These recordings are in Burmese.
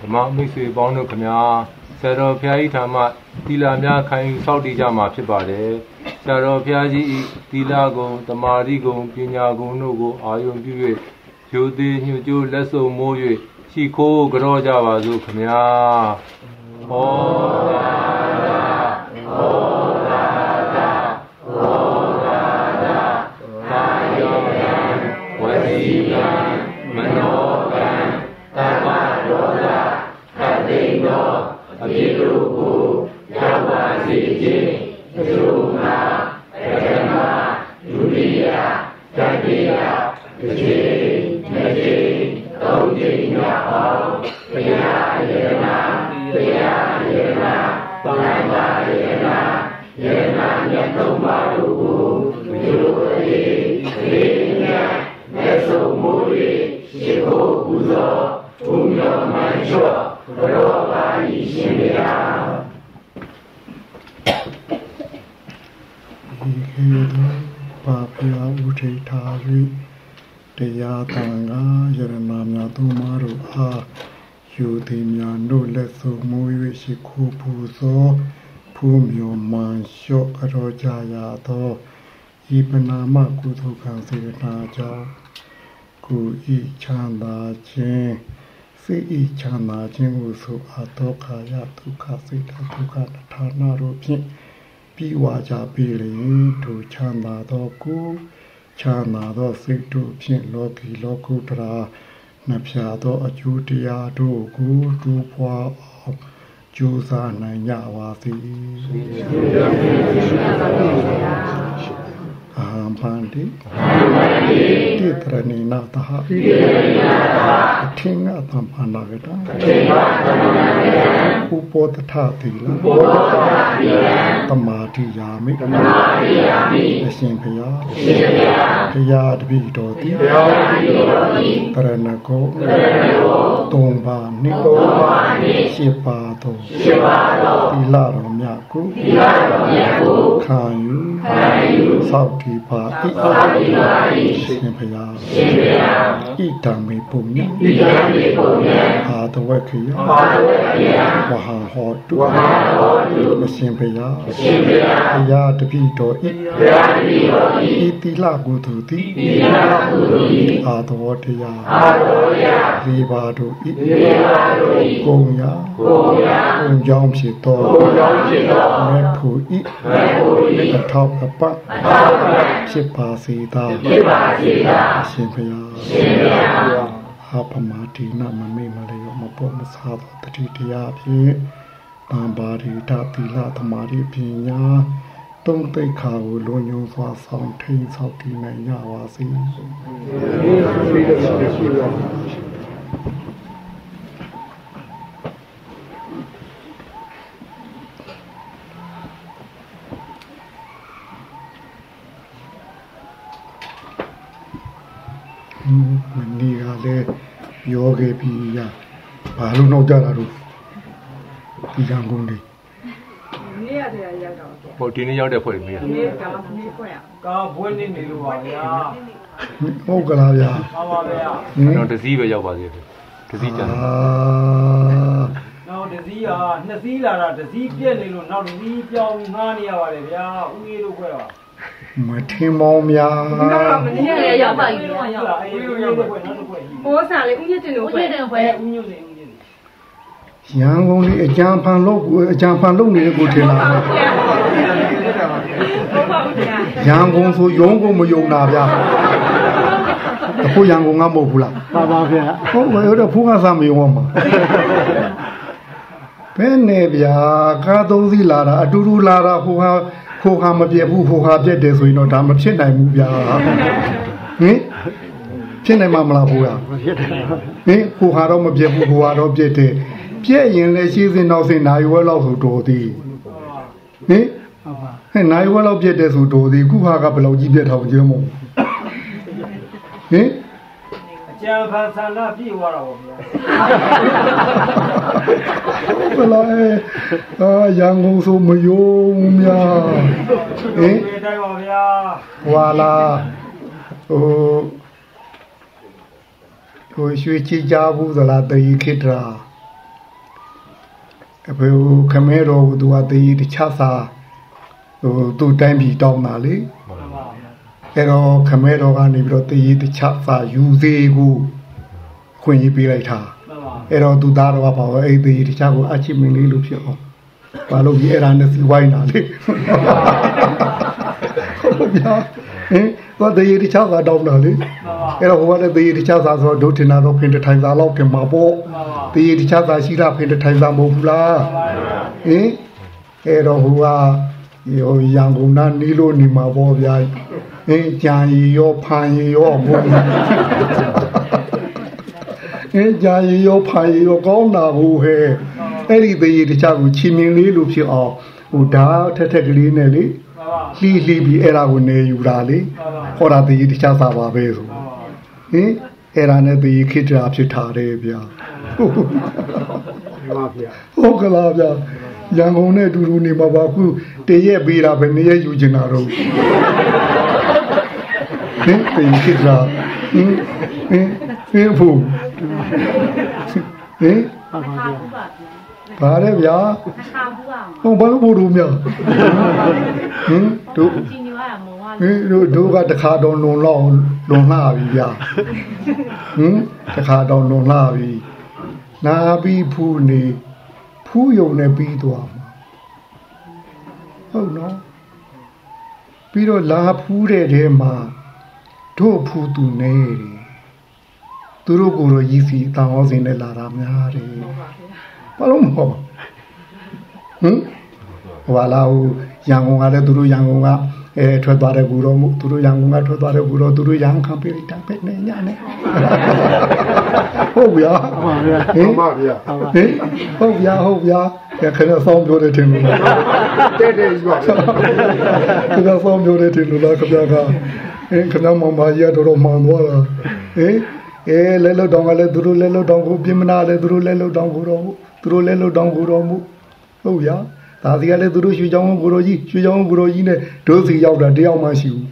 ဓမ္မမိတ်ဆွေပေါင်းတို့ခမညာဆရာတော်ဘုရားကြီးထာမသီလများခိုင်ဆောက်တည်ကြမှာဖြစ်ပါတယ်ဆရာတော်ဘုရားကြီးဤသီလဂုံတမာတိဂုံပညာဂုံတို့ကိုအာယုံပြု၍ရိုသေညှို့ကျိုးလက်စုံမိုး၍ရှိခိုးကြောကြပါစို့ခမညာဟောသာဟော ဖူးမြော်မှန်လျှော့ကြောကြရသောဤပနာမကုသိုလ်ကံစေတနာကြောင့်ကိုဤချမ်းသာခြင်းစိတ်ဤချမ်းသာခြင်းကိုဆိုအပ်သောခါယဒုက္ခစိတ်ဒုက္ခဌာနတို့ဖြင့်ပြီးဝါကြပြီလေတို့ချမ်းသာသောကိုယ်ချမ်းသာသောစိတ်တို့ဖြင့်လောကီလောကုတ္တရာနှဖျားသောအကျိုးတရားတို့ကိုဒူဖွာအောင် ကြိုးစားနိုင်ကြပါစေအာဟံပန္တိတိတရဏိနာတဟတိတရဏိနာတဟအထင်ကသမ္ပန္နာကတံအထင်ကသမ္ပန္နာကတံဥပောတထသီလဥပောတထသီလသမာဓိယာမိသမာဓိယာမိအရှင်ဘုရားအရှင်ဘုရားဘုရားတပည့်တော်သည်ဘုရားတပည့်တော်သည်တရဏဂောတရဏဂောသုံးပါးနှင့်သုံးပါးနှင့်ရှင်းပါသောရှင်းပါသောသီလတော်မြတ်ကိုသီလတော်မြတ်ကိုခံယူခံယူသောက်တည်ပါ၏သောက်တည်ပါ၏ရှင်ဘုရားရှင်ဘုရားဣတံမေပုညဣတံမေပုညအာတဝခေယအာတဝခေယဝဟံဟောတုဝဟံဟောတုအရှင်ဘုရားအရှင်ဘုရားဘုရားတပည့်တော်၏ဘုရားတပည့်တော်၏ဤသီလကုသိုလ်သည်ဤသီလကုသိုလ်သည်အာတဝတရားအာတဝတရားဒီပါတို့၏ဒီပါတို့၏ကုံရာကုံရာကုံကြောင့်ဖြစ်သောကုံကြောင့်ဖြစ်သောမေဖို့၏မေဖို့၏အထောက်အပံ့အထောက်အပံ့ဖြစ်ပါစေသာဖြစ်ပါစေသာအရှင်ဘုရားရှင်ဘုရားဟာပမာတိနာမမေမလျောမပေါ်မစားသောတတိတရားဖြင့်တံပါရိတသီလသမာဓိပညာတုံးတိတ်ခါကိုလွန်ညုံစွာဆောင်ထိန်ဆောက်တည်နိုင်ကြပါစေမနေ့ကလည်း ပြောခဲ့ပြီးရဘာလို့နောက်ကြတာတို့ဒီကံကုန်လေးနေ့ရတဲ့ရောက်တော့ဗျာဟိုဒီနေ့ရောက်တဲ့ဖွဲ့မေးတာဒီနေ့ကမနေ့ခွင့်ရကာဘွဲနေနေလို့ပါဗျာဟုတ်ကလားဗျာပါပါဗျာဟင်တော့တစည်းပဲရောက်ပါသေးတယ်တစည်းကြတယ်အာနောက်တစည်းဟာနှစ်စီးလာတာတစည်းပြက်နေလို့နောက်တစည်းပြောင်းငှားနေရပါတယ်ဗျာဦးကြီးတို့ခွဲပါမထင်မောင်းများတော့မနေ့ရတဲ့ရောက်ပါပြီဦးကြီးတို့အေးဦးကြီး တို့ခွဲနောက်တစ်ခွဲကြီး။ဘိုးစားလေးဦးရတင်တို့ခွဲခွဲဦးညွန့်နေဦးညွန့်နေရန်ကုန်လေးအကြံဖန်လို့အကြံဖန်လုပ်နေတဲ့ကိုထင်လား။ဟုတ်ပါဘူးဗျာရန်ကုန်ဆိုရုံးကုန်မယုံတာဗျာအခုရန်ကုန်ကမဟုတ်ဘူးလားပါပါဗျာဟုတ်ပါရဲ့တော့ဖူးကစားမယုံပါမှာဘယ်နဲ့ဗျာကားသုံးစီးလာတာအတူတူလာတာဟိုဟာဟိုဟာမပြတ်ဘူးဟိုဟာပြတ်တယ်ဆိုရင်တော့ဒါမဖြစ်နိုင်ဘူးဗျာဟင် ဖြစ်နိုင်မှာမလားဘူးလားမဖြစ်တယ်ဟင်ဟိုဟာတော့မပြတ်ဘူးဟိုဟာတော့ပြတ်တယ်ပြက်ရင်လည်းရှင်းစင်နောက်စင်နိုင်ဝဲလောက်ဆိုတော်သည်ဟင်ဟုတ်ပါဟဲ့နိုင်ဝဲလောက်ပြတ်တယ်ဆိုတော်သည်ခုဟာကဘယ်လောက်ကြီးပြတ်ထောင်ခြင်းမို့ဟင်အကြံဖန်ဆန္ဒပြည့်သွားတာပေါ့ဗျာဘယ်လိုလဲအာရန်ကုန်ဆိုမယုံများဟင်ဒီတိုင်းပါဗျာဟွာလာဟို ဟိုရွှေချီကြဘူးသလားတည်ခိတ္တရာအဖေခမဲတော်ကသူကတည်တခြားစာဟိုသူ့တိုင်းပြည်တောင်းတာလေမှန်ပါဗျာအဲ့တော့ခမဲတော်ကနေပြီးတော့တည်တခြားစာယူသေးကိုခွင့်ရေးပေးလိုက်တာမှန်ပါအဲ့တော့သူသားတော်ကပါတော့အဲ့ဒီတခြားကိုအချစ်မင်းလေးလို့ဖြစ်အောင်ဘာလို့ဒီအဲ့ဒါနဲ့စီဝိုင်းတာလေ ဟုတ်ဗျာဟင်တော့တည်တခြားစာတောင်းတာလေမှန်ပါအဲ့တော့ဟိုကလည်းတည်တခြားစာဆိုတော့ဒုထင်တာတော့ဖင်တထိုင်စာလောက်တင်မှာပေါ့မှန်ပါတည်တခြားစာရှိတာဖင်တထိုင်စာမဟုတ်ဘူးလားမှန်ပါဗျာဟင်အဲ့တော့ဟိုကရောရန်ကုန်သားနီးလို့နေမှာပေါ့ဗျာဟင်ကြံရီရောဖန်ရီရောဘုံဟင်ကြံရီရောဖန်ရီရောကောင်းတာဟိုဟဲ့အဲ့ဒီသေးတခြားကိုချီမြင်လေးလို့ဖြစ်အောင်ဟိုဓာတ်ထက်ထက်ကလေးနဲ့လေမှန်ပါ လှီးလှီးပြီးအဲ့ဒါကိုနေယူတာလေဟောတာသေးတခြားစာပါပဲဆိုမှန်ပါဟင်အဲ့ဒါနဲ့သေးခိတ္တရာဖြစ်ထားတယ်ဗျာမှန်ပါဗျာဟုတ်ကလားဗျာရန်ကုန်နဲ့အတူတူနေမှာပါခုတရက်ပေးတာပဲနေရက်ယူချင်တာတော့ဟင်တင်ခိတ္တရာဟင်ဟင်ဟင်ဖို့ဟင်အခါဘူးပါ ဘာလဲဗျာအခါဘူးပါဟောဘာလို့ပို့လို့မြဟင်တို့ကြည်ညိုရတာမော်ဝါဟင်တို့တို့ကတခါတော့လုံလောက်လုံလှပြီဗျာဟင်တခါတော့လုံလှပြီနာပြီးဖူးနေဖူးယုံနဲ့ပြီးသွားမှာဟုတ်နော်ပြီးတော့လာဖူးတဲ့ထဲမှာတို့ဖူးသူနေတယ်သူတို့ကိုယ်တော့ရည်စီတောင်းအောင်စင်နဲ့လာတာများတယ် ဘာလို့မဟုတ်ပါဟင်ဟိုလာဟိုရန်ကုန်ကလည်းသူတို့ရန်ကုန်ကအဲထွက်သွားတဲ့ကူတော်မှုသူတို့ရန်ကုန်ကထွက်သွားတဲ့ကူတော်သူတို့ရန်ခံပေးလိုက်တာပဲနဲ့ညနဲ့ဟုတ်ဗျာဟုတ်ဗျာဟင်ဟုတ်ဗျာဟင်ဟုတ်ဗျာဟုတ်ဗျာခဏဆောင်ပြောတယ်ထင်လို့လားတဲ့တဲ့ကြီးပါခဏဆောင်ပြောတယ်ထင်လို့လားခင်ဗျာကဟင်ခဏမမကြီးကတော့တော့မှန်သွားတာဟင်အဲလဲလို့တောင်းကလည်းသူတို့လဲလို့တောင်းကိုပြင်းမနာလဲသူတို့လဲလို့တောင်းကိုတော့သူ တို့လဲလို့တောင်းကိုတော့မှုဟုတ်ဗျာဒါစီကလည်းသူတို့ရွှေချောင်းကိုတော်ကြီးရွှေချောင်းကိုတော်ကြီးနဲ့ဒုစီရောက်တာတယောက်မှရှိဘူး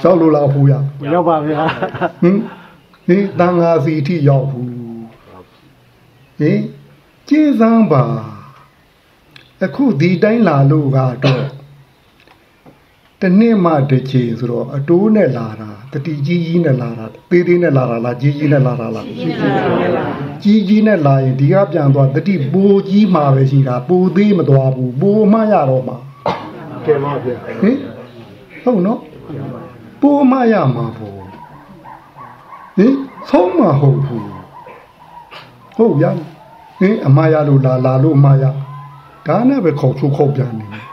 ရှောက်လို့လားဖူးရရောက်ပါဗျာဟင်ဒီတန်ဃာစီထိရောက်ဘူးဟင်ကျေးဇံပါအခုဒီတိုင်းလာလို့ကတော့တနေ့မှတစ်ချိန်ဆိုတော့အတိုးနဲ့လာတာ တတိကြီးကြီးနဲ့လာတာသေးသေးနဲ့လာတာလားကြီးကြီးနဲ့လာတာလားကြီးကြီးနဲ့လာရင်ဒီကပြန်သွားတတိပိုကြီးမှာပဲရှိတာပိုသေးမသွားဘူးပိုမှရတော့မှာကဲပါဗျာဟင်ဟုတ်နော်ပိုမှရမှာပေါ့ဟင်ဆုံးမဟုတ်ဘူးဟုတ်ဗျာဟင်အမရလို့လာလာလို့အမရဒါနဲ့ပဲခေါက်ချိုးခေါက်ပြန်နေတယ်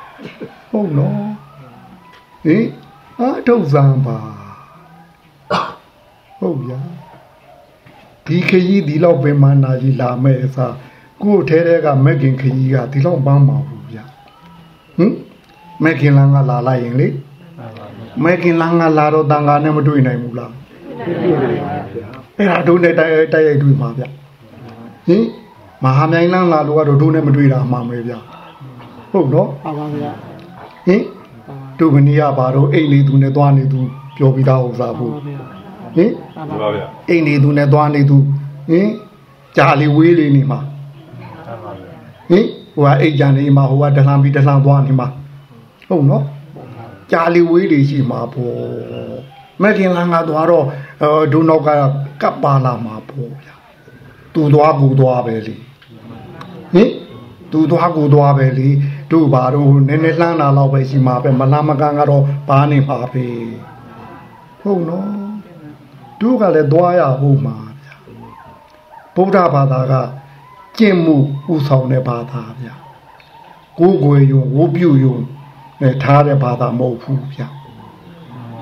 ဟုတ်နော်ဟင်အာထုတ်စံပါ ဟုတ်ဗျာဒီခကြီးဒီလောက်ပင်မနာကြီးလာမဲ့အစားကို့ထဲထဲကမက်ကင်ခကြီးကဒီလောက်ပန်းမှာဘူးဗျာဟင်မက်ကင်လန်ကလာလိုက်ရင်လေမက်ကင်လန်ကလာတော့တန်ခါနဲ့မတွေ့နိုင်ဘူးလားအဲ့ဒါတို့နဲ့တိုက်ရိုက်တိုက်ရိုက်တွေ့မှာဗျဟင်မဟာမြိုင်လန်းလာလို့ကတော့တို့နဲ့မတွေ့တာအမှန်ပဲဗျဟုတ်နော်ပါပါဗျာဟင်တို့မနီးရပါတော့အိမ်နေသူနဲ့သွားနေသူပြောပြီးသားဥစားဖို့ပါဗျာ ဟင်မှန်ပါဗျာအိမ်နေသူနဲ့သွားနေသူဟင်ကြာလီဝေးလေးနေမှာမှန်ပါဗျာဟင်ဟိုကအိမ်ကြံနေမှာဟိုကဒလန်ပြီးဒလန်သွားနေမှာဟုတ်နော်ကြာလီဝေးလေးရှိမှာပေါ့မက်ကင်လန်ကသွားတော့အဲဒုနောက်ကကပ်ပါလာမှာပေါ့ဗျာသူသွားကူသွားပဲလေဟင်သူသွားကူသွားပဲလေတို့ဘာတို့နည်းနည်းလှမ်းတာတော့ပဲရှိမှာပဲမလားမကန်ကတော့ပါနေပါပဲဟုတ်နော် တို့ကလည်းသွားရဖို့မှာဗျာဗုဒ္ဓဘာသာကကျင့်မှုဥဆောင်တဲ့ဘာသာဗျာကိုယ်ကိုယ်ယုံဝိုးပြုယုံနဲ့ထားတဲ့ဘာသာမဟုတ်ဘူးဗျာ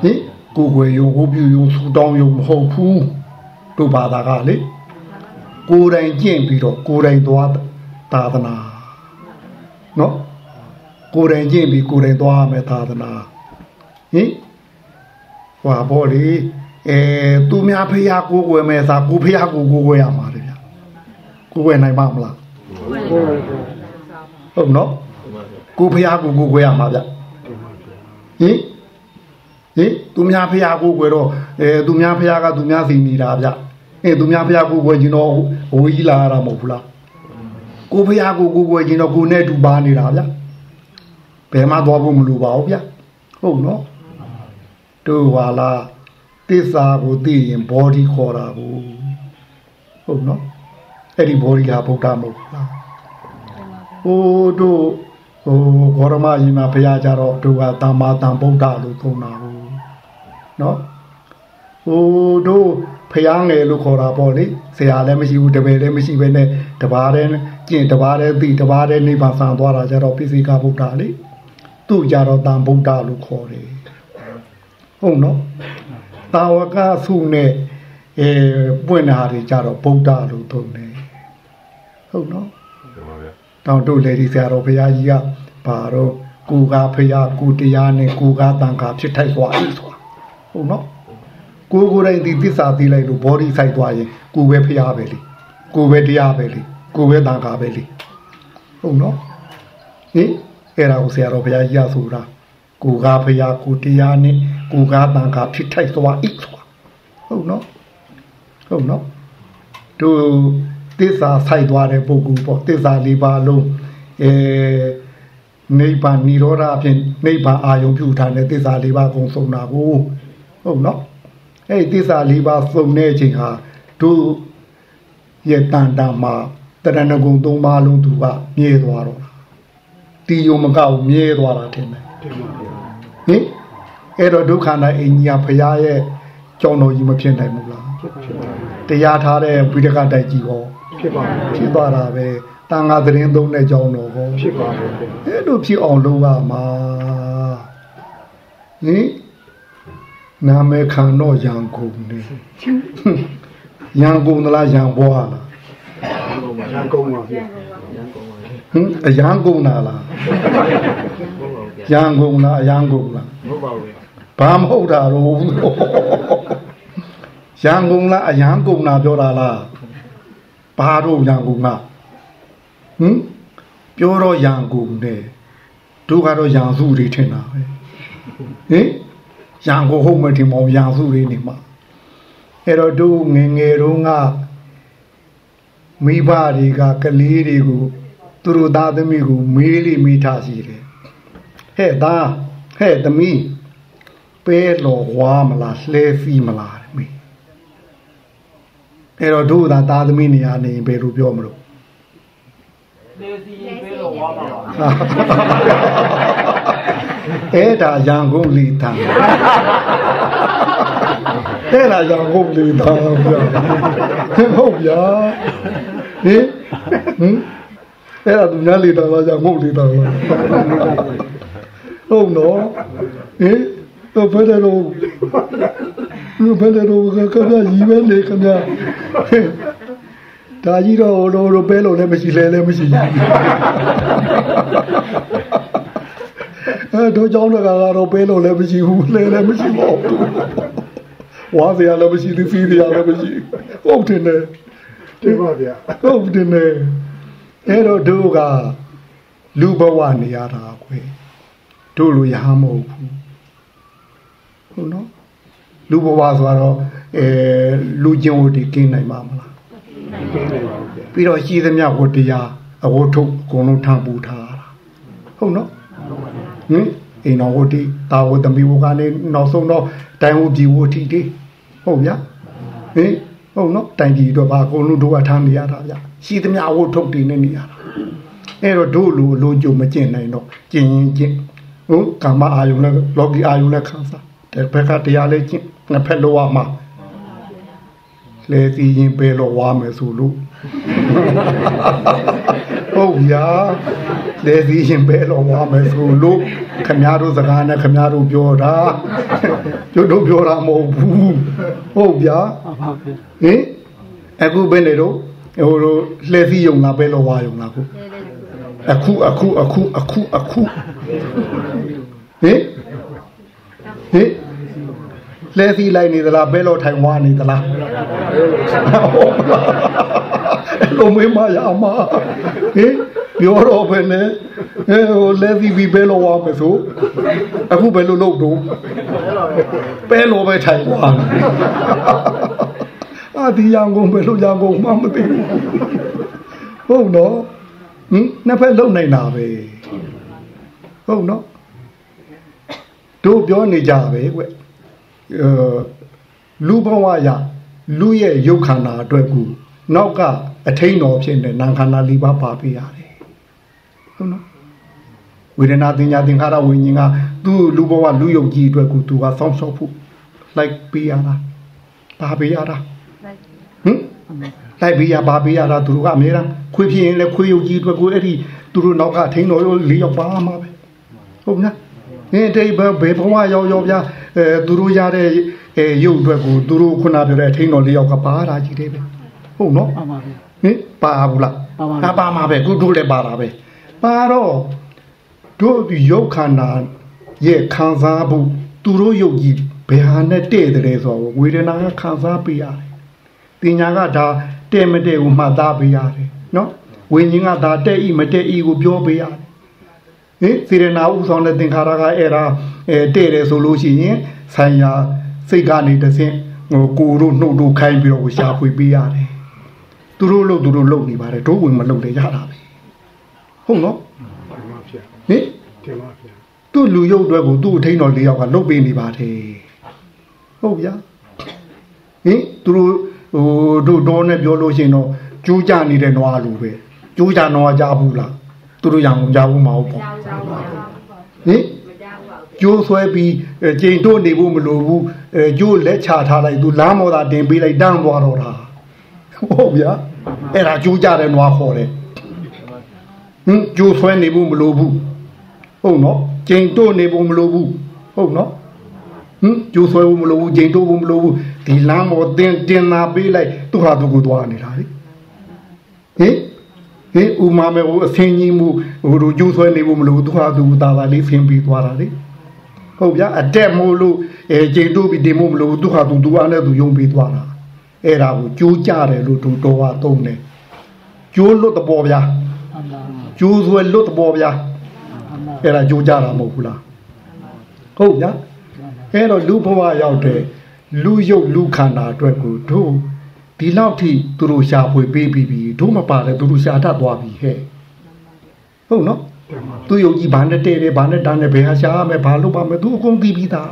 ဟင်ကိုယ်ကိုယ်ယုံဝိုးပြုယုံဆူတောင်းယုံမဟုတ်ဘူးတို့ဘာသာကလေကိုယ်တိုင်ကျင့်ပြီးတော့ကိုယ်တိုင်သွားသာသနာနော်ကိုယ်တိုင်ကျင့်ပြီးကိုယ်တိုင်သွားရမယ်သာသနာဟင်ဟွာဘောလေ အဲသူများဖះကိုကိုယ်ွယ်မယ်သာကိုဖះကိုကိုယ်ွယ်ရမှာလေဗျာကိုယ်ွယ်နိုင်ပါမလားဟုတ်နော်ကိုဖះကိုကိုယ်ွယ်ရမှာဗျဟင်ဟင်သူများဖះကိုကိုယ်ွယ်တော့အဲသူများဖះကသူများစီနေတာဗျအဲသူများဖះကိုကိုယ်ွယ်ရင်တော့ဝေးကြီးလာရတာမဟုတ်ဘူးလားဟကိုဖះကိုကိုကိုချင်းတော့ကိုနဲ့တူပါနေတာဗျာဘယ်မှသွားဖို့မလိုပါဘူးဗျာဟုတ်နော်တို့ဟာလား သစ္စာကိုသိရင် body ခေါ်တာကိုဟုတ်နော်အဲ့ဒီ body ဟာဗုဒ္ဓမဟုတ်ဘူးလားဟိုတို့ဟိုဂေါရမရှင်နာဘုရားကြတော့တို့ကတမ္မာတန်ဗုဒ္ဓလို့သုံးတာကိုနော်ဟိုတို့ဖျားငယ်လို့ခေါ်တာပေါ့လေဆရာလည်းမရှိဘူးတပည့်လည်းမရှိဘဲနဲ့တပါးတည်းကျင့်တပါးတည်းသိတပါးတည်းနိဗ္ဗာန်ဆံသွားတာကြတော့ပိစိကဗုဒ္ဓလေသူ့ကြတော့တန်ဗုဒ္ဓလို့ခေါ်တယ်ဟုတ်နော် တာဝကဆုနဲ့အဲပွင့်တာတွေကြတော့ဗုဒ္ဓလို့သုံးတယ်ဟုတ်နော်ဟုတ်ပါဗျာတောင်တို့လေဒီဆရာတော်ဘုရားကြီးကဘာတော့ကိုကားဖရာကိုတရားနဲ့ကိုကားတန်ခါဖြစ်ထိုက်သွားပြီဆိုတာဟုတ်နော်ကိုကိုယ်တိုင်ဒီသစ္စာသိလိုက်လို့ body ဆိုင်သွားရင်ကိုပဲဖရာပဲလေကိုပဲတရားပဲလေကိုပဲတန်ခါပဲလေဟုတ်နော်ဟင်အဲ့ဒါကိုဆရာတော်ဘုရားကြီးကဆိုတာ ကိုကားဖရာကိုတရားနဲ့ကိုကားတန်ခါဖြစ်ထိုက်သွားဤဆိုတာဟုတ်နော်ဟုတ်နော်တို့သစ္စာဆိုင်သွားတဲ့ပုဂ္ဂိုလ်ပေါ့သစ္စာလေးပါလုံးအဲနိဗ္ဗာန်និရောဓအဖြစ်နိဗ္ဗာန်အာယုံပြုထားတဲ့သစ္စာလေးပါကုံဆုံးတာကိုဟုတ်နော်အဲ့ဒီသစ္စာလေးပါစုံတဲ့အချိန်ဟာတို့ရဲ့တန်တာမှာတရဏဂုံသုံးပါးလုံးသူကမြဲသွားတော့တာတီယုံမကောက်မြဲသွားတာထင်တယ် ဟင်အဲ့တော့ဒုက္ခနာအင်ကြီးကဘုရားရဲ့ကြောင်းတော်ကြီးမဖြစ်နိုင်ဘူးလားတရားထားတဲ့ဝိဒကတိုက်ကြီးဟောဖြစ်ပါမယ်ဖြစ်သွားတာပဲတန်ဃာသတင်းသုံးတဲ့ကြောင်းတော်ဟောဖြစ်ပါမယ်အဲ့လိုဖြစ်အောင်လုပ်ရမှာဟင်နာမည်ခံတော့ရန်ကုန်နေရန်ကုန်သလားရန်ဘွားလားရန်ကုန်ပါဗျာဟင်အရန်ကုန်တာလား ရန်ကုန်လားအရန်ကုန်လားမဟုတ်ပါဘူးဘာမဟုတ်တာတော့ရန်ကုန်လားအရန်ကုန်တာပြောတာလားဘာတော့ရန်ကုန်ကဟင်ပြောတော့ရန်ကုန်နဲ့တို့ကတော့ရန်စုတွေထင်တာပဲဟင်ရန်ကုန်ဟုတ်မထင်ပါဘူးရန်စုတွေနေမှာအဲ့တော့တို့ငယ်ငယ်တုန်းကမိဘတွေကကလေးတွေကိုသူတို့သားသမီးကိုမေးလိမိထားစီတယ် ဟဲ့သားဟဲ့သမီးပဲလော်ဝါမလားလှဲဖီးမလားတဲ့မေအဲ့တော့တို့သာသားသမီးနေရာနေရင်ဘယ်လိုပြောမလို့လေစီပဲလို့ဝါပါပါအဲ့ဒါရန်ကုန်လီတန်အဲ့ဒါရန်ကုန်လီတန်ဗျာဟုတ်ဗျာဟင်ဟင်အဲ့ဒါသူများလီတန်လားရန်ကုန်လီတန်လား ဟုတ်နော်ဟင်တော့ဘယ်လိုလုပ်ဘယ်လိုလုပ်ကကဗျာရီပဲလေခင်ဗျာဒါကြီးတော့တော့တော့ပဲလို့လည်းမရှိလဲလည်းမရှိဘူးအဲတို့ကြောင်းတကတော့ပဲလို့လည်းမရှိဘူးလဲလည်းမရှိပါဘူးဝါစရာလည်းမရှိသေးဖီးစရာလည်းမရှိဟုတ်တယ်နဲ့တင်ပါဗျာဟုတ်တယ်နဲ့အဲ့တော့တို့ကလူဘဝနေရတာကွယ် တို့လိုရဟမဟုတ်ဘူးဟုတ်နော်လူဘဝဆိုတော့အဲလူချင်းဝတ္တိကင်းနိုင်မှာမလားကျင်းနေပါဗျာပြီးတော့ရှိသမျှဝတ္တရားအဝတ်ထုတ်အကုန်လုံးထမ်းပူထားတာဟုတ်နော်ဟင်အိမ်တော်ဝတ္တိတာဝတ္တမီဝကနေနောက်ဆုံးတော့တိုင်ဝပြည်ဝတ္တိတိဟုတ်ဗျာဟင်ဟုတ်နော်တိုင်ကြီးတော့ဘာအကုန်လုံးတို့ကထမ်းနေရတာဗျာရှိသမျှအဝတ်ထုတ်တင်နေနေရတာအဲ့တော့တို့လူအလိုကြုံမကျင့်နိုင်တော့ကျင့်ရင်ကျင့် ဟုတ်ကာမအာယုန်နဲ့လောကီအာယုန်နဲ့ခံစားတဲ့ဘက်ကတရားလေးကျင့်နှစ်ဖက်လောရမှာလေစီရင်ပဲလို့ဝါမယ်ဆိုလို့ဟုတ်ဗျာလေစီရင်ပဲလို့ဝါမယ်ဆိုလို့ခမည်းတော်စကားနဲ့ခမည်းတော်ပြောတာကျွတ်တို့ပြောတာမဟုတ်ဘူးဟုတ်ဗျာဟင်အခုဘယ်နေတော့ဟိုလိုလှည့်စီယုံလားပဲလို့ဝါယုံလားခု အခုအခုအခုအခုအခုဟင်ဟင်လဲစီလိုက်နေသလားဘဲလို့ထိုင်ဝါနေသလားဟုတ်ပါလားလုံးမေးမရမဟင်ပြောတော့ပဲနဲ့ဟဲဟိုလဲစီပြီးဘဲလို့ဝါမယ်ဆိုအခုဘယ်လိုလုပ်တော့ဘဲလို့ပဲထိုင်ဝါအာဒီရန်ကုန်ဘယ်လိုရန်ကုန်မှမသိဘူးဟုတ်နော် ဟဟင်နှစ်ဖက်လုံနိုင်တာပဲဟုတ်နော်တို့ပြောနေကြပဲကွအဲလူဘဝရလူရဲ့ရုပ်ခန္ဓာအတွက်ကူနောက်ကအထိန်တော်ဖြစ်နေနာမ်ခန္ဓာ၄ပါးပါပေးရတယ်ဟုတ်နော်ဝေဒနာတင်ညာသင်္ခါရဝိညာဉ်ကသူ့လူဘဝလူယုတ်ကြီးအတွက်ကူသူကစောင့်ရှောက်ဖို့လိုက်ပေးရတာပါပေးရတာဟင် လိုက်ပေးရပါပေးရတာသူတို့ကအများအားခွေးဖြစ်ရင်လည်းခွေးယုတ်ကြီးအတွက်ကိုအဲ့ဒီသူတို့နောက်ကထိန်တော်လေးယောက်ပါမှာပဲဟုတ်နော်ဟင်းတိတ်ဘဘယ်ဘဝရောက်ရောက်ပြအဲသူတို့ရတဲ့အဲရုပ်အတွက်ကိုသူတို့ခုနပြောတဲ့ထိန်တော်လေးယောက်ကပါတာကြီးတယ်ပဲဟုတ်နော်ပါပါဗျာဟင်ပါဘူးလားပါပါအာပါမှာပဲကုတို့လည်းပါတာပဲပါတော့တို့ဒီရုပ်ခန္ဓာရဲ့ခံစားမှုသူတို့ရုပ်ကြီးဘယ်ဟာနဲ့တဲ့တယ်ဆိုတော့ဝေဒနာကခံစားပေးရတယ်ပညာကဒါ တဲ့မတဲ့ကိုမှတ်သားပေးရတယ်နော်ဝိညာဉ်ကဒါတဲ့ဤမတဲ့ဤကိုပြောပေးရတယ်ဟင်စေရနာဥဆောင်တဲ့သင်္ခါရကအဲ့ဒါအဲတဲ့တယ်ဆိုလို့ရှိရင်ဆိုင်ရာစိတ်ကနေတစ်ဆင့်ဟိုကိုယ်တို့နှုတ်တို့ခိုင်းပြီးတော့ရှာဖွေပေးရတယ်သူတို့လို့သူတို့လုံနေပါတယ်တို့ဝင်မလုံတယ်ရတာပဲဟုတ်နော်တင်ပါဗျာဟင်တင်ပါဗျာသူ့လူရုပ်အတွက်ကိုသူ့အထိန်တော်လေးယောက်ကလုတ်ပေးနေပါတယ်ဟုတ်ဗျာဟင်သူတို့ ဟိုတို့တော့နဲ့ပြောလို့ရှိရင်တော့ကျိုးကြနေတဲ့နွားလူပဲကျိုးကြနွားကြဘူးလားသူတို့ရံကြဘူးမဟုတ်ပေါ့ဟင်ကျိုးဆွဲပြီးအဲကျိန်တို့နေဖို့မလိုဘူးအဲကျိုးလက်ချထားလိုက်သူလမ်းမော်သာတင်ပေးလိုက်တန်းသွားတော့တာဟုတ်ဗျာအဲ့ဒါကျိုးကြတဲ့နွားခေါ်တယ်ဟင်ကျိုးဆွဲနေဖို့မလိုဘူးဟုတ်နော်ကျိန်တို့နေဖို့မလိုဘူးဟုတ်နော်ဟင်ကျိုးဆွဲဖို့မလိုဘူးကျိန်တို့ဖို့မလိုဘူး ဒီလမ်းမော်တင်တင်လာပေးလိုက်သူဟာသူကိုသွားနေတာလေဟင်ဟင်ဥမာမေဟိုအဆင်းကြီးမှုဟိုတို့ကျိုးဆွဲနေဖို့မလိုဘူးသူဟာသူတာတာလေးဆင်းပြီးသွားတာလေဟုတ်ဗျာအတက်မို့လို့အဲကျိန်တို့ပြီးတင်မို့မလို့သူဟာသူသူအားနဲ့သူယုံပြီးသွားတာအဲ့ဒါကိုကြိုးကြတယ်လို့သူတော်ဟာသုံးတယ်ကြိုးလွတ်တပေါ်ဗျာအမှန်ကြိုးဆွဲလွတ်တပေါ်ဗျာအမှန်အဲ့ဒါကြိုးကြတာမဟုတ်ဘူးလားဟုတ်ဗျာအဲ့တော့လူဘဝရောက်တဲ့ လူယုတ်လူခန္ဓာအတွက်ကိုတို့ဒီလောက်ထိသူတို့ရှာဖွေပေးပြီးပြီတို့မပါလဲသူတို့ရှာတတ်သွားပြီဟဲ့ဟုတ်နော်တင်ပါသူယုံကြည်ဘာနဲ့တဲ့တယ်ဘာနဲ့တန်းတယ်ဘယ်ဟာရှာရမယ်ဘာလုပ်ပါမယ်သူအကုန်သိပြီးသား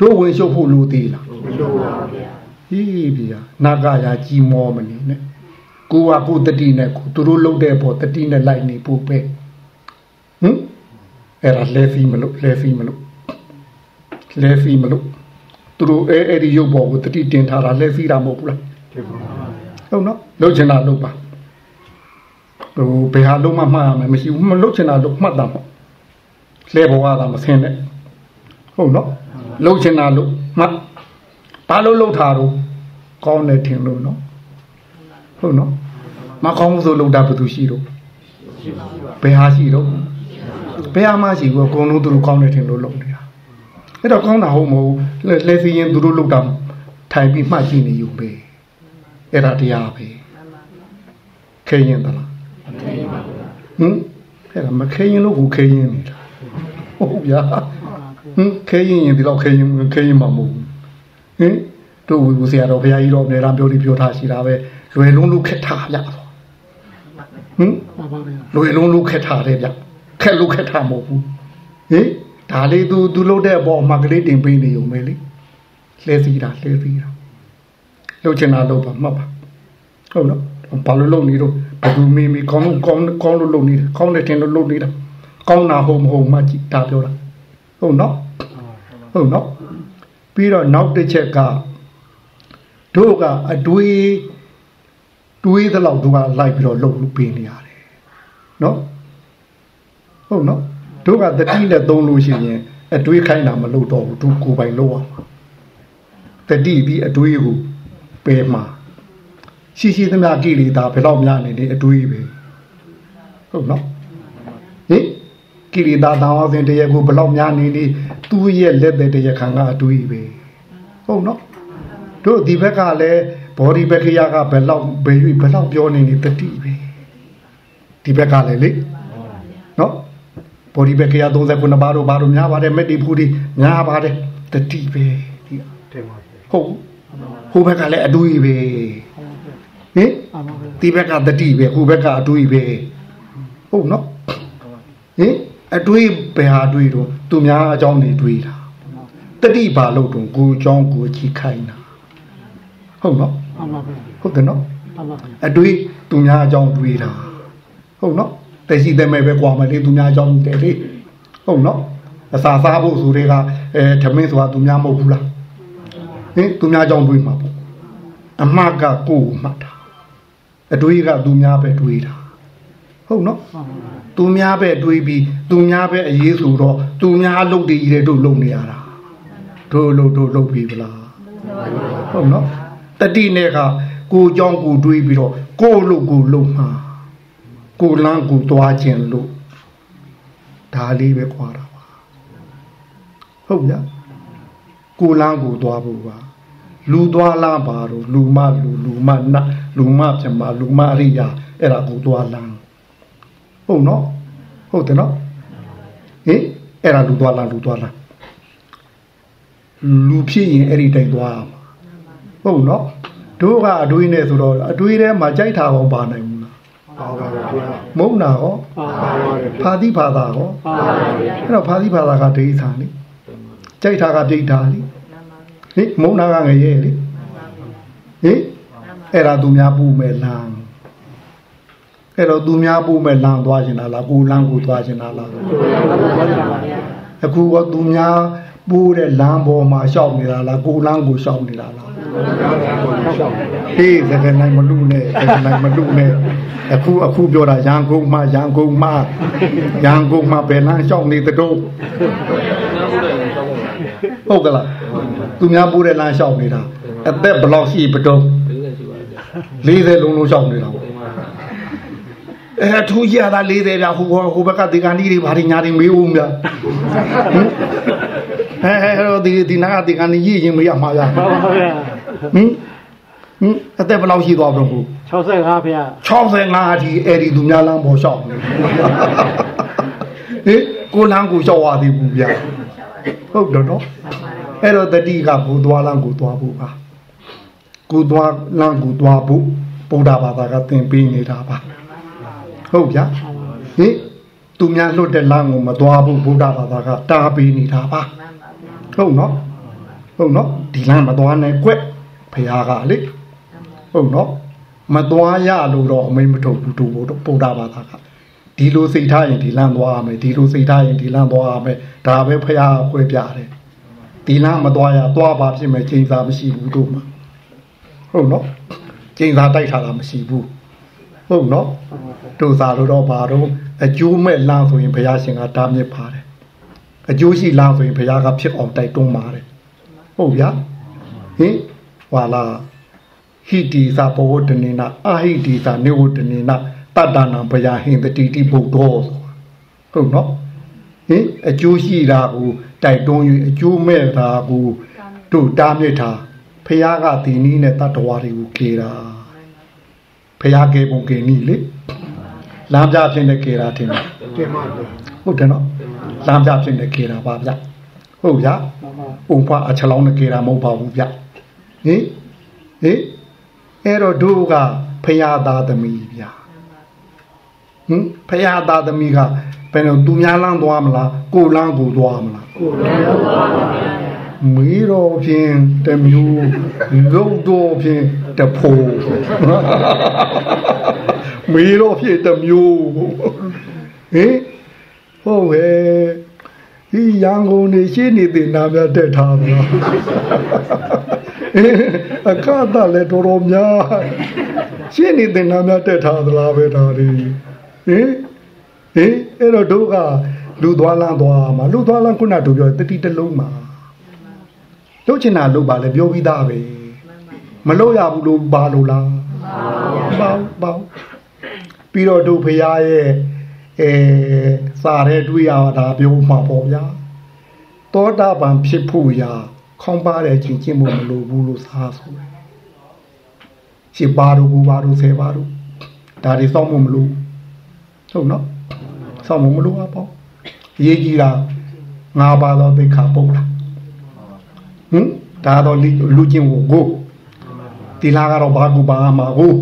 တို့ဝင်ရှုပ်ဖို့လိုသေးလားမလို့ပါဗျာဟေးဗျာနာဂရာကြီးမောမနေနဲ့ကိုကကိုတတိနဲ့ကိုသူတို့လုံတဲ့ပေါ်တတိနဲ့လိုက်နေဖို့ပဲဟင်အဲ့ဒါလဲဖီမလို့လဲဖီမလို့လဲဖီမလို့ သူတို့အဲအဲ့ဒီရုပ်ပေါ်ကိုတတိတင်ထားတာလဲဖီတာမဟုတ်ဘူးလားတင်ပါဟုတ်နော်လှုပ်ချင်တာလှုပ်ပါဟိုဘယ်ဟာလုံးမမှတ်ရမယ်မရှိဘူးမလှုပ်ချင်တာလှုပ်မှတ်တာပေါ့လဲဘဝသာမဆင်းနဲ့ဟုတ်နော်လှုပ်ချင်တာလှုပ်မှတ်ဘာလို့လှုပ်တာတော့ကောင်းတယ်ထင်လို့နော်ဟုတ်နော်မကောင်းဘူးဆိုလှုပ်တာဘယ်သူရှိတော့ဘယ်ဟာရှိတော့ဘယ်ဟာမှရှိဘူးအကုန်လုံးသူတို့ကောင်းတယ်ထင်လို့လှုပ်နေတာ အဲ့တော့ကောင်းတာဟုတ်မဟုတ်လဲလဲစီရင်သူတို့လှုပ်တာထိုင်ပြီးမှတ်ကြည့်နေယူပဲအဲ့ဒါတရားပဲခဲရင်သလားဟင်အဲ့ဒါမခဲရင်လို့ကိုခဲရင်နေတာဟုတ်ဗျာဟင်ခဲရင်ရင်ဒီတော့ခဲရင်ခဲရင်မှာမဟုတ်ဘူးဟင်တို့ဝီဘူးဆရာတော်ဘုရားကြီးတော်အမြဲတမ်းပြောလို့ပြောထားရှိတာပဲလွယ်လုံးလို့ခက်ထားဗျဟင်ပါပါဗျာလွယ်လုံးလို့ခက်ထားတယ်ဗျခက်လို့ခက်ထားမဟုတ်ဘူးဟင် ဒါလေး तू तू လုပ်တဲ့အပေါ်မှာကလေးတင်ပေးနေုံပဲလေလှဲစီးတာလှဲစီးတာလှုပ်ချင်တာလှုပ်ပါမှတ်ပါဟုတ်နော်ဘာလို့လှုပ်နေတော့ဘယ်သူမင်းမီကောင်းလို့ကောင်းကောင်းလို့လှုပ်နေတယ်ကောင်းတယ်တင်လို့လှုပ်နေတာကောင်းတာဟုတ်မဟုတ်မှကြည့်ဒါပြောတာဟုတ်နော်ဟုတ်နော်ပြီးတော့နောက်တစ်ချက်ကတို့ကအတွေးတွေးသလောက်တို့ကလိုက်ပြီးတော့လှုပ်လို့ပေးနေရတယ်နော်ဟုတ်နော် တို့ကတတိနဲ့သုံးလို့ရှိရင်အတွေးခိုင်းတာမလှုပ်တော့ဘူးသူကိုယ်ပိုင်လှုပ်အောင်တတိပြီးအတွေးကိုပယ်မှာရှိရှိသမျှကိလေသာဘယ်တော့များနေနေအတွေးပဲဟုတ်နော်ဟင်ကိလေသာတောင်းအောင်စဉ်တရက်ကိုဘယ်တော့များနေနေသူ့ရဲ့လက်သက်တရက်ခံကအတွေးပဲဟုတ်နော်တို့ဒီဘက်ကလည်းဘောဒီဘက်ကရကဘယ်တော့ဘယ်၍ဘယ်တော့ပြောနေနေတတိပဲဒီဘက်ကလည်းလေနော် ဘောဒီဘက်ကရ39ပါးတို့ဘာတို့များပါတယ်မက်တီဖူဒီများပါတယ်တတိပဲဒီတင်ပါဗျာဟုတ်ဟိုဘက်ကလည်းအတူကြီးပဲဟင်ပါပါဗျာဒီဘက်ကတတိပဲဟိုဘက်ကအတူကြီးပဲဟဟုတ်နော်ဟင်အတွေးဘယ်ဟာတွေးတော့သူများအကြောင်းတွေတွေးတာတတိပါလို့တော့ကိုအကြောင်းကိုကြည့်ခိုင်းတာဟုတ်နော်မှန်ပါဗျာဟုတ်တယ်နော်မှန်ပါဗျာအတွေးသူများအကြောင်းတွေးတာဟုတ်နော် တရှိတဲ့မဲ့ပဲကွာမလေးသူများအကြောင်းတယ်လေဟုတ်နော်အစာစားဖို့ဆိုတွေကအဲထမင်းဆိုတာသူများမဟုတ်ဘူးလားဟင်သူများအကြောင်းတွေးမှာပေါ့အမတ်ကကိုယ်မှတ်တာအတွေးကသူများပဲတွေးတာဟုတ်နော် မှန်ပါဗျာ သူများပဲတွေးပြီးသူများပဲအရေးဆိုတော့သူများအလုပ်တွေကြီးတဲ့တို့လုပ်နေရတာတို့လုပ်တို့လုပ်ပြီဗလားဟုတ်နော်တတိနဲ့ကကိုเจ้าကိုတွေးပြီးတော့ကိုယ့်လုပ်ကိုလုပ်မှာ ကိုလန်းကိုသွားခြင်းလို့ဒါလေးပဲခွာတာပါဟုတ်ဗျာကိုလန်းကိုသွားဖို့ပါလူသွားလားပါတော့လူမလူလူမနတ်လူမပြမလူမအရိယာအဲ့ဒါကိုသွားလန်းဟုတ်နော်ဟုတ်တယ်နော်ဟင်အဲ့ဒါလူသွားလားလူသွားလားလူဖြစ်ရင်အဲ့ဒီတိုင်သွားရမှာဟုတ်နော်တို့ကအတွေးနဲ့ဆိုတော့အတွေးထဲမှာကြိုက်တာကောပါနိုင်ဘူးလားပါပါဗျာ မုံနာကောပါပါပါပါတယ်ဖာတိဖာသာကောပါပါဗျာအဲ့တော့ဖာတိဖာသာကဒိဋ္ဌာန်လေကြိုက်တာကပြိဋ္ဌာန်လေဟင်မုံနာကငရဲလေဟင်အဲ့ဒါသူများပူမဲ့လမ်းအဲ့တော့သူများပူမဲ့လမ်းသွားရှင်လားကိုလမ်းကိုသွားရှင်လားအခုကသူများ ပိုးတဲ့လမ်းပေါ်မှာရှောက်နေတာလားကိုလမ်းကိုရှောက်နေတာလားဟေးသကနိုင်မလူနဲ့သကနိုင်မလူနဲ့အခုအခုပြောတာရန်ကုန်မှာရန်ကုန်မှာရန်ကုန်မှာဘယ်လမ်းရှောက်နေတဲ့တော့ဟုတ်ကလားသူများပိုးတဲ့လမ်းရှောက်နေတာအသက်ဘယ်လောက်ရှိပတုံး40လုံးလုံးရှောက်နေတာပေါ့အဲထူးကြတာ40ပြဟိုဟိုဘက်ကဒီကန်ကြီးတွေဘာတွေညာတွေမေးဦးများ ဟဲဟဲဟိုဒီဒီနာကဒီကန်ကြီးရင်မရမှာဗျာပါပါဗျာဟင်ဟင်အသက်ဘယ်လောက်ရှိသွားပြီလို့65ဗျာ65အထိအဲ့ဒီသူများလမ်းပေါ်ရှောက်နေဟင်ကိုလမ်းကိုရှောက်ရသေးဘူးဗျာဟုတ်တယ်နော်အဲ့တော့တတိကကိုသွားလမ်းကိုသွားဖို့ပါကိုသွားလမ်းကိုသွားဖို့ဗုဒ္ဓဘာသာကသင်ပေးနေတာပါဟုတ်ဗျာဟင်သူများလွတ်တဲ့လမ်းကိုမသွားဘူးဗုဒ္ဓဘာသာကတားပေးနေတာပါ ဟုတ်နော်ဟုတ်နော်ဒီလမ်းမသွားနဲ့ကွဖခင်ကလေဟုတ်နော်မသွားရလို့တော့အမိန်မထုတ်ဘူးသူဗုဒ္ဓဗုဒ္ဓဘာသာကဒီလိုစိတ်ထားရင်ဒီလမ်းသွားရမယ်ဒီလိုစိတ်ထားရင်ဒီလမ်းသွားရမယ်ဒါပဲဖခင်ခွဲပြတယ်ဒီလမ်းမသွားရသွားပါဖြစ်မယ်ချိန်စာမရှိဘူးတို့မှာဟုတ်နော်ချိန်စာတိုက်ထားတာမရှိဘူးဟုတ်နော်တို့စားလို့တော့ဘာတော့အကျိုးမဲ့လမ်းဆိုရင်ဘုရားရှင်ကတားမြစ်ပါတယ် အကျိုးရှိလမ်းဆိုရင်ဘုရားကဖြစ်အောင်တိုက်တွန်းပါတယ်ဟုတ်ဗျာဟင်ဟွာလာဟိတိသဘဝတ္တနေနအဟိတိသနေဝတ္တနေနတတ္တနာဘုရားဟင်တတိတိဘုဒ္ဓောဆိုတာဟုတ်နော်ဟင်အကျိုးရှိတာကိုတိုက်တွန်း၍အကျိုးမဲ့တာကိုတို့တားမြစ်တာဘုရားကဒီနည်းနဲ့တတ္တဝါတွေကိုကေတာဘုရားကေပုံကေနည်းလေလမ်းပြဖြစ်နေကြတာထင်တယ်တင်ပါဗျာဟုတ်တယ်နော် လမ်းပြဖြစ်နေကြတာပါဗျဟုတ်ဗျပါပါပုံဖအချလောင်းနေကြတာမဟုတ်ပါဘူးဗျဟင်ဟင်အဲ့တော့တို့ကဖရာသားသမီးဗျဟင်ဖရာသားသမီးကဘယ်လိုသူများလမ်းသွားမလားကိုလမ်းကိုသွားမလားကိုလည်းပါပါဗျာမီးတော်ဖြင့်တစ်မျိုးလုံတော်ဖြင့်တစ်ဖို့မီးတော်ဖြင့်တစ်မျိုးဟင် ဟုတ်ပဲဒီရန်ကုန်နေရှင်းနေတဲ့နာမတက်ထားသလားအခါတလည်းတော်တော်များရှင်းနေတဲ့နာမတက်ထားသလားပဲဒါတွေဟင်ဟင်အဲ့တော့တို့ကလူသွားလန်းသွားမှာလူသွားလန်းခုနကတို့ပြောတတိတလုံးမှာလှုပ်ချင်တာလှုပ်ပါလေပြောပြီးသားပဲမလှုပ်ရဘူးလို့ပါလို့လားပါဘူးပါဘူးပြီးတော့တို့ဖရာရဲ့ အဲစာရဲတွေးရတာပြောမှာပေါ့ဗျာတောတာပံဖြစ်ဖို့ရာခေါင်းပါတဲ့ချင်းချင်းမမလို့ဘူးလို့စားဆိုတယ်ရှင်းပါတော့ဘူးပါတော့ဆယ်ပါတော့ဒါတွေစောင့်မမလို့ဟုတ်နော်စောင့်မမလို့อ่ะပေါ့ရေးကြီးတာငါးပါးသောသိက္ခာပုတ်လားဟင်ဒါတော့လူလူချင်းကိုကိုဒီလာကတော့ဘာကူပါမှာကို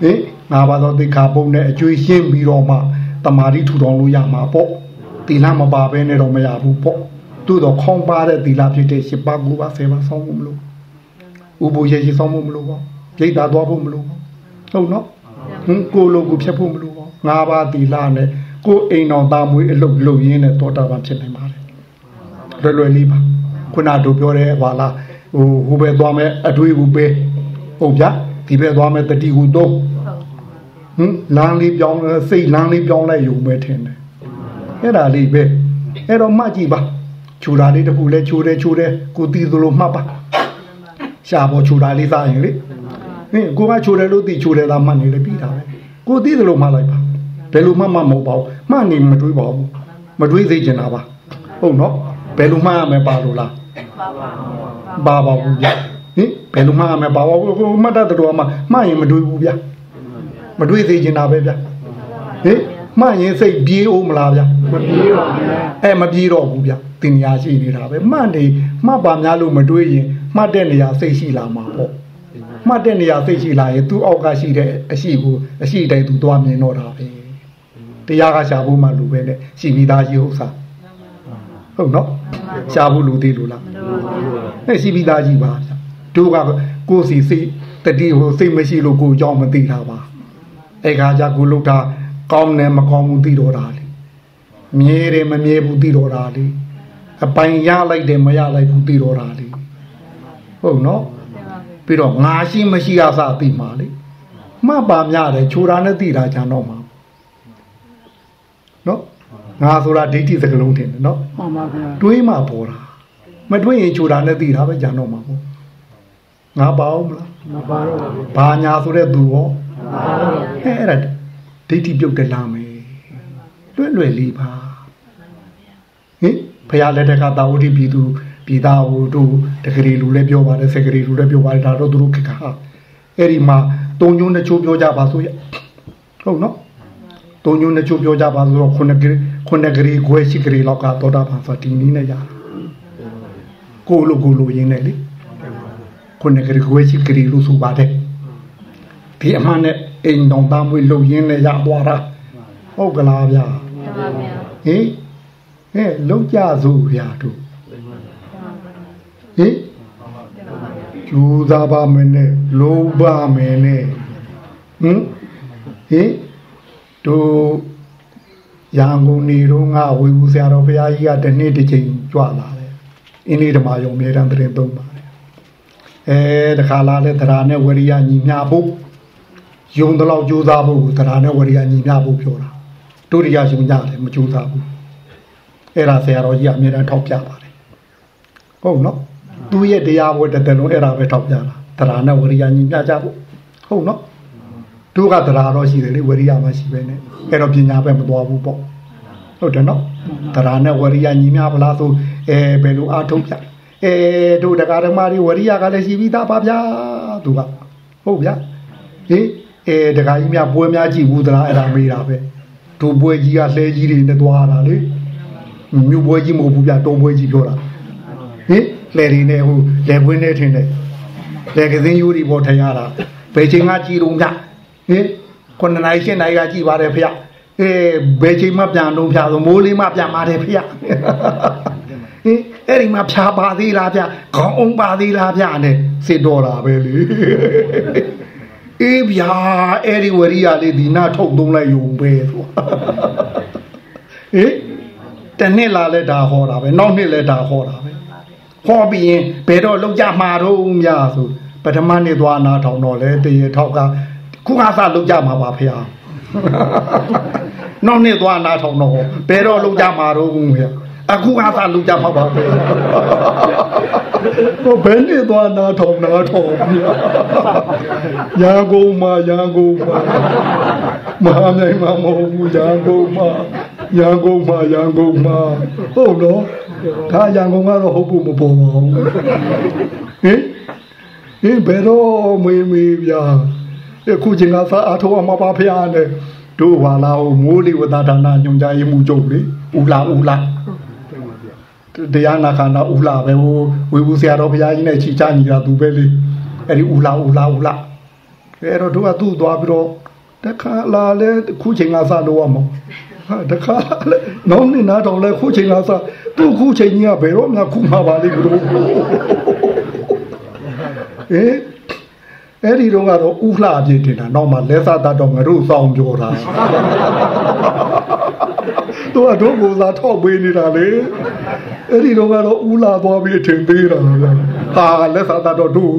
ဟင်ငါဘာတော့တိခါပုံနဲ့အကျွေးရှင်းပြီးတော့မှ တမာတိထူထောင်လို့ရမှာပေါ့သီလမပါဘဲနဲ့တော့မရဘူးပေါ့သို့တော့ခေါင်းပါတဲ့သီလဖြစ်တဲ့ရှစ်ပါးကူပါဆယ်ပါဆောင်းဖို့မလို့ဥပုရေရှိဆောင်းဖို့မလို့ပေါ့ပြိတ္တာသွားဖို့မလို့ပေါ့ဟုတ်နော်ဟင်ကိုလိုကိုဖြတ်ဖို့မလို့ပေါ့ငါးပါးသီလနဲ့ကိုအိမ်တော်သားမွေးအလုပ်လုပ်ရင်းနဲ့တောတာပန်ဖြစ်နိုင်ပါတယ်လွယ်လွယ်လေးပါခုနတို့ပြောတဲ့ဟွာလားဟိုဟိုပဲသွားမယ်အတွေးကိုပေးဟုတ်ဗျာဒီဘက်သွားမယ်တတိကိုတော့ ဟင်လမ်းလေးပြောင်းစိတ်လမ်းလေးပြောင်းလိုက်ယူမယ်ထင်တယ်အဲ့ဒါလေးပဲအဲ့တော့မှတ်ကြည့်ပါခြူတာလေးတစ်ခုလဲခြူတယ်ခြူတယ်ကိုတီးသလိုမှတ်ပါရှားပေါ်ခြူတာလေးသားရင်လေဟင်ကိုကခြူတယ်လို့တီးခြူတယ်လားမှတ်နေလေပြီးတာပဲကိုတီးသလိုမှတ်လိုက်ပါဘယ်လိုမှတ်မှမဟုတ်ပါဘူးမှတ်နေမတွေးပါဘူးမတွေးသေးချင်တာပါဟုတ်နော်ဘယ်လိုမှတ်ရမလဲပါလို့လားပါပါပါပါဘူးဗျဟင်ဘယ်လိုမှမပါပါဘူးကိုမှတ်တတ်တော်မှာမှတ်ရင်မတွေးဘူးဗျ မတွေးသေးချင်တာပဲဗျဟင်မှတ်ရင်စိတ်ပြေးအောင်မလားဗျမပြေတော့ဘူးအဲမပြေးတော့ဘူးဗျတင်ညာရှိနေတာပဲမှတ်နေမှတ်ပါများလို့မတွေးရင်မှတ်တဲ့နေရာစိတ်ရှိလာမှာပေါ့မှတ်တဲ့နေရာစိတ်ရှိလာရင်သူ့အောက်ကရှိတဲ့အရှိကိုအရှိတိုင်းသူသွားမြင်တော့တာပဲတရားကရှာဖို့မှလူပဲနဲ့ရှိပြီးသားရှိဟုတ်စားဟုတ်နော်ရှာဖို့လူသေးလို့လားနဲ့ရှိပြီးသားကြီးပါဗျတို့ကကိုယ်စီစိတ်တတိဟိုစိတ်မရှိလို့ကိုယ်အကြောင်းမသိတာပါ အဲ့ခါကျကိုလုတ်တာကောင်းတယ်မကောင်းဘူးသိတော့တာလေမြဲတယ်မမြဲဘူးသိတော့တာလေအပိုင်ရလိုက်တယ်မရလိုက်ဘူးသိတော့တာလေဟုတ်နော်ပြီးတော့ငါရှိမရှိအစသိမှာလေမှတ်ပါများတယ်ခြူတာနဲ့သိတာကြံတော့မှာနော်ငါဆိုတာဒိဋ္ဌိစကလုံးထင်တယ်နော်မှန်ပါဗျာတွေးမှပေါ်တာမတွေးရင်ချိုတာနဲ့သိတာပဲကြံတော့မှာပေါ့ငါပါအောင်မလားမပါတော့ဘူးဘာညာဆိုတဲ့သူရော ပါတော့ဘူးဟဲ့အဲ့ဒါဒိဋ္ဌိပြုတ်တက်လာမယ်လွယ်လွယ်လေးပါဟင်ဖရာလက်ထက်ကတာဝတိပြည်သူပြည်သားဟိုတို့တကလေးလူလည်းပြောပါတယ်စကလေးလူလည်းပြောပါတယ်ဒါတော့သူတို့ခက်ခါအဲ့ဒီမှာတုံညုံနှချိုးပြောကြပါဆိုရဟုတ်နော်တုံညုံနှချိုးပြောကြပါဆိုတော့ခုနှစ်ကလေးခုနှစ်ကလေးခွဲရှိကလေးလောက်ကတော့တာပါဆိုဒီနည်းနဲ့ရတာကိုလိုကိုလိုရင်းနဲ့လေခုနှစ်ကလေးခွဲရှိကလေးလို့ဆိုပါတယ် ဒီအမှန်နဲ့အိမ်တော်သားမွေးလုံရင်းနဲ့ရသွားတာဟုတ်ကလားဗျာပါဗျာဟင်ဟဲ့လုံကြစို့ဗျာတို့ဟင်ကျူသားပါမယ်နဲ့လုံးပါမယ်နဲ့ဟင်ဟင်တို့ရန်ကုန်နေတော့ငါဝေဘူးဆရာတော်ဘုရားကြီးကတနေ့တစ်ချိန်ကြွလာတယ်အင်းလေးဓမ္မယုံမြေတန်းတရင်သုံးပါတယ်အဲတခါလာလဲတရားနဲ့ဝရိယညီမျှဖို့ ယုံတလောက်ကြိုးစားဖို့ကိုတရားနဲ့ဝရိယညီမျှဖို့ပြောတာတို့တရားယုံကြတယ်မကြိုးစားဘူးအဲ့ဒါဆရာတော်ကြီးကအမြဲတမ်းထောက်ပြပါတယ်ဟုတ်နော်သူရဲ့တရားဝတ်တဲ့လုံးအဲ့ဒါပဲထောက်ပြတာတရားနဲ့ဝရိယညီမျှကြဖို့ဟုတ်နော်တို့ကတရားတော့ရှိတယ်လေဝရိယမှရှိပဲနဲ့အဲ့တော့ပညာပဲမသွားဘူးပေါ့ဟုတ်တယ်နော်တရားနဲ့ဝရိယညီမျှဗလားဆိုအဲဘယ်လိုအားထုတ်ပြအဲတို့တရားဓမ္မတွေဝရိယကလည်းရှိပြီးသားပါဗျာသူကဟုတ်ဗျာဟေး အဲတခါကြီးများပွဲများကြည့်ဘူးသလားအဲ့ဒါမေးတာပဲဒုပွဲကြီးကလှဲကြီးတွေနဲ့သွားတာလေမြို့ပွဲကြီးမဟုတ်ဘူးဗျတုံပွဲကြီးပြောတာဟေးလှဲတွေနဲ့ဟိုလဲပွင်းနဲ့ထင်တယ်လဲကစင်းယူတွေပေါ်ထင်ရတာဘယ်ချိန်ကကြည့်တော့ညဟေးခုနှစ်နိုင်ရှင်းနိုင်ကကြည့်ပါတယ်ဖေအေးဘယ်ချိန်မှပြန်တော့ဖျားဆိုမိုးလေးမှပြန်ပါတယ်ဖေဟေးအဲ့ဒီမှာဖြာပါသေးလားဗျခေါင်းအောင်ပါသေးလားဗျနဲ့စစ်တော်တာပဲလေ အေးဗျာအဲ့ဒီဝရိယလေးဒီနာထုတ်သုံးလိုက်ယုံပဲဆိုဟေးတနှစ်လာလဲဒါဟောတာပဲနောက်နှစ်လဲဒါဟောတာပဲဟောပြီးရင်ဘယ်တော့လောက်ကြမှာတော့များဆိုပထမနှစ်သွားနာထောင်တော့လဲတရေထောက်ကခုကစားလောက်ကြမှာပါဖေဟာနောက်နှစ်သွားနာထောင်တော့ဘယ်တော့လောက်ကြမှာတော့ဖေ အခုကစားလောက်ကြမှာပါဖေတော့ဘယ်နှစ်သွားနာထောင်နာထောင်ဗျာရန်ကုန်မှာရန်ကုန်မှာမဟာမြိုင်မှာမဟုတ်ဘူးရန်ကုန်မှာရန်ကုန်မှာရန်ကုန်မှာဟုတ်တော့ဒါရန်ကုန်ကတော့ဟုတ်ဖို့မပေါ်ပါဘူးဟင်ဟင်ဘယ်တော့မေးမေးဗျာအခုချိန်ကစားအထောက်အမပါဖျားနဲ့တို့ဟာလာဟိုမိုးလေဝသဌာနညွန်ကြားရေးမှုချုပ်လေဦးလာဦးလာ တရားနာခန္ဓာဦးလာပဲဟိုဝေဘူးဆရာတော်ဘုရားကြီးနဲ့ချီချညီတာသူပဲလေအဲ့ဒီဦးလာဦးလာဦးလာအဲ့တော့တို့ကသူ့သွားပြီးတော့တခါလာလဲခုချိန်ကစလို့ရမောဟာတခါလဲနောက်နေ့နားတော့လဲခုချိန်ကစသူခုချိန်ကြီးကဘယ်တော့မှခုမှာပါလိမ့်မလို့ဟေးအဲ့ဒီတော့ကတော့ဥလှအပြည့်တင်တာနောက်မှလဲစားတတ်တော့ငါတို့စောင်းပြောတာ သူကတော့ကိုစားထောက်ပေးနေတာလေအဲ့ဒီတော့ကတော့ဥလာသွားပြီးအထင်သေးတာဗျာဟာလက်စားတတ်တော့တို့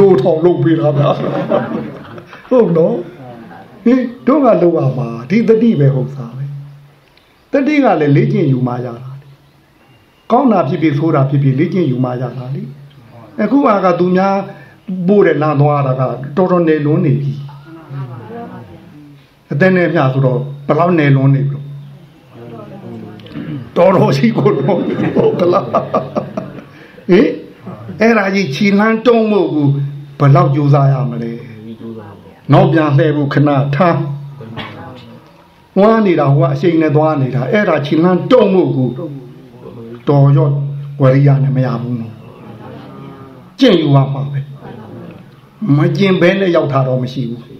တို့ထောင်လုပ်ပေးတာဗျာဟုတ်နော်ဟင်တို့ကလောက်ရမှာဒီတတိပဲဟုတ်စားပဲတတိကလည်းလေ့ကျင့်ယူမှရတာလေကောင်းတာဖြစ်ဖြစ်ဆိုးတာဖြစ်ဖြစ်လေ့ကျင့်ယူမှရတာလေအခုကသူများပို့တဲ့လမ်းသွားတာကတော်တော်နေလွန်းနေပြီအသက်နဲ့ပြဆိုတော့ဘယ်လောက်နေလွန်းနေပြီ တော်တော်ရှိကိုတော့ဟုတ်ကလားဟင်အဲ့ဒါကြီးခြီလန်းတုံးဖို့ကိုဘယ်လောက်ကြိုးစားရမလဲနောက်ပြန်လှည့်ဖို့ခဏထားဝမ်းနေတာဟိုကအရှိန်နဲ့သွားနေတာအဲ့ဒါခြီလန်းတုံးဖို့ကိုတော်ရော့ဝရိယနဲ့မရဘူးနော်ကျင့်ယူရမှာပဲမကျင်ဘဲနဲ့ရောက်တာတော့မရှိဘူး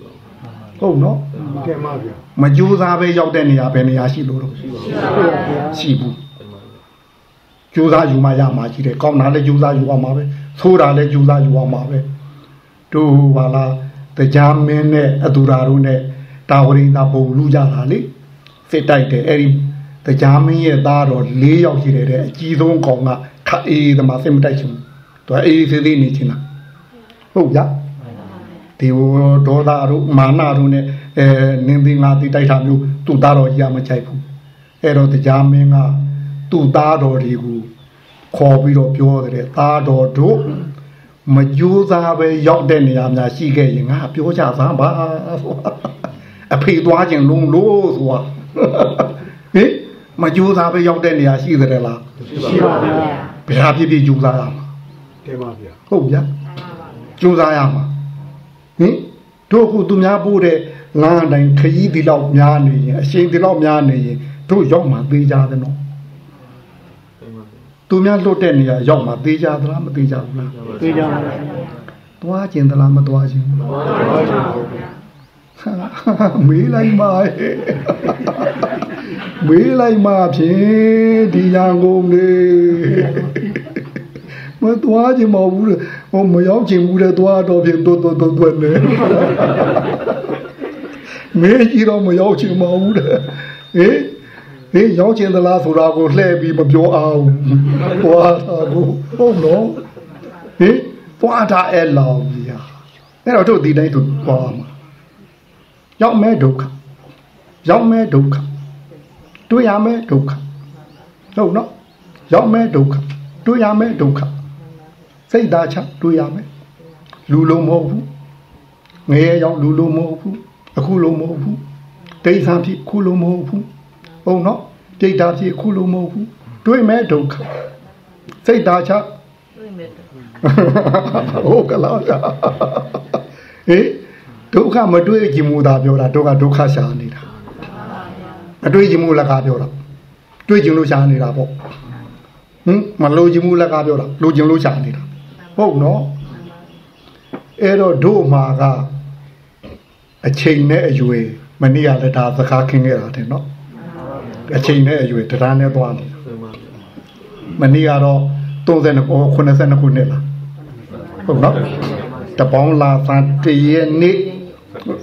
ဟုတ်နော်ကဲမဗျာမကြိုးစားပဲရောက်တဲ့နေရာပဲနေရာရှိလို့တော့ရှိဘူးကြိုးစားယူမှရမှာရှိတယ်ကောင်းတာလည်းကြိုးစားယူရမှာပဲဆိုးတာလည်းကြိုးစားယူရမှာပဲတို့ဘာလားတရားမင်းနဲ့အတူရာတို့နဲ့တာဝရိန်သာပုံလူကြတာလေစစ်တိုက်တယ်အဲ့ဒီတရားမင်းရဲ့သားတော်၄ယောက်ရှိတယ်တဲ့အကြီးဆုံးကောင်ကခအေးသမားစစ်မတိုက်ချင်ဘူးသူကအေးသေးသေးနေချင်တာဟုတ်ကြ ဒီဒေါသတို့မာနတို့နဲ့အဲနင်းသီးငါသီးတိုက်တာမျိုးသူ့သားတော်ကြီးကမချိုက်ဘူးအဲ့တော့တရားမင်းကသူ့သားတော်တွေကိုခေါ်ပြီးတော့ပြောတယ်သားတော်တို့မကြိုးစားပဲရောက်တဲ့နေရာများရှိခဲ့ရင်ငါပြောကြစမ်းပါဆိုတာအဖေသွားခြင်းလုံးလို့ဆိုတာဟင်မကြိုးစားပဲရောက်တဲ့နေရာရှိတယ်လားရှိပါဗျာဘယ်ဟာဖြစ်ဖြစ်ကြိုးစားရမှာကဲမဗျာဟုတ်ဗျာကြိုးစားရမှာ ဟင်တို့အခုသူများပို့တဲ့လမ်းအတိုင်းခရီးဒီလောက်များနေရင်အချိန်ဒီလောက်များနေရင်တို့ရောက်မှသေးကြတယ်နော်သူများလွတ်တဲ့နေရာရောက်မှသေးကြသလားမသေးကြဘူးလားသိကြပါဗျာသွားခြင်းသလားမသွားခြင်းဘူးလားဟာမေးလိုက်ပါဟဲ့မေးလိုက်မှဖြင့်ဒီရန်ကုန်လေ မသွားခြင်းမဟုတ်ဘူးလေဟိုမရောက်ခြင်းဘူးလေသွားတော့ဖြင့်တွတ်တွတ်တွတ်တွတ်နေမေးကြည့်တော့မရောက်ခြင်းမဟုတ်ဘူးလေဟေးဟေးရောက်ခြင်းသလားဆိုတာကိုလှည့်ပြီးမပြောအောင်သွားတာကိုဟုတ်နော်ဟေးသွားတာအဲ့လောင်ကြီးဟာအဲ့တော့တို့ဒီတိုင်းသူသွားမှာရောက်မဲ့ဒုက္ခရောက်မဲ့ဒုက္ခတွေ့ရမဲ့ဒုက္ခဟုတ်နော်ရောက်မဲ့ဒုက္ခတွေ့ရမဲ့ဒုက္ခ စိတ်သားချတွေ့ရမယ်လူလုံးမဟုတ်ဘူးငရဲရောက်လူလုံးမဟုတ်ဘူးအခုလုံးမဟုတ်ဘူးဒိဋ္ဌာဖြစ်ခုလုံးမဟုတ်ဘူးဟုတ်နော်ဒိဋ္ဌာဖြစ်ခုလုံးမဟုတ်ဘူးတွေ့မဲ့ဒုက္ခစိတ်သားချတွေ့မဲ့တော့ဟုတ်ကလားဗျာဟေးဒုက္ခမတွေ့ကြမှုသာပြောတာဒုက္ခဒုက္ခရှာနေတာမတွေ့ကြမှုလက်ကပြောတာတွေ့ကြလို့ရှာနေတာပေါ့ဟင်မလို့ကြမှုလက်ကပြောတာလိုချင်လို့ရှာနေတာ ဟုတ်နော်အဲ့တော့တို့မှာကအချိန်နဲ့အရွယ်မနေ့ကလည်းဒါစကားခင်းခဲ့တာတဲ့နော်အချိန်နဲ့အရွယ်တရားနဲ့သွားနေမနေ့ကတော့30ကို82ခုနှစ်လားဟုတ်နော်တပေါင်းလာသန်တရက်နေ့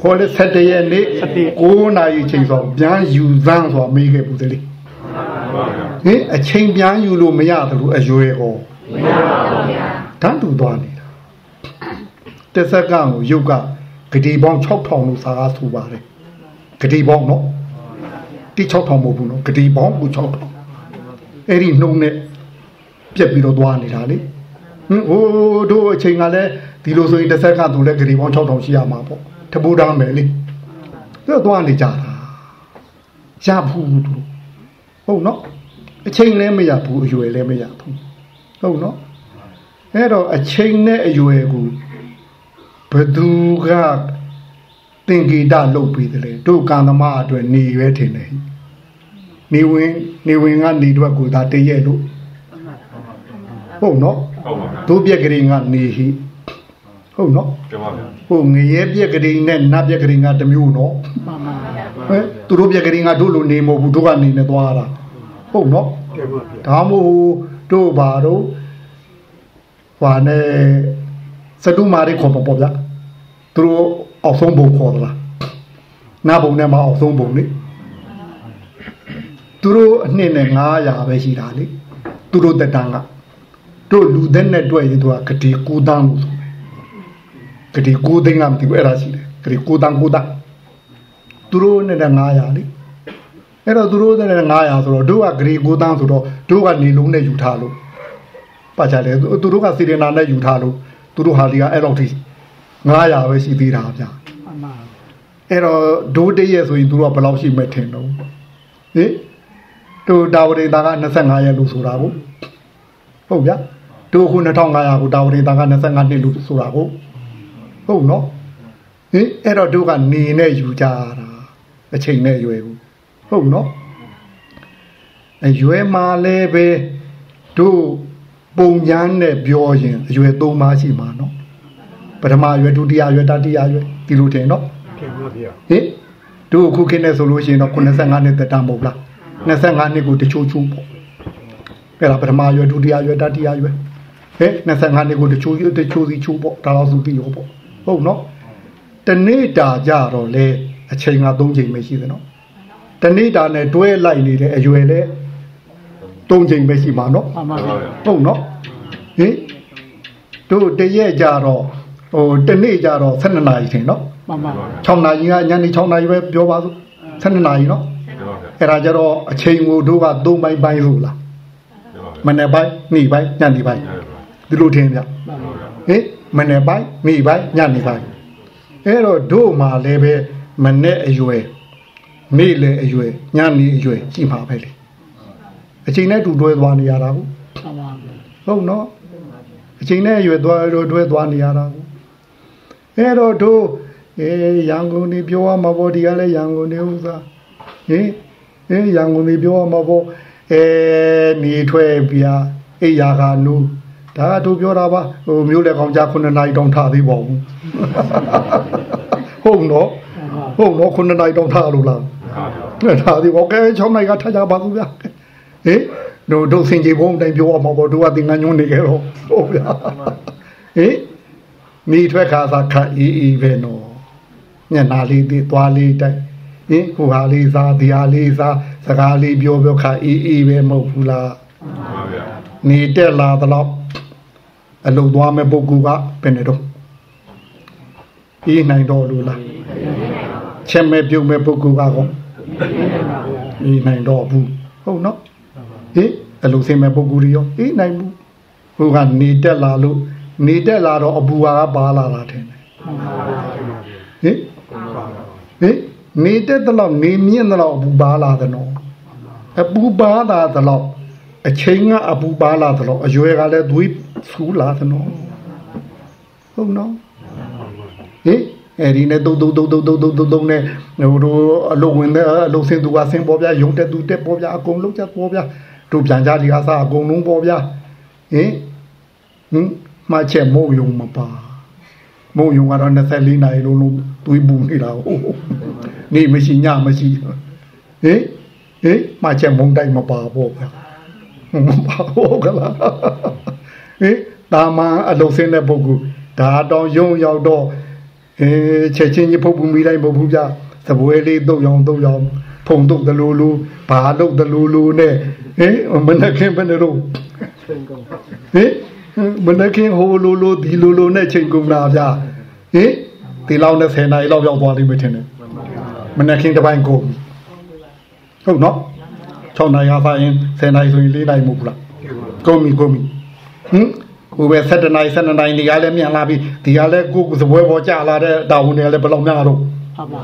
ခေါ်လေ7ရက်နေ့9နာရီချိန်ဆိုပြန်ယူစမ်းဆိုတာမေးခဲ့ဘူးတလေဟင်အချိန်ပြန်ယူလို့မရသလိုအရွယ်ဟောမရပါဘူးဗျာ တန်းတူသွားနေတာတစ်စက္ကန့်ကိုရုပ်ကဂတိပေါင်း6000လို့စာကားဆိုပါတယ်ဂတိပေါင်းနော်တိ6000မဟုတ်ဘူးနော်ဂတိပေါင်းကို6000အဲ့ဒီနှုံနဲ့ပြက်ပြီးတော့သွားနေတာလေဟင်ဟိုတို့အချိန်ကလည်းဒီလိုဆိုရင်တစ်စက္ကန့်သူလည်းဂတိပေါင်း6000ရှိရမှာပေါ့တပူတန်းမယ်လေသူသွားနေကြတာရဘူးသူဟုတ်နော်အချိန်လည်းမရဘူးအရွယ်လည်းမရဘူးဟုတ်နော် အဲ့တော့အချိန်နဲ့အရွယ်ကိုဘသူကသင်္ကေတလုပ်ပြီးတယ်လေတို့ကံသမားအတွက်နေရွယ်ထင်တယ်နေဝင်နေဝင်ကနေတော့ကိုသာတည့်ရဲ့လို့ဟုတ်နော်ဟုတ်ပါဗျာတို့ပြက်ကလေးကနေဟိဟဟုတ်နော်တင်ပါဗျာဟိုငရဲပြက်ကလေးနဲ့နတ်ပြက်ကလေးကတစ်မျိုးနော်မှန်ပါဗျာဟဲ့သူတို့ပြက်ကလေးကတို့လိုနေမဟုတ်ဘူးတို့ကနေနေသွားတာဟုတ်နော်တင်ပါဗျာဒါမို့တို့ဘာတို့ ဟာနဲ့စတုမာရီခေါ်ပေါ့ပေါ့ဗျာသူတို့အောက်ဆုံးဘုံခေါ်သလားနာဘုံနဲ့မအောက်ဆုံးဘုံလေသူတို့အနှစ်နဲ့900ပဲရှိတာလေသူတို့တက်တန်းကတို့လူသက်နဲ့တွေ့ရင်သူကဂတိ9တန်းလို့ဆိုတယ်ဂတိ9သိန်းကမသိဘူးအဲ့ဒါရှိတယ်ဂတိ9တန်း9တန်းသူတို့နဲ့900လေအဲ့တော့သူတို့တဲ့900ဆိုတော့တို့ကဂရီ9တန်းဆိုတော့တို့ကနေလုံးနဲ့ယူထားလို့ ပါကြတယ်သူတို့ကစီရင်နာနဲ့ယူထားလို့သူတို့ဟာဒီကအဲ့လောက်ထိ900ပဲရှိသေးတာဗျာမှန်ပါအဲ့တော့ဒိုးတည့်ရဲ့ဆိုရင်သူတို့ကဘယ်လောက်ရှိမဲ့ထင်တော့ဟင်တို့တာဝရိတာက25ရက်လို့ဆိုတာကိုဟုတ်ဗျာတို့ခု2500ကိုတာဝရိတာက25နှစ်လို့ဆိုတာကိုဟုတ်နော်ဟင်အဲ့တော့တို့ကနေနဲ့ယူကြတာအချိန်နဲ့ရွယ်ဘူးဟုတ်နော်အရွယ်မှာလည်းပဲတို့ ပုံချမ်းနဲ့ပြောရင်အရွယ်၃ပါးရှိမှာနော်ပထမအရွယ်ဒုတိယအရွယ်တတိယအရွယ်ဒီလိုတင်နော်တင်ပါဗျာဟင်တို့အခုခင်းနေဆိုလို့ရှိရင်တော့85နှစ်သက်တမ်းမဟုတ်လား25နှစ်ကိုတချို့ချိုးပေါ့အဲ့ဒါပထမရွယ်ဒုတိယရွယ်တတိယရွယ်ဟဲ့25နှစ်ကိုတချို့တချို့စီချိုးပေါ့ဒါတော့သူပြီးရောပေါ့ဟုတ်နော်တနေ့တာကြတော့လေအချိန်က3ချိန်ပဲရှိတယ်နော်တနေ့တာနဲ့တွဲလိုက်နေတဲ့အရွယ်လေ 3ချိန်ပဲရှိမှာနော်မှန်ပါဗျာဟုတ်နော်ဟင်တို့တရက်ကြတော့ဟိုတနေ့ကြတော့12နာရီထင်နော်မှန်ပါ6နာရီကညနေ6နာရီပဲပြောပါစို့12နာရီနော်တင်ပါဗျာအဲ့ဒါကြတော့အချိန်ကိုတို့က3ပိုင်းပိုင်းလို့လားတင်ပါဗျာမနေ့ပိုင်းနေ့ပိုင်းညနေပိုင်းဒီလိုထင်ဗျမှန်ပါဟင်မနေ့ပိုင်းနေ့ပိုင်းညနေပိုင်းအဲ့တော့တို့မှာလည်းပဲမနေ့အရွယ်နေ့လေအရွယ်ညနေအရွယ်ရှိမှာပဲလေ အချိန်နဲ့တူတွဲသွားနေရတာကိုမှန်ပါဟုတ်နော်အချိန်နဲ့ရွယ်သွားတော့တွဲသွားနေရတာကိုအဲ့တော့တို့အဲရန်ကုန်နေပြောရမှာပေါ့ဒီကလည်းရန်ကုန်နေဥစားဟင်အဲရန်ကုန်နေပြောရမှာပေါ့အဲနေထွက်ပြအိယာကနူဒါကတို့ပြောတာပါဟိုမျိုးလက်ကောင်ကြ9နိုင်တောင်ထားသေးပါဘူးဟုတ်နော်ဟုတ်နော်9နိုင်တောင်ထားလို့လားနဲ့ထားသည်ဘောကဲ6နိုင်ကထားကြပါသူဗျာ ဟေးတို့တို့စင်ကြီးဘုံတိုင်းပြောအောင်ပေါ့တို့ကတင်ငန်းညွန်းနေကြတော့ဟုတ်ဗျာဟေးမိထွက်ခါသာခတ်အီအီပဲနော်ညနာလေးဒီသွားလေးတိုက်ဟင်ဟိုဟာလေးစားဒီဟာလေးစားစကားလေးပြောပြောခါအီအီပဲမဟုတ်ဘူးလားတင်ပါဗျာနေတက်လာတော့အလုံသွားမဲ့ပုဂ္ဂိုလ်ကဘယ်နဲ့တော့အေးနိုင်တော့လို့လားချက်မဲ့ပြုတ်မဲ့ပုဂ္ဂိုလ်ကကောအေးနိုင်တော့ဘူးဟုတ်နော် ဟေးအလုံစင်မဲ့ပုဂ္ဂိုလ်တွေရောအေးနိုင်ဘူးဟိုကနေတက်လာလို့နေတက်လာတော့အပူဟာကပါလာတာထင်တယ်ဟေးဟေးနေတက်တော့နေမြင့်တော့အပူပါလာတယ်နော်အပူပါလာတော့အချိန်ကအပူပါလာသလိုအရွယ်ကလည်းသွေးဆူလာသနော်ဟုတ်နော်ဟေးအဲဒီနဲ့တုံတုံတုံတုံတုံတုံတုံတုံနဲ့ဟိုတို့အလုံးဝင်တဲ့အလုံးစင်သူကဆင်းပေါ်ပြရုံတက်သူတက်ပေါ်ပြအကုန်လုံးချက်ပေါ်ပြ တို့ပြန်ကြဒီအစားအကုန်လုံးပေါ်ပြဟင်ဟင်မှချက်မို့ယုံမပါမို့ယုံကတော့24နာရီလုံးလုံးသွေးပူနေတာဟုတ်နေမရှိညမရှိဟင်ဟင်မှချက်မုံတိုက်မပါပေါ့ဗျာမပါဘူးကလားဟင်တာမန်အလုံးစင်းတဲ့ပုဂ္ဂိုလ်ဒါတော့ယုံရောက်တော့အဲချက်ချင်းကြီးဖုတ်ပူမိတိုင်းမဟုတ်ဘူးကြသပွဲလေးတုတ်ရောင်တုတ်ရောင်ဖုံတုတ်တလူလူဘာတုတ်တလူလူနဲ့ ဟင်မနခင်ဘယ်နဲ့တော့ဟင်မနခင်ဟိုလူလူဒီလူလူနဲ့ချိန်ကုန်တာဗျဟင်ဒီလောက်နဲ့10နာရီလောက်ရောက်သွားလိမ့်မယ်ထင်တယ်မနခင်တစ်ပိုင်းကုန်ဟုတ်နော်6နိုင်ရပါရင်10နိုင်ဆိုရင်4နိုင်မဟုတ်ဘူးလားကုန်ပြီကုန်ပြီဟင်ဟိုပဲ7နိုင်7နိုင်နေရလဲမြန်လာပြီဒီကလဲကိုယ်စပွဲပေါ်ကြလာတဲ့တာဝန်တွေလည်းဘယ်လောက်များတော့မှန်ပါ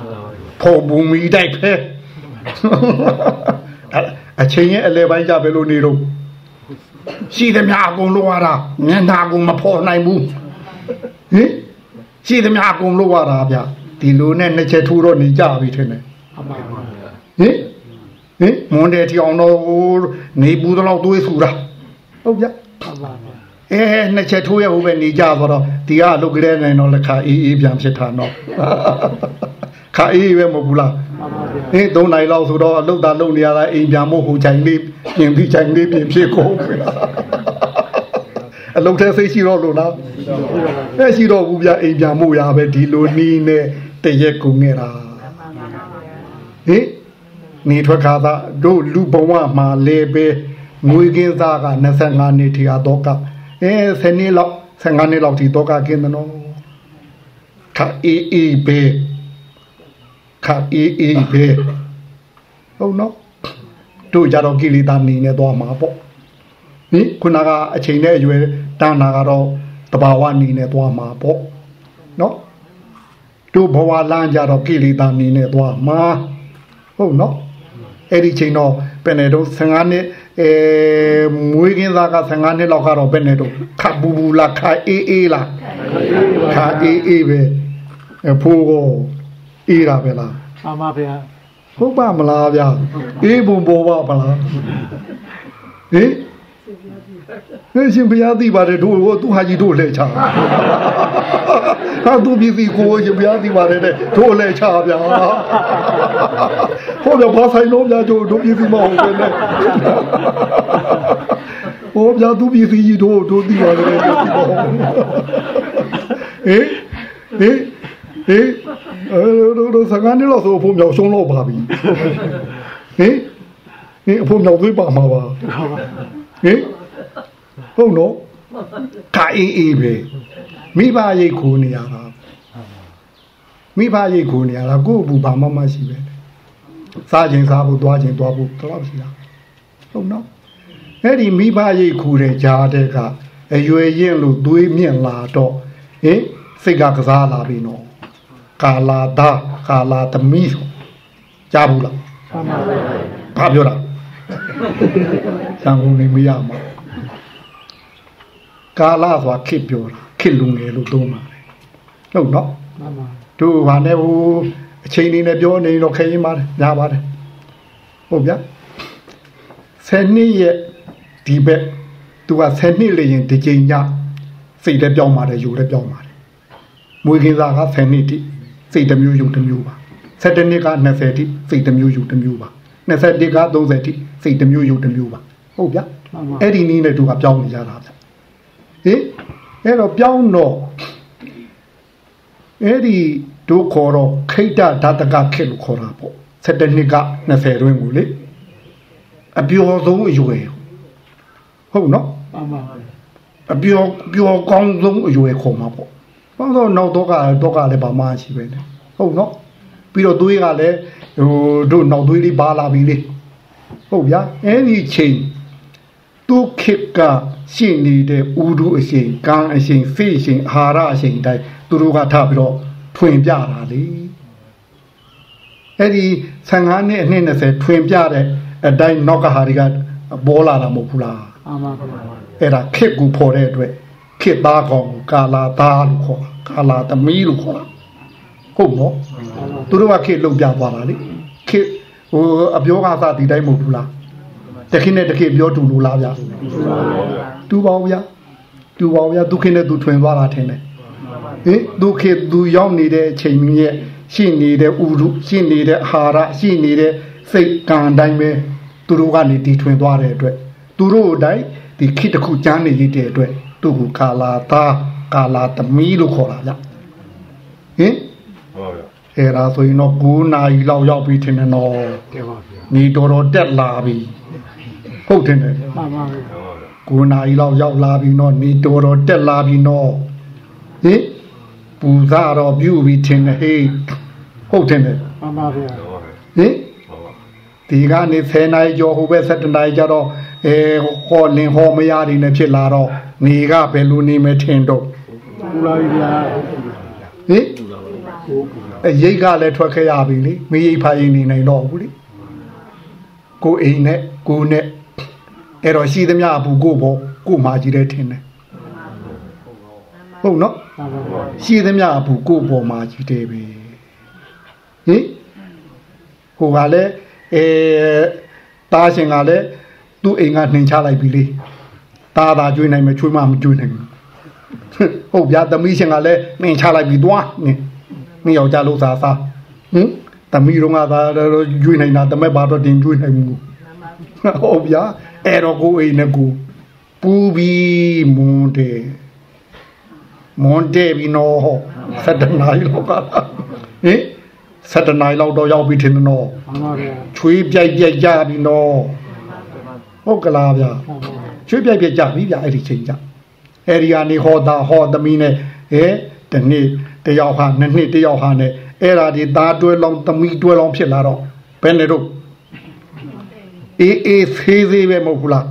ဖို့ဘူးမီတိုက်ဖဲ အချင်းရဲ့အလဲပိုင်းကြပဲလို့နေတော့ရှိသမျှအကုန်လုံးရတာမျက်နှာကုန်မဖော်နိုင်ဘူးဟင်ရှိသမျှအကုန်လုံးရတာဗျဒီလိုနဲ့နှစ်ချက်ထိုးတော့နေကြပြီထင်တယ်မှန်ပါဟင်ဟင်မွန်တယ်ထီအောင်တော့နေဘူးတော့တွေးဆူတာဟုတ်ဗျမှန်ပါအဲနှစ်ချက်ထိုးရဟိုပဲနေကြဆိုတော့ဒီကအလုတ်ကလေးနိုင်တော့လက်ခါအေးအေးပြန်ဖြစ်တာတော့ခါအေးပဲမဟုတ်ဘူးလားမှန်ပါဗျာ ဟင်းသုံးနိုင်လောက်ဆိုတော့အလုတ်သားလုံနေရတာအိမ်ပြန်မို့ဟိုချိုင်လေးပြင်ပြီးချိုင်လေးပြင်ဖြစ်ကုန်ပြီလားအလုတ်ထဲစိတ်ရှိတော့လို့လားအဲရှိတော့ဘူးဗျအိမ်ပြန်မို့ရပဲဒီလိုနီးနဲ့တရက်ကုန်နေတာဟင်နေထွက်ခါသာတို့လူဘဝမှာလေပဲငွေကင်းသားက25နှစ်ထိအတော့ကအဲ10နှစ်လောက်15နှစ်လောက်ထိတော့ကကင်းတယ်နော်ခါအေးအေးပဲ ခါအေးအေးပဲဟုတ်နော်တို့ကြတော့ကိလေသာနေနေသွားမှာပေါ့ဟင်ခုနကအချိန်နဲ့အရွယ်တန်းတာကတော့တဘာဝနေနေသွားမှာပေါ့နော်တို့ဘဝလမ်းကြတော့ကိလေသာနေနေသွားမှာဟုတ်နော်အဲ့ဒီချိန်တော့ဘယ်နဲ့တော့15နှစ်အဲမွေးကင်းသားက15နှစ်လောက်ကတော့ဘယ်နဲ့တော့ခပ်ဘူးဘူးလားခါအေးအေးလားခါအေးအေးပဲအဖိုးကို အေးတာပဲလားမှန်ပါဗျာဟုတ်ပါမလားဗျာအေးဘုံပေါ်ပါမလားဟင်ဟဲ့ရှင်ဘုရားသိပါတယ်တို့ဟိုသူဟာကြီးတို့လဲချဟာသူပြည်စီကိုရှင်ဘုရားသိပါတယ်တဲ့တို့လဲချဗျာဟောဗျာဘာဆိုင်လို့ဗျာတို့တို့ပြည်စီမဟုတ်ပဲနဲ့ဟောဗျာသူပြည်စီကြီးတို့တို့သိပါတယ်တဲ့တို့သိပါဦးဟင်ဟင် ဟင်အဲတို့တို့စကားနေလို့ဆိုအဖို့မြောက်ရှုံးလို့ပါပြီဟင်ဟင်အဖို့မြောက်သွေးပါမှာပါဟင်ဟုတ်နော်ခါအေးအေးပဲမိဘရိတ်ခိုးနေရတာမိဘရိတ်ခိုးနေရတာကိုယ့်အပူဘာမှမရှိပဲစားခြင်းစားဖို့သွားခြင်းသွားဖို့တော့ရှိတာဟုတ်နော်အဲ့ဒီမိဘရိတ်ခိုးတဲ့ကြားတဲ့ကအရွယ်ရင်လို့သွေးမြင့်လာတော့ဟင်စိတ်ကကစားလာပြီနော် ကာလာသားကာလာသမီးဆိုကြားဘူးလားမှန်ပါဗျာဘာပြောတာသံကုန်နေမရမှာကာလာဆိုတာခစ်ပြောတာခစ်လူငယ်လို့သုံးပါတယ်ဟုတ်နော်မှန်ပါတို့ဘာနဲ့ဟိုအချိန်လေးနဲ့ပြောနေတော့ခရင်ပါတယ်ညားပါတယ်ဟုတ်ဗျာဆယ်နှစ်ရဲ့ဒီဘက်သူကဆယ်နှစ်လေရင်ဒီချိန်ညစိတ်လည်းပြောင်းပါတယ်ယူလည်းပြောင်းပါတယ်မွေးကင်းသားကဆယ်နှစ်တိ စိတ်တစ်မျိုးယူတစ်မျိုးပါဆက်တနှစ်က20တိစိတ်တစ်မျိုးယူတစ်မျိုးပါ21က30တိစိတ်တစ်မျိုးယူတစ်မျိုးပါဟုတ်ဗျာမှန်ပါအဲ့ဒီနည်းနဲ့သူကပြောင်းနေကြတာဗျဟင်အဲ့တော့ပြောင်းတော့အဲ့ဒီတို့ခေါ်တော့ခိတ္တဓာတကခေလို့ခေါ်တာပေါ့7နှစ်က20တွင်းကိုလေအပျော်ဆုံးအရွယ်ဟုတ်နော်မှန်ပါအပျော်ပျော်ကောင်းဆုံးအရွယ်ခေါ်မှာပေါ့ ဘာလို့လဲနောက်တော့ကတော့ကလည်းဘာမှရှိပဲနဲ့ဟုတ်နော်ပြီးတော့သွေးကလည်းဟိုတို့နောက်သွေးလေးပါလာပြီလေဟုတ်ဗျာအဲ့ဒီချိန်သူခေတ်ကရှင်းနေတဲ့ဥဒုအရှင်ကံအရှင်ဖေးအရှင်အာဟာရအရှင်တိုင်းသူတို့ကထားပြီးတော့ထွင်ပြတာလေအဲ့ဒီ15နှစ်အနှစ်20ထွင်ပြတဲ့အတိုင်းနောက်ကဟာတွေကပေါ်လာတာမဟုတ်ဘူးလားမှန်ပါဗျာအဲ့ဒါခစ်ကူဖော်တဲ့အတွက်ခစ်သားကောင်ကိုကာလာသားလို့ခေါ်တာ ကာလာသမီးလို့ခေါ်တာဟုတ်နော်သူတို့ကခစ်လုံပြသွားတာလေခစ်ဟိုအပြောကသာဒီတိုင်းမဟုတ်ဘူးလားတခင်နဲ့တခင်ပြောတူလို့လားဗျာတူပါဦးဗျာတူပါဦးဗျာသူခင်နဲ့သူထွင်သွားတာထင်တယ်ဟင်သူခေသူရောက်နေတဲ့အချိန်ကြီးရဲ့ရှိနေတဲ့ဥရုရှိနေတဲ့အာဟာရရှိနေတဲ့စိတ်ကံအတိုင်းပဲသူတို့ကနေတီထွင်သွားတဲ့အတွက်သူတို့အတိုင်းဒီခိတစ်ခုကျမ်းနေရတဲ့အတွက်သူ့ကိုကာလာသား ကာလာသမီးလို့ခေါ်တာဗျဟင်ဟုတ်ပါဗျာအဲ့ဒါဆိုရင်တော့9နာရီလောက်ရောက်ပြီထင်တယ်နော်တယ်ပါဗျာနေတော်တော်တက်လာပြီဟုတ်တယ်နဲ့မှန်ပါဗျာဟုတ်ပါဗျာ9နာရီလောက်ရောက်လာပြီနော်နေတော်တော်တက်လာပြီနော်ဟင်ပူဇာတော့ပြုပြီထင်တယ်ဟေးဟုတ်တယ်နဲ့မှန်ပါဗျာဟုတ်ပါဗျာဟင်ဟုတ်ပါဒီကနေ10နာရီကျော်ဟိုဘက်7နာရီကျတော့အဲဟောလင်ဟောမရတွေနဲ့ဖြစ်လာတော့နေကဘယ်လိုနေမထင်တော့ ပူလာပြီဗျာဟင်အရိတ်ကလည်းထွက်ခဲ့ရပြီလေမရိတ်ဖာရင်နေနိုင်တော့ဘူးလေကိုအိမ်နဲ့ကိုနဲ့အဲ့တော့ရှိသမျှအပူကိုပေါ့ကိုမာကြီးတဲ့ထင်တယ်ဟုတ်နော်မှန်ပါဗျာရှိသမျှအပူကိုပေါ်မာကြီးတဲ့ပဲဟင်ဟိုကလည်းအဲတားရှင်ကလည်းသူ့အိမ်ကနှင်ချလိုက်ပြီလေတာသာကျွေးနိုင်မယ်ချွေးမမကျွေးနိုင်ဘူး ဟုတ်ဗျာသမီးရှင်ကလည်းမင်းချလိုက်ပြီးသွားနင်းမင်းယောက်ျားလို့စားစားဟင်သမီးတော့ကသာကျွေးနိုင်တာတမက်ပါတော့တင်ကျွေးနိုင်ဘူးဟုတ်ဗျာအဲ့တော့ကိုအိမ်နဲ့ကိုပူပြီးမွန်တယ်မွန်တယ်ပြီးနော်ဟောစက်တနာရီလောက်ကဟင်စက်တနာရီလောက်တော့ရောက်ပြီထင်တယ်နော်မှန်ပါဗျာချွေးပြိုက်ပြိုက်ကြပြီနော်ဟုတ်ကလားဗျာချွေးပြိုက်ပြိုက်ကြပြီဗျာအဲ့ဒီချိန်ကြ အဲ့ဒီကနေဟောတာဟောသမီးနဲ့ဟဲတနေ့တယောက်ဟာနှစ်နှစ်တယောက်ဟာနဲ့အဲ့ဒါဒီသားတွဲလောင်းသမီးတွဲလောင်းဖြစ်လာတော့ဘယ်နဲ့တော့အေးအေးသေးသေးပဲမဟုတ်ဘူးလား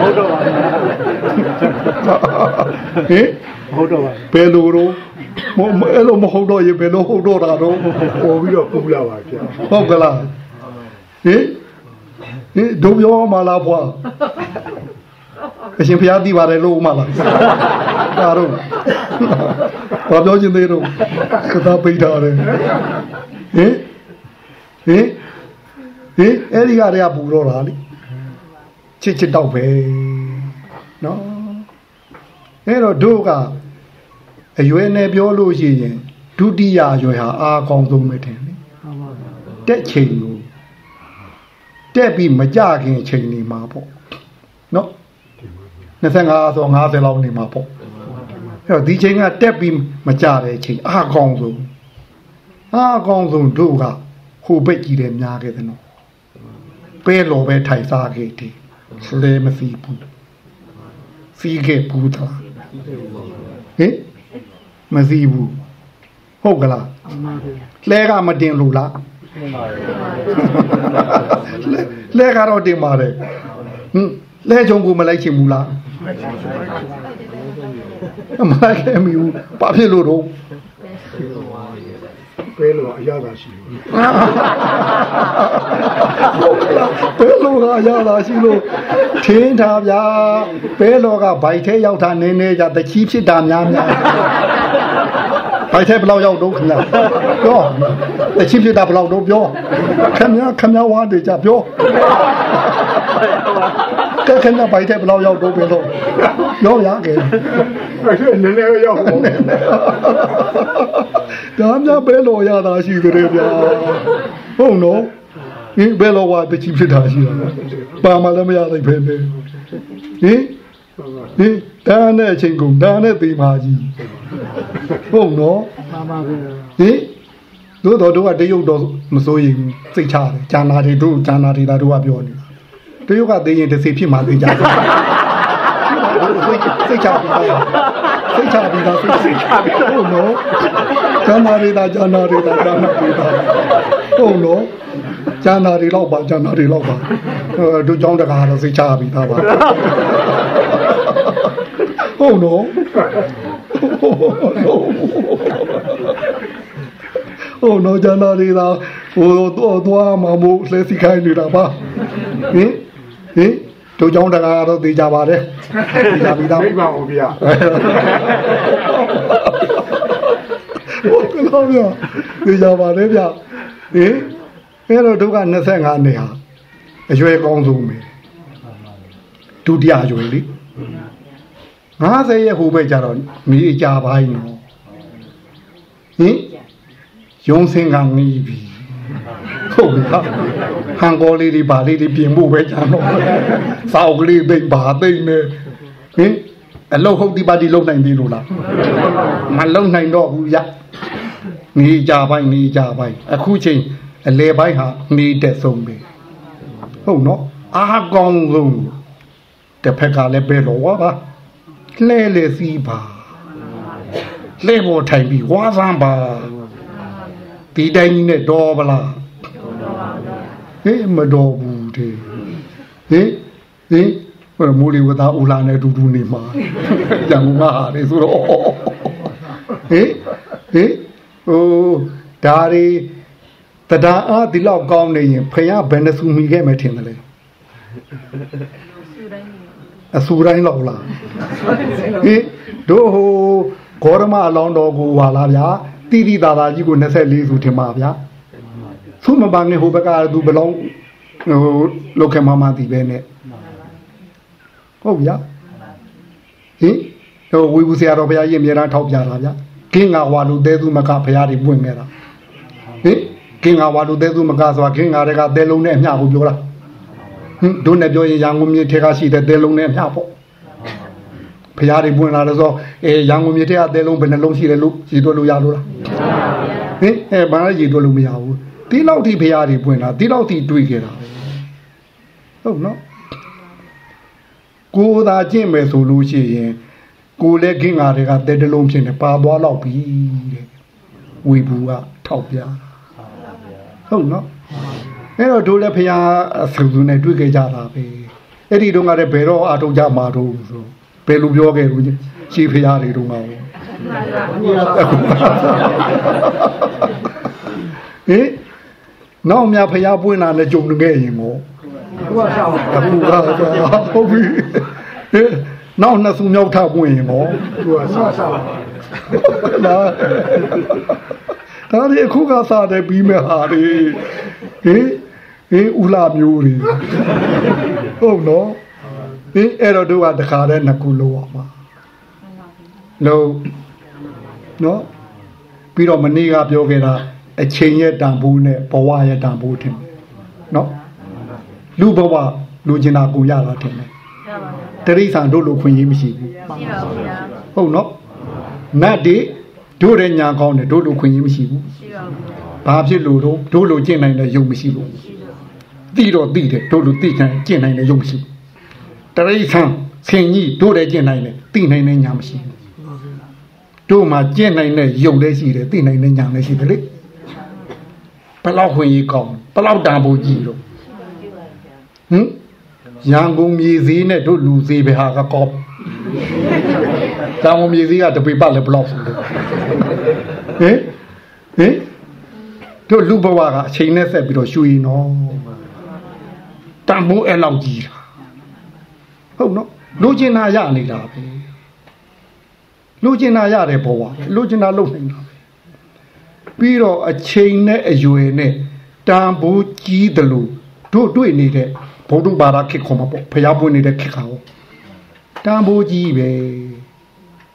ဟုတ်တော့ပါဗျာဟင်ဟုတ်တော့ပါဘယ်လိုတော့မမအဲ့လိုမဟုတ်တော့ရေဘယ်လိုဟုတ်တော့တာတော့ပေါ်ပြီးတော့ပူလာပါဗျာဟုတ်ကလားဟင်ဟင်ဒုံပြောမလားဖွာ အရှင်ဖျားသိပါတယ်လို့မလားဒါတော့ဘာပြောချင်သေးတော့ကသာပိတ်ထားတယ်ဟင်ဟင်ဟင်အဲ့ဒီကတည်းကပူတော့တာလေချစ်ချစ်တော့ပဲနော်အဲ့တော့တို့ကအရွယ်နဲ့ပြောလို့ရှိရင်ဒုတိယအရွယ်ဟာအားကောင်းဆုံးပဲထင်တယ်မှန်ပါဗျာတက်ချိန်ကိုတက်ပြီးမကြခင်ချိန်နေမှာပေါ့နော် 25ဆို50လောက်နေမှာပေါ့အဲ့တော့ဒီချိန်ကတက်ပြီးမကြတဲ့ချိန်အားကောင်းဆုံးအားကောင်းဆုံးတို့ကဟိုဘက်ကြီးတယ်များခဲ့တယ်နော်ပဲလော်ပဲထိုင်စားခဲ့တယ်လဲမစီဘူးစီးခဲ့ဘူးသားဟင်မစီဘူးဟုတ်ကလားမှန်ပါဗျာလဲကမတင်လို့လားလဲလဲကတော့တင်ပါတယ်ဟင်လဲကြုံကိုမလိုက်ချင်ဘူးလား မလိုက်ခဲ့မိဘူးဘာဖြစ်လို့တော့ပဲလို့အရသာရှိလို့ဘယ်လိုကအရသာရှိလို့ထင်းထားဗျာဘဲလောကဗိုက်ထဲရောက်တာနေနေကြတချီဖြစ်တာများများဗိုက်ထဲဘယ်လောက်ရောက်တော့ခင်ဗျာပြောတချီဖြစ်တာဘယ်လောက်တော့ပြောခင်ဗျာခင်ဗျာဝါတွေကြပြော ကဲခင်ဗျာဗိုက်ထဲဘယ်လောက်ရောက်တော့ပြောတော့ပြောရခဲ့အဲ့နည်းနည်းရောက်ပေါ့ဒါများဘဲလောရတာရှိကြတယ်ဗျာဟုတ်နော်ဟင်ဘဲလောဝါတချီဖြစ်တာရှိတာပါမလည်းမရနိုင်ဖဲနဲ့ဟင်ဟင်ဒါနဲ့အချိန်ကုန်ဒါနဲ့သေမာကြီးဟုတ်နော်မှန်ပါဗျာဟင်တို့တော်တို့ကတရုတ်တော့မစိုးရင်ဘူးစိတ်ချတယ်ဂျာနာတွေတို့ဂျာနာတွေဒါတို့ကပြောနေ တာတရုတ်ကသိရင်တစ်စီဖြစ်မှသိကြတယ်စိတ်ချပြီးသားစိတ်ချပြီးသားစိတ်ချပြီးသားဟုတ်နော်ဂျာနာတွေဒါဂျာနာတွေဒါဂျာနာတွေဒါဟုတ်နော်ဂျာနာတွေတော့ပါဂျာနာတွေတော့ပါအဲတို့ကြောင်းတကားတော့စိတ်ချပြီးသားပါဟုတ်နော်ဟုတ်နော်ဂျာနာတွေဒါဟိုတော့သွားမှာမို့လဲစီခိုင်းနေတာပါဟင် ဟင်တို့ကြောင်းတကားတော့သိကြပါတယ်သိကြပြီးသားမိပါဦးဗျာဟုတ်ကဲ့လားဗျာသိကြပါတယ်ဗျဟင်အဲ့တော့ဒုက္ခ25နှစ်ဟာအရွယ်ကောင်းဆုံးပဲဒုတိယအရွယ်လေ50ရဲ့ဟိုဘက်ကျတော့မိအကြပိုင်းနော်ဟင်ယုံစင်ကငီးပြီ ဟုတ်လားဟန်ကောလေးတွေပါလေးတွေပြင်ဖို့ပဲကြတော့စောက်ကလေးသိမ့်ပါသိမ့်နေဟင်အလုတ်ဟုတ်ဒီပါတီလုံနိုင်ပြီလို့လားမလုံနိုင်တော့ဘူးရနေကြပိုင်းနေကြပိုင်းအခုချိန်အလေပိုင်းဟာနေတက်ဆုံးပဲဟုတ်နော်အားကောင်းဆုံးတစ်ဖက်ကလည်းပဲတော့ဝါပါလဲလေစီးပါလဲပေါ်ထိုင်ပြီးဝါစမ်းပါဒီတိုင်းကြီးနဲ့တော်ပလား ဟေးမတော်ဘူးတဲ့ဟေးဟေးဟိုမိုးလီဝသားဦးလာနဲ့အတူတူနေမှာရံငါလေဆိုတော့ဟေးဟေးဟိုဒါရီတရားအားဒီလောက်ကောင်းနေရင်ဖယားဘယ်နှဆူမိခဲ့မယ်ထင်တယ်လေအဆူတိုင်းလောက်လားဟေးတို့ဟိုဂေါရမအလောင်းတော်ကိုဟာလားဗျာတိတိသာသာကြီးကို24ဆူထင်ပါဗျာ သူ့မပန်းနေဟိုဘက်ကသူဘလောင်းဟိုလောက်ခဲ့မှမသိပဲနဲ့ဟဟုတ်ဗျာဟင်ဟိုဝေဘူးဆရာတော်ဘုရားကြီးအမြဲတမ်းထောက်ပြတာဗျာကင်းငါဝါလူသေးသူမကဘုရားတွေပွင့်ခဲ့တာဟင်ကင်းငါဝါလူသေးသူမကဆိုတာကင်းငါတွေကသဲလုံးနဲ့အမျှကိုပြောတာဟင်တို့နဲ့ပြောရင်ရန်ကုန်မြေထဲကရှိတဲ့သဲလုံးနဲ့အမျှပေါ့ဘုရားတွေပွင့်လာတယ်ဆိုအဲရန်ကုန်မြေထဲကသဲလုံးဘယ်နှလုံးရှိတယ်လို့ကြည်တွက်လို့ရလို့လားဟင်အဲဘာလဲကြည်တွက်လို့မရဘူး ဒီလောက်ထိဘုရားတွေပွင့်လာဒီလောက်ထိတွေးခဲ့တာဟုတ်နော်ကိုယ်သာကျင့်မယ်ဆိုလို့ရှိရင်ကိုယ်လည်းခင်းငါတွေကတဲတလုံးဖြစ်နေပါသွားတော့ပြီတဲ့ဝေဘူးကထောက်ပြတာဟုတ်နော်အဲ့တော့တို့လည်းဖရာဆူဆူနဲ့တွေ့ကြကြတာပဲအဲ့ဒီတုန်းကလည်းဘယ်တော့အာထုတ်ကြမှာတော့ဆိုဘယ်လိုပြောခဲ့လို့ရှိဖရာတွေတုန်းကဟေး နောက်မြဖရာပွင့်လာနဲ့ကြုံနေရင်မောဘုရားဆောင်အခုကဟုတ်ပြီဟေးနောက်နှစ်စုမြောက်ထပွင့်ရင်မောဘုရားဆောင်လာဒါဒီအခုကစားတယ်ပြီးမဲ့ဟာတွေဟေးဟေးဥလာမျိုးတွေဟုတ်နော်ဟေးအဲ့တော့တို့ကတခါတည်းနှစ်ခုလုံးအောင်ပါလုံးနော်ပြီးတော့မနေ့ကပြောခဲ့တာ အချိန်ရဲ့တန်ဖိုးနဲ့ဘဝရဲ့တန်ဖိုးထင်တယ်နော်လူဘဝလူကျင်တာကိုရတာထင်တယ်ရပါဗျာတရိษံတို့လိုခွင့်ရေးမရှိဘူးရှိပါဘူးဗျာဟုတ်နော်နတ်တွေတို့တဲ့ညာကောင်းတယ်တို့လိုခွင့်ရေးမရှိဘူးရှိပါဘူးဗျာဘာဖြစ်လို့တော့တို့လိုကျင့်နိုင်တဲ့ယုံမရှိလို့ရှိလို့တိတော့တိတယ်တို့လိုတိနိုင်ကျင့်နိုင်တဲ့ယုံမရှိဘူးတရိษံဆင်ကြီးတို့တဲ့ကျင့်နိုင်တယ်တိနိုင်တဲ့ညာမရှိဘူးတို့မှာကျင့်နိုင်တဲ့ယုံလည်းရှိတယ်တိနိုင်တဲ့ညာလည်းရှိတယ်လေဘယ် လောက်ခွင့်ရေးကောင်းဘယ်လောက်တန်ဖို့ကြည့်တော့ဟင်ရန်ကုန်မြေစည်းနဲ့တို့လူစည်းပဲဟာကကောင်းရန်ကုန်မြေစည်းကတပိပတ်လည်းဘယ်လောက်ဆိုလဲဟင်ဟင်တို့လူဘဝကအချိန်နဲ့ဆက်ပြီးတော့ရှူရင်နော်တန်မိုးအဲ့လောက်ကြီးတာဟုတ်နော်လူကျင်နာရနေတာပဲလူကျင်နာရတဲ့ဘဝလူကျင်နာလုံနေတာ ပဲပြီးတော့အချိန်နဲ့အရွယ်နဲ့တန်ဖိုးကြီးတယ်လို့တို့တွေ့နေတဲ့ဘုဒ္ဓဘာသာခေတ်ခေါ်မှာပေါ့ဖျားပွင့်နေတဲ့ခေတ်ခါပေါ့တန်ဖိုးကြီးပဲ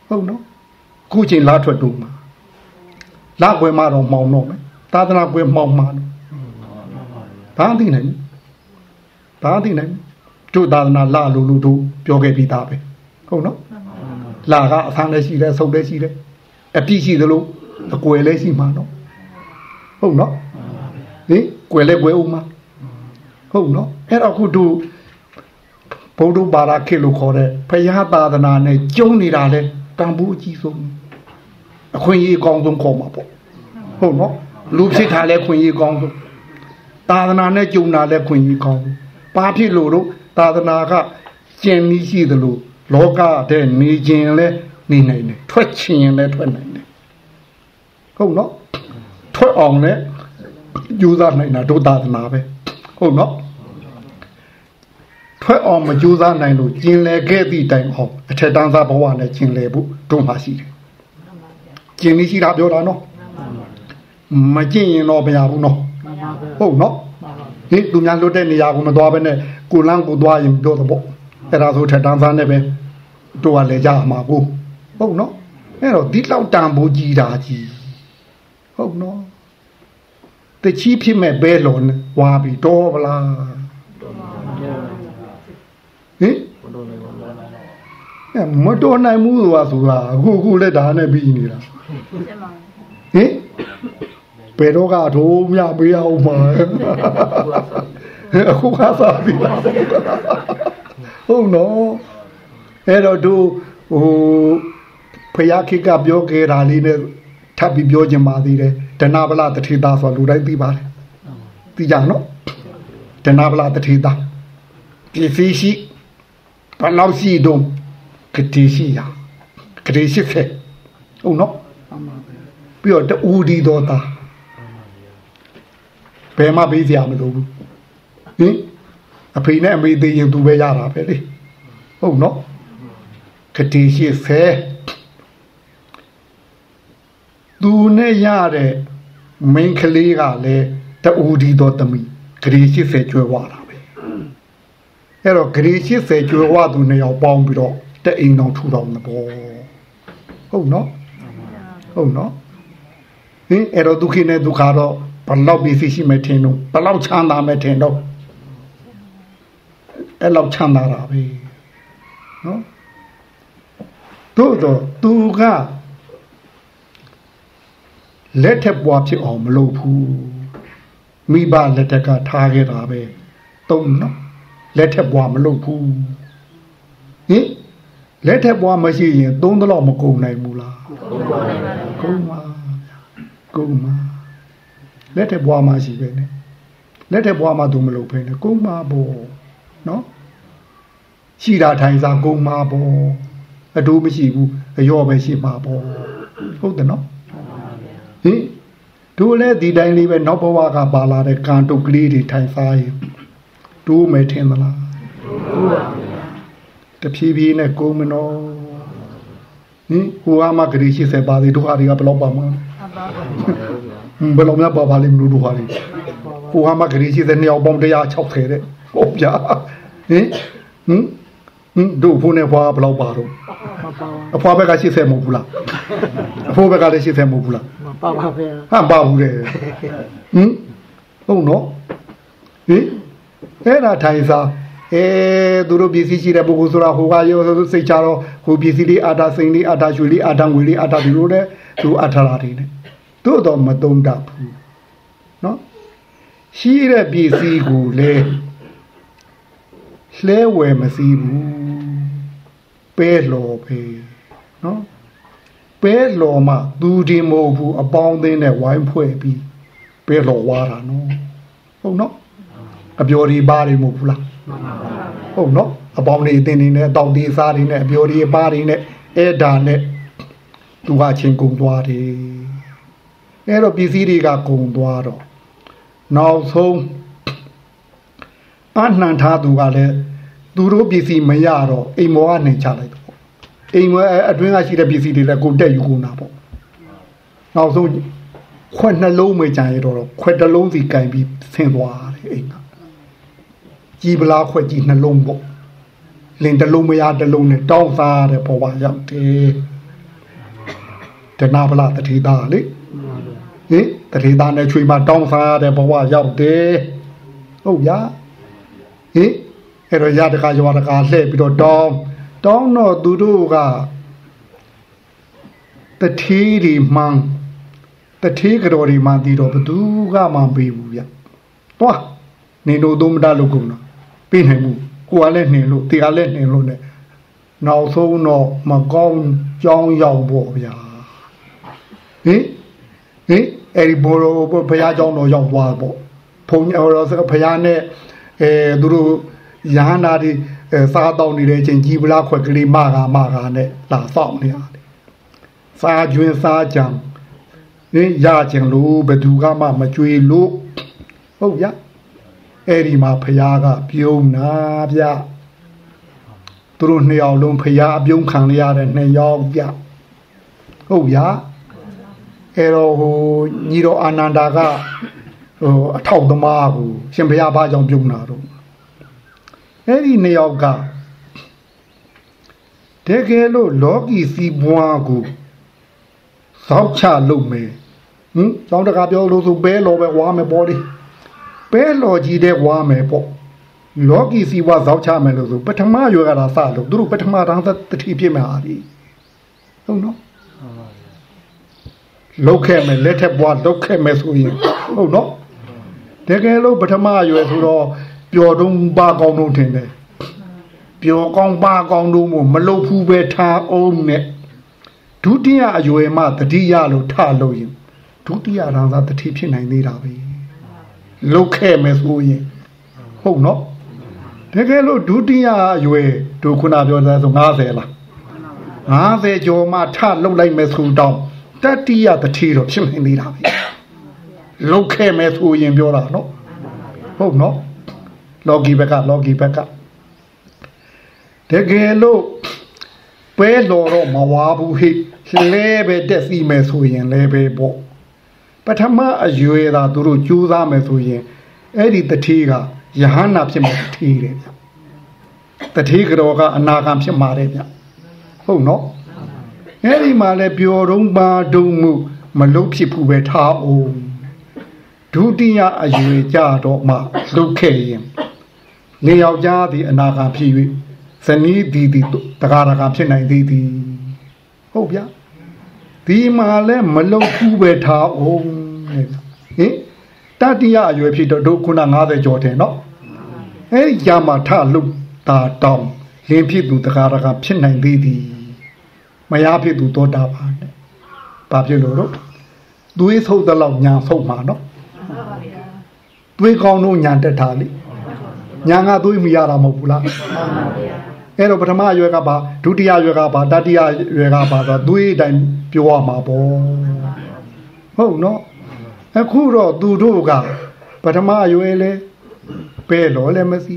ဟုတ်နော်ခုချိန်လာထွက်တော့မှာလာပွဲမှာတော့မှောင်တော့မယ်သာသနာပွဲမှောင်မှာတော့ဘာသိနိုင်ဘာသိနိုင်တို့သာသနာလာလို့လို့တို့ပြောခဲ့ပြီးသားပဲဟုတ်နော်လာကအဆန်းလည်းရှိတယ်အဆုပ်လည်းရှိတယ်အပြစ်ရှိသလို အကွယ်လည်းရှိမှာနော်ဟုတ်နော်ဟင်ကွယ်လည်းကွယ်ဦးမှာဟုတ်နော်အဲ့တော့ခုတို့ဘုဒ္ဓဘာသာခေတ်လို့ခေါ်တဲ့ဖရာသာသနာနဲ့ကျုံနေတာလဲတန်ဖိုးအကြီးဆုံးအခွင့်အရေးအကောင်းဆုံးခေါ်မှာပေါ့ဟုတ်နော်လူဖြစ်တာလဲခွင့်ရေးကောင်းဆုံးသာသနာနဲ့ကျုံတာလဲခွင့်ရေးကောင်းဆုံးဘာဖြစ်လို့တော့သာသနာကကျင့်ပြီးရှိသလိုလောကတဲ့နေခြင်းလဲနေနိုင်တယ်ထွက်ခြင်းလဲထွက်နိုင်တယ် ဟုတ်နော်ထွက်အောင်လဲယူစားနိုင်တာဒုသာသနာပဲဟုတ်နော်ထွက်အောင်မကြိုးစားနိုင်လို့ကျင်လေခဲ့သည့်တိုင်အောင်အထက်တန်းသားဘဝနဲ့ကျင်လေဖို့တို့မှရှိတယ်ကျင်လေးရှိတာပြောတာနော်မကျင့်ရင်တော့မရဘူးနော်ဟုတ်နော်ဒီသူများလွတ်တဲ့နေရာကိုမသွားဘဲနဲ့ကိုလန်းကိုသွားရင်ပြောတော့ပေါ့အဲ့ဒါဆိုထက်တန်းသားနဲ့ပဲတို့ကလည်းကြမှာကိုဟုတ်နော်အဲ့တော့ဒီလောက်တန်ဖိုးကြီးတာကြီး ဟုတ်နော်တချီးဖြစ်မဲ့ဘဲလုံးဝါပြီတော့ဗလားဟင်အဲ့မတော်နိုင်ဘူးဆိုတာဆိုတာအခုအခုလက်ဒါနဲ့ပြီးနေတာကျမဟင်ဘယ်တော့ကထိုးမြပေးအောင်မှာအခုကစားပြီလားဟုတ်နော်အဲ့တော့တို့ဟိုဖယားခိကပြောခဲ့တာလေးနဲ့ ထပ်ပြီးပြောချင်ပါသေးတယ်ဒနာဗလာတထေသားဆိုလူတိုင်းသိပါတယ်သိကြနော်ဒနာဗလာတထေသားဒီဖီရှိဘလောက်ရှိတော့ကတိရှိရကတိရှိဖက်ဟုတ်နော်ပြီးတော့တူဒီတော်သားဘယ်မှပေးစရာမလိုဘူးဟင်အဖေနဲ့အမေသေးရင်သူပဲရတာပဲလေဟုတ်နော်ခတိရှိဖဲ သူနဲ့ရတဲ့မိန်းကလေးကလည်းတူဒီတော်သမီးခတိရှိဖဲကျွဲဝတာပဲအဲ့တော့ဂရီ80ကျွေဝသူနှစ်ယောက်ပေါင်းပြီးတော့တက်အိမ်တော်ထူတော်မဘောဟုတ်နော်ဟုတ်နော်ဟင်အဲ့တော့ဒုက္ခိနဲ့ဒုက္ခတော့ဘလောက်ပစ္စည်းရှိမှထင်တော့ဘလောက်ချမ်းသာမှထင်တော့အဲ့လောက်ချမ်းသာတာပဲနော်တို့တော့သူက လက်ထက်ပွားဖြစ်အောင်မလုပ်ဘူးမိဘလက်ထက်ကထားခဲ့တာပဲတုံးနော်လက်ထက်ပွားမလုပ်ဘူးဟင်လက်ထက်ပွားမရှိရင်သုံးတလောက်မကုန်နိုင်ဘူးလားကုန်ပါကုန်ပါလက်ထက်ပွားမှရှိပဲနဲ့လက်ထက်ပွားမှသူမလုပ်ဖ ೇನೆ ကုန်ပါဘောနော်ရှိတာထိုင်စားကုန်ပါဘောအတူမရှိဘူးအရော့ပဲရှိပါဘောဟုတ်တယ်နော် ဟင်တို့လည်းဒီတိုင်းလေးပဲနောက်ဘဝကပါလာတဲ့ကံတုတ်ကလေးတွေထိုင်စားရင်တို့မယ်ထင်သလားတဖြည်းဖြည်းနဲ့ကိုမနော်ဟင်ဟိုကမှဂရီ80ပါသေးတို့ဟာတွေကဘယ်လောက်ပါမလဲအပါပါဟင်ဘယ်လောက်များပါပါလိမ့်မလို့တို့ဟာတွေဟိုကမှဂရီ80နှစ်ယောက်ပေါင်း160တဲ့ဟုတ်ပြဟင်ဟင်ဟင်တို့ဖို့နဲ့ဘွားဘယ်လောက်ပါတော့မပါအဖွားဘက်က80မဟုတ်ဘူးလားအဖိုးဘက်ကလည်း80မဟုတ်ဘူးလားမ ပါပါဗျာဟမ်ပါဘူးတဲ့ဟင်ဟုတ်နော်ဟင်အဲ့ဒါထိုင်စားအဲသူတို့ပစ္စည်းရှိတဲ့ပုဂ္ဂိုလ်ဆိုတာဟိုကရောစိတ်ချတော့ဟိုပစ္စည်းလေးအာတာစိန်လေးအာတာရွှေလေးအာတာငွေလေးအာတာဒီလိုတဲ့သူအထာရာတွေနဲ့တို့တော့မတုံးတတ်ဘူးနော်ရှိတဲ့ပစ္စည်းကိုလေလှဲဝယ်မစည်းဘူးပဲလော်ပဲနော် ပဲလော်မှသူဒီမဟုတ်ဘူးအပေါင်းအသင်းနဲ့ဝိုင်းဖွဲ့ပြီးပဲလော်ဝါတာနော်ဟုတ်နော်အပြော်ဒီပါတွေမဟုတ်ဘူးလားဟုတ်နော်အပေါင်းတွေအသင်းတွေနဲ့အတောက်ဒီစားတွေနဲ့အပြော်ဒီပါတွေနဲ့အဲ့ဒါနဲ့သူကချင်းကုံသွားတယ်အဲ့တော့ပစ္စည်းတွေကကုံသွားတော့နောက်ဆုံးအနှံထားသူကလည်းသူတို့ပစ္စည်းမရတော့အိမ်မောကနှင်ချလိုက်တော့ အိမ်မအတွင်းကရှိတဲ့ပစ္စည်းတွေလည်းကိုတက်ယူကုန်တာပေါ့နောက်ဆုံးခွက်နှလုံးမကြံရတော့ခွက်တစ်လုံးစီကင်ပြီးဆင်းသွားတယ်အိမ်ကကြည်ပလားခွက်ကြီးနှလုံးပေါ့လင်တစ်လုံးမရတစ်လုံးနဲ့တောင်းစားတဲ့ဘဝရောက်တယ်တဏပလာတတိသားလေဟင်တတိသားနဲ့ချွေးမတောင်းစားတဲ့ဘဝရောက်တယ်ဟုတ်ဗျာဟင်အဲ့တော့ရတကရွာတကလှည့်ပြီးတော့တောင်း တောင်းတော့သူတို့ကတထေးဒီမှန်တထေးကြော်ဒီမှန်တီတော့ဘသူကမှမပေးဘူးဗျ။သွားနေတို့သုံးမတလို့ကုန်တော့ပေးနိုင်မှုကိုကလည်းနှင်လို့တရားလည်းနှင်လို့ ਨੇ နောက်ဆုံးတော့မကောင်းကြောင်းရောက်ပေါ့ဗျာ။ဟင်ဟင်အဲ့ဒီဘောရောဘုရားကျောင်းတော်ရောက်သွားပေါ့။ဘုံရောဘုရားနဲ့အဲသူတို့ရဟန္တာတွေ အဲစားတော့နေတဲ့အချိန်ကြီးပလားခွက်ကလေးမကမကနဲ့လာဆောင်နေရတယ်။စားကျွင်းစားကြံဟင်ရချင်လို့ဘယ်သူကမှမကြွေလို့ဟုတ်ဗျအဲ့ဒီမှာဖះကပြုံးနာဗျသူတို့နှစ်ယောက်လုံးဖះအပြုံးခံရတဲ့နှစ်ယောက်ဗျဟုတ်ဗျအဲ့တော့ဟိုညီတော်အာနန္ဒာကဟိုအထောက်သမားကိုရှင်ဖះဘာကြောင့်ပြုံးတာတော့ အဲ့ဒီနှစ်ယောက်ကတကယ်လို့လောကီစီးပွားကိုသောက်ချလုပ်မယ်ဟင်ကျောင်းတကာပြောလို့ဆိုဘဲလောပဲဝါမယ်ပေါ့လေဘဲလောကြီးတဲ့ဝါမယ်ပေါ့လောကီစီးပွားသောက်ချမယ်လို့ဆိုပထမရွယ်ကတာစလို့သူတို့ပထမတန်းသတိဖြစ်မှာဟာဒီဟုတ်နော်လောက်ခဲ့မယ်လက်ထက်ပွားလောက်ခဲ့မယ်ဆိုရင်ဟုတ်နော်တကယ်လို့ပထမရွယ်ဆိုတော့ ပျော်တုံးပါကောင်းတုံးထင်တယ်ပျော်ကောင်းပါကောင်းတုံးမို့မလုတ်ဘူးပဲထားအောင်နဲ့ဒုတိယအရွယ်မှတတိယလို့ထလို့ရင်ဒုတိယရန်သာတတိဖြစ်နိုင်သေးတာပဲလုတ်ခဲ့မယ်ဆိုရင်ဟုတ်နော်တကယ်လို့ဒုတိယအရွယ်ဒုခုနပြောတဲ့ဆို90လား90ကျော်မှထလုတ်လိုက်မယ်ဆိုတော့တတိယတတိတော့ဖြစ်နိုင်သေးတာပဲလုတ်ခဲ့မယ်ဆိုရင်ပြောတာနော်ဟုတ်နော် လော်ဂီဘက်ကလော်ဂီဘက်ကတကယ်လို့ပဲလော်တော့မဝါဘူးဟိလဲပဲတက်စီမယ်ဆိုရင်လဲပဲပေါ့ပထမအရွယ်သာသူတို့ကြိုးစားမယ်ဆိုရင်အဲ့ဒီတတိကယဟန္တာဖြစ်မယ်တတိတဲ့ဗျတတိကတော်ကအနာဂံဖြစ်มาတယ်ဗျဟုတ်နော်အဲ့ဒီမှာလဲပျော်တုံးပါတုံးမှုမလုတ်ဖြစ်ဘူးပဲထားအောင်ဒုတိယအရွယ်ကြတော့မှလုတ်ခဲ့ရင် နေယောက်ျားသည်အနာဂံဖြစ်၍ဇနီးသည်သည်တကားတကားဖြစ်နိုင်သည်သည်ဟုတ်ဗျဒီမှာလဲမလုတ်ဘူးပဲထားအောင်တဲ့ဟင်တတိယအရွယ်ဖြစ်တော့ဒုခုန90ကျော်တယ်နော်အဲ့ဒီကြာမှထလုတ်တာတောင်းလင်းဖြစ်သူတကားတကားဖြစ်နိုင်သေးသည်မရဖြစ်သူသောတာပန်တဲ့ဘာဖြစ်လို့တော့သွေးဆုပ်တဲ့လောက်ညာဆုပ်မှာနော်သွေးကောင်းတော့ညာတက်တာလေ ညာကသွေးမရတာမဟုတ်ဘူးလားအဲ့တော့ပထမအရွက်ကပါဒုတိယအရွက်ကပါတတိယအရွက်ကပါဆိုတော့သွေးတိုင်းပြောရမှာပေါ့ဟုတ်နော်အခုတော့သူတို့ကပထမအရွယ်လဲပဲလောလည်းမစီ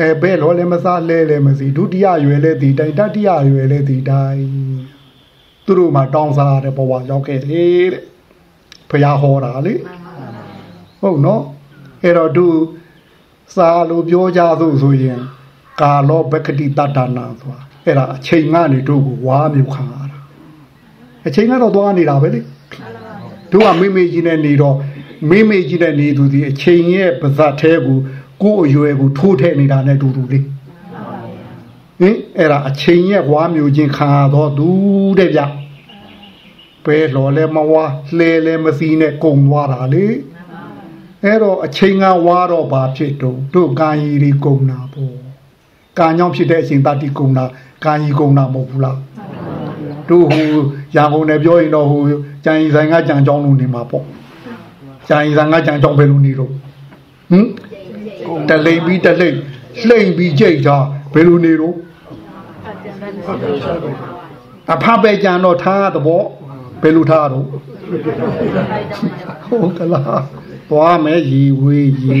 အဲပဲလောလည်းမစားလဲလည်းမစီဒုတိယအရွယ်လဲဒီတိုင်းတတိယအရွယ်လဲဒီတိုင်းသူတို့မှတောင်းစားတဲ့ဘဝရောက်ခဲ့တယ်တဲ့ဖရာဟောတာလေဟုတ်နော်အဲ့တော့သူ စာလို့ပြောကြသို့ဆိုရင်ကာလောဘကတိတတ္တနာဆိုတာအဲ့ဒါအချိန်ကနေတို့ကိုဝါမြုပ်ခံရတာအချိန်ကတော့သွားနေတာပဲလေတို့ကမိမေကြီးနဲ့နေတော့မိမေကြီးနဲ့နေသူဒီအချိန်ရဲ့ပါဇတ်သေးကိုကိုယ့်အရွယ်ကိုထိုးထည့်နေတာနဲ့တူတူလေးဟင်အဲ့ဒါအချိန်ရဲ့ဝါမြုပ်ခြင်းခံရတော့သူတဲ့ဗျပဲလော်လဲမဝါလှဲလဲမစီနဲ့ကုံသွားတာလေ အဲ့တော့အချိန်ကဝါတော့ဘာဖြစ်တော့တို့ကာယီတွေကုံတာပေါ့ကာညောင်းဖြစ်တဲ့အချိန်တတိကုံတာကာယီကုံတာမဟုတ်ဘူးလားတို့ဟိုရန်ကုန်နဲ့ပြောရင်တော့ဟိုကြံရီဆိုင်ကကြံကြောင်းလို့နေမှာပေါ့ကြံရီဆိုင်ကကြံကြောင်းပဲလို့နေတော့ဟင်တလိမ့်ပြီးတလိမ့်လှိမ့်ပြီးကြိတ်တာဘယ်လိုနေတော့အဖပဲကြံတော့ထားသဘောဘယ်လိုထားတော့ဟုတ်ကလား သွားမယ်ရီဝေးရီ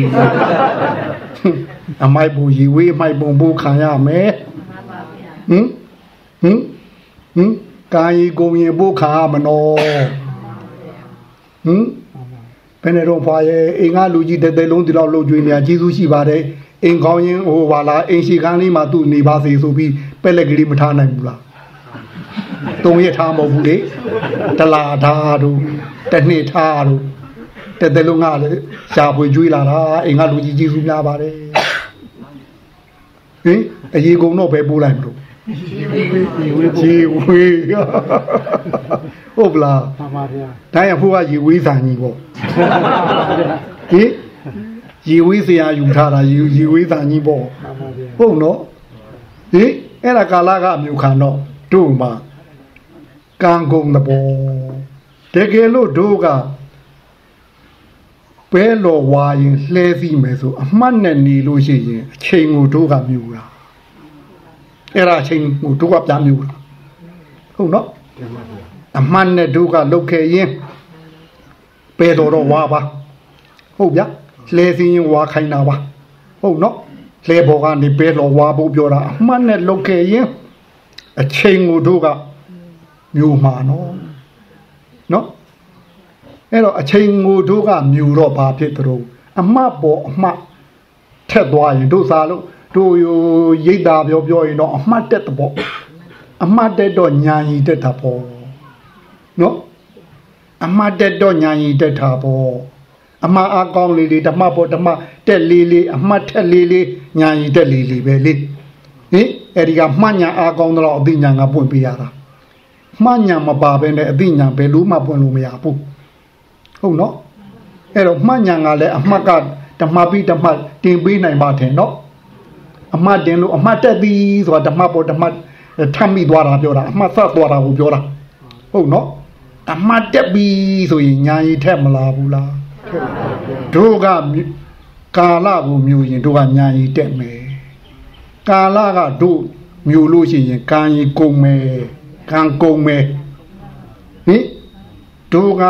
အမိုက်ဘူရီဝေးအမိုက်ပုံဘူခံရမယ်ဟင်ဟင်ဟင်ကာယီကုံရင်ဘူခံရမနောဟင်ဘယ်နဲ့တော့ဖွာရဲ့အိမ်ကလူကြီးတဲ့တဲ့လုံးဒီလောက်လှုပ်ကြွေးနေရကျေးဇူးရှိပါတယ်အိမ်ကောင်းရင်ဟိုပါလားအိမ်ရှိကန်းလေးမှာသူ့နေပါစေဆိုပြီးပက်လက်ကလေးမထားနိုင်ဘူးလားတုံရထားမဟုတ်ဘူးလေတလာထားတို့တစ်နှစ်ထားတို့ တဲ့တဲ့လုံးကလည်းရှားပွေကျွေးလာတာအိမ်ကလူကြီးကျေးဇူးများပါတယ်ဟင်အရေးကုန်တော့ပဲပို့လိုက်မလို့ရေဝေးဟုတ်ပလားမှန်ပါဗျာဒါရဖို့ကရေဝေးစာကြီးပေါ့ဟင်ရေဝေးစရာယူထားတာရေရေဝေးစာကြီးပေါ့မှန်ပါဗျာဟုတ်နော်ဟင်အဲ့ဒါကာလကအမျိုးခံတော့တို့မှာကံကုန်တဘောတကယ်လို့တို့က ပဲလော်ဝါရင်လှဲစီမယ်ဆိုအမှတ်နဲ့နေလို့ရှိရင်အချိန်ကိုတို့ကမြူတာအဲ့ဒါအချိန်ကိုတို့ကပြန်မြူတာဟုတ်နော်အမှန်နဲ့တို့ကလုတ်ခဲ့ရင်ပဲတော်တော့ဝါပါဟုတ်ဗျလှဲစီရင်ဝါခိုင်းတာပါဟုတ်နော်လှဲဘော်ကနေပဲတော်ဝါဖို့ပြောတာအမှန်နဲ့လုတ်ခဲ့ရင်အချိန်ကိုတို့ကမြူမှာနော်နော် အဲ့တော့အချိန်ကိုတို့ကမြူတော့ဘာဖြစ်ကြတော့အမှတ်ပေါ်အမှတ်ထက်သွားရင်တို့စားလို့တို့ယရိတ်တာပြောပြောရင်တော့အမှတ်တက်တဲ့ပေါ့အမှတ်တက်တော့ညာကြီးတက်တာပေါ့နော်အမှတ်တက်တော့ညာကြီးတက်တာပေါ့အမှတ်အကောင်းလေးလေးဓမ္မပေါ်ဓမ္မတက်လေးလေးအမှတ်ထက်လေးလေးညာကြီးတက်လေးလေးပဲလေဟင်အဲ့ဒီကမှတ်ညာအကောင်းတော့အသိညာကပွင့်ပေးရတာမှတ်ညာမပါဘဲနဲ့အသိညာဘယ်လို့မှပွင့်လို့မရဘူး ဟုတ်နော်အဲ့တော့မှတ်ညာကလည်းအမှတ်ကဓမ္မပိဓမ္မတင်ပေးနိုင်ပါတယ်နော်အမှတ်တင်လို့အမှတ်တက်သည်ဆိုတာဓမ္မပေါ်ဓမ္မထပ်မိသွားတာပြောတာအမှတ်ဆက်သွားတာကိုပြောတာဟုတ်နော်အမှတ်တက်ပြီဆိုရင်ညာရီထက်မလာဘူးလားတို့ကကာလကိုမြူရင်တို့ကညာရီတက်မယ်ကာလကတို့မြူလို့ရှိရင်ကံရီကုန်မယ်ကံကုန်မယ်ဟင်တို့က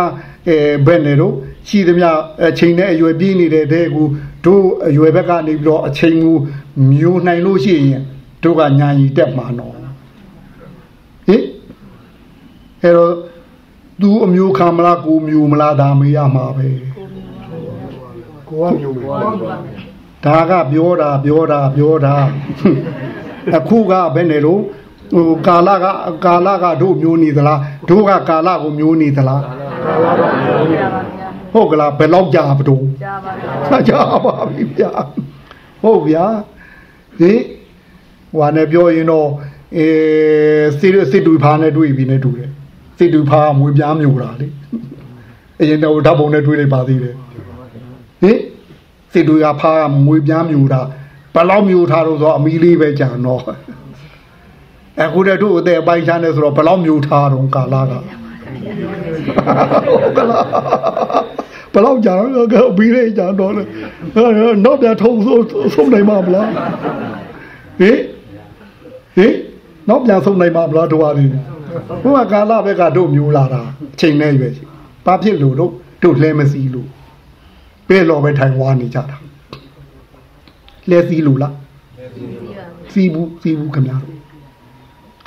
အဲဘယ်နဲ့တော့ရှိသမျှအချိန်နဲ့အရွယ်ပြည့်နေတဲ့တဲ့ကူတို့အရွယ်ဘက်ကနေပြီးတော့အချိန်ကိုမျိုးနိုင်လို့ရှိရင်တို့ကညာကြီးတက်မှာနော်ဟင်အဲ့တော့သူအမျိုးခံမလားကိုမျိုးမလားဒါမေးရမှာပဲကိုကမျိုးပဲဒါကပြောတာပြောတာပြောတာအခုကဘယ်နဲ့လို့ဟိုကာလကကာလကတို့မျိုးနေသလားတို့ကကာလကိုမျိုးနေသလားကြားပါဗျာ ဟုတ်ကလားဘယ်လောက်ကြာပတူကြားပါဗျာဆကြပါပြီဗျာဟုတ်ဗျာဟင်ဟွာနဲ့ပြောရင်တော့အဲစစ်စစ်တူဖာနဲ့တွေ့ပြီနဲ့တူတယ်စစ်တူဖာမွေးပြားမျိုးတာလေအရင်တော့ဓာတ်ပုံနဲ့တွေ့လိုက်ပါသေးတယ်ဟင်စစ်တူကဖာမွေးပြားမျိုးတာဘယ်လောက်မျိုးထားတော့ဆိုအမီလေးပဲကြာတော့အခုတည်းတို့အသက်အပိုင်းချမ်းနေဆိုတော့ဘယ်လောက်မျိုးထားတော့ကာလာက ဟုတ်ကလားဘယ်လောက်ကြာတော့ကပြီးလေးကြာတော့လေတော့ပြန်ထုံဆုံးဆုံးနိုင်မှာမလားဟင်ဟင်တော့ပြန်ဆုံးနိုင်မှာမလားတို့ဟာဒီဘုရားကာလဘက်ကတို့မျိုးလာတာအချိန်နဲ့ရွယ်ရှိဘာဖြစ်လို့တို့တို့လဲမစီလို့ပဲလောပဲထိုင်ဝါနေကြတာလဲစီလို့လားစီဘူးစီဘူးခင်ဗျားတို့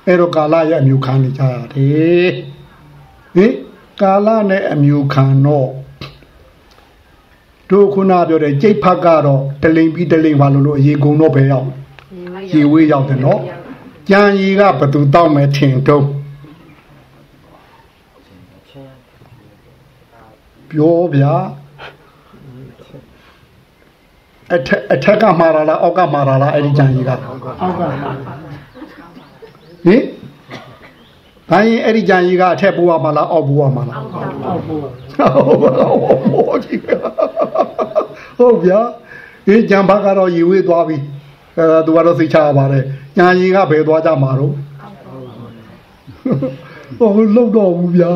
အဲ့တော့ကာလရဲ့အမျိုးခံနေကြရတယ် ဟင်ကာလနဲ့အမျိုးခံတော့တို့ခုနပြောတဲ့ကြိတ်ဖက်ကတော့တလိမ်ပြီးတလိမ်ပါလို့လို့အရေကုံတော့ပဲရောက်ရေဝေးရောက်တယ်နော်ကြံရီကဘသူတောက်မယ်ထင်တော့ပြောဗျာအထက်အထက်ကမှားလာလားအောက်ကမှားလာလားအဲ့ဒီကြံရီကအောက်ကမှဟင် ဒါရင်အဲ့ဒီကြံရီကအထက်ပူရမှာလားအောက်ပူရမှာလားအောက်ပေါ်ဟုတ်ပါဘူးဟုတ်ကြီးဟုတ်ဗျာဒီကြံဘကတော့ရေဝေးသွားပြီအဲသူကတော့သိချရပါတယ်ညာရီကဘယ်သွားကြမှာတော့ဟိုလုံတော့ဘူးဗျာ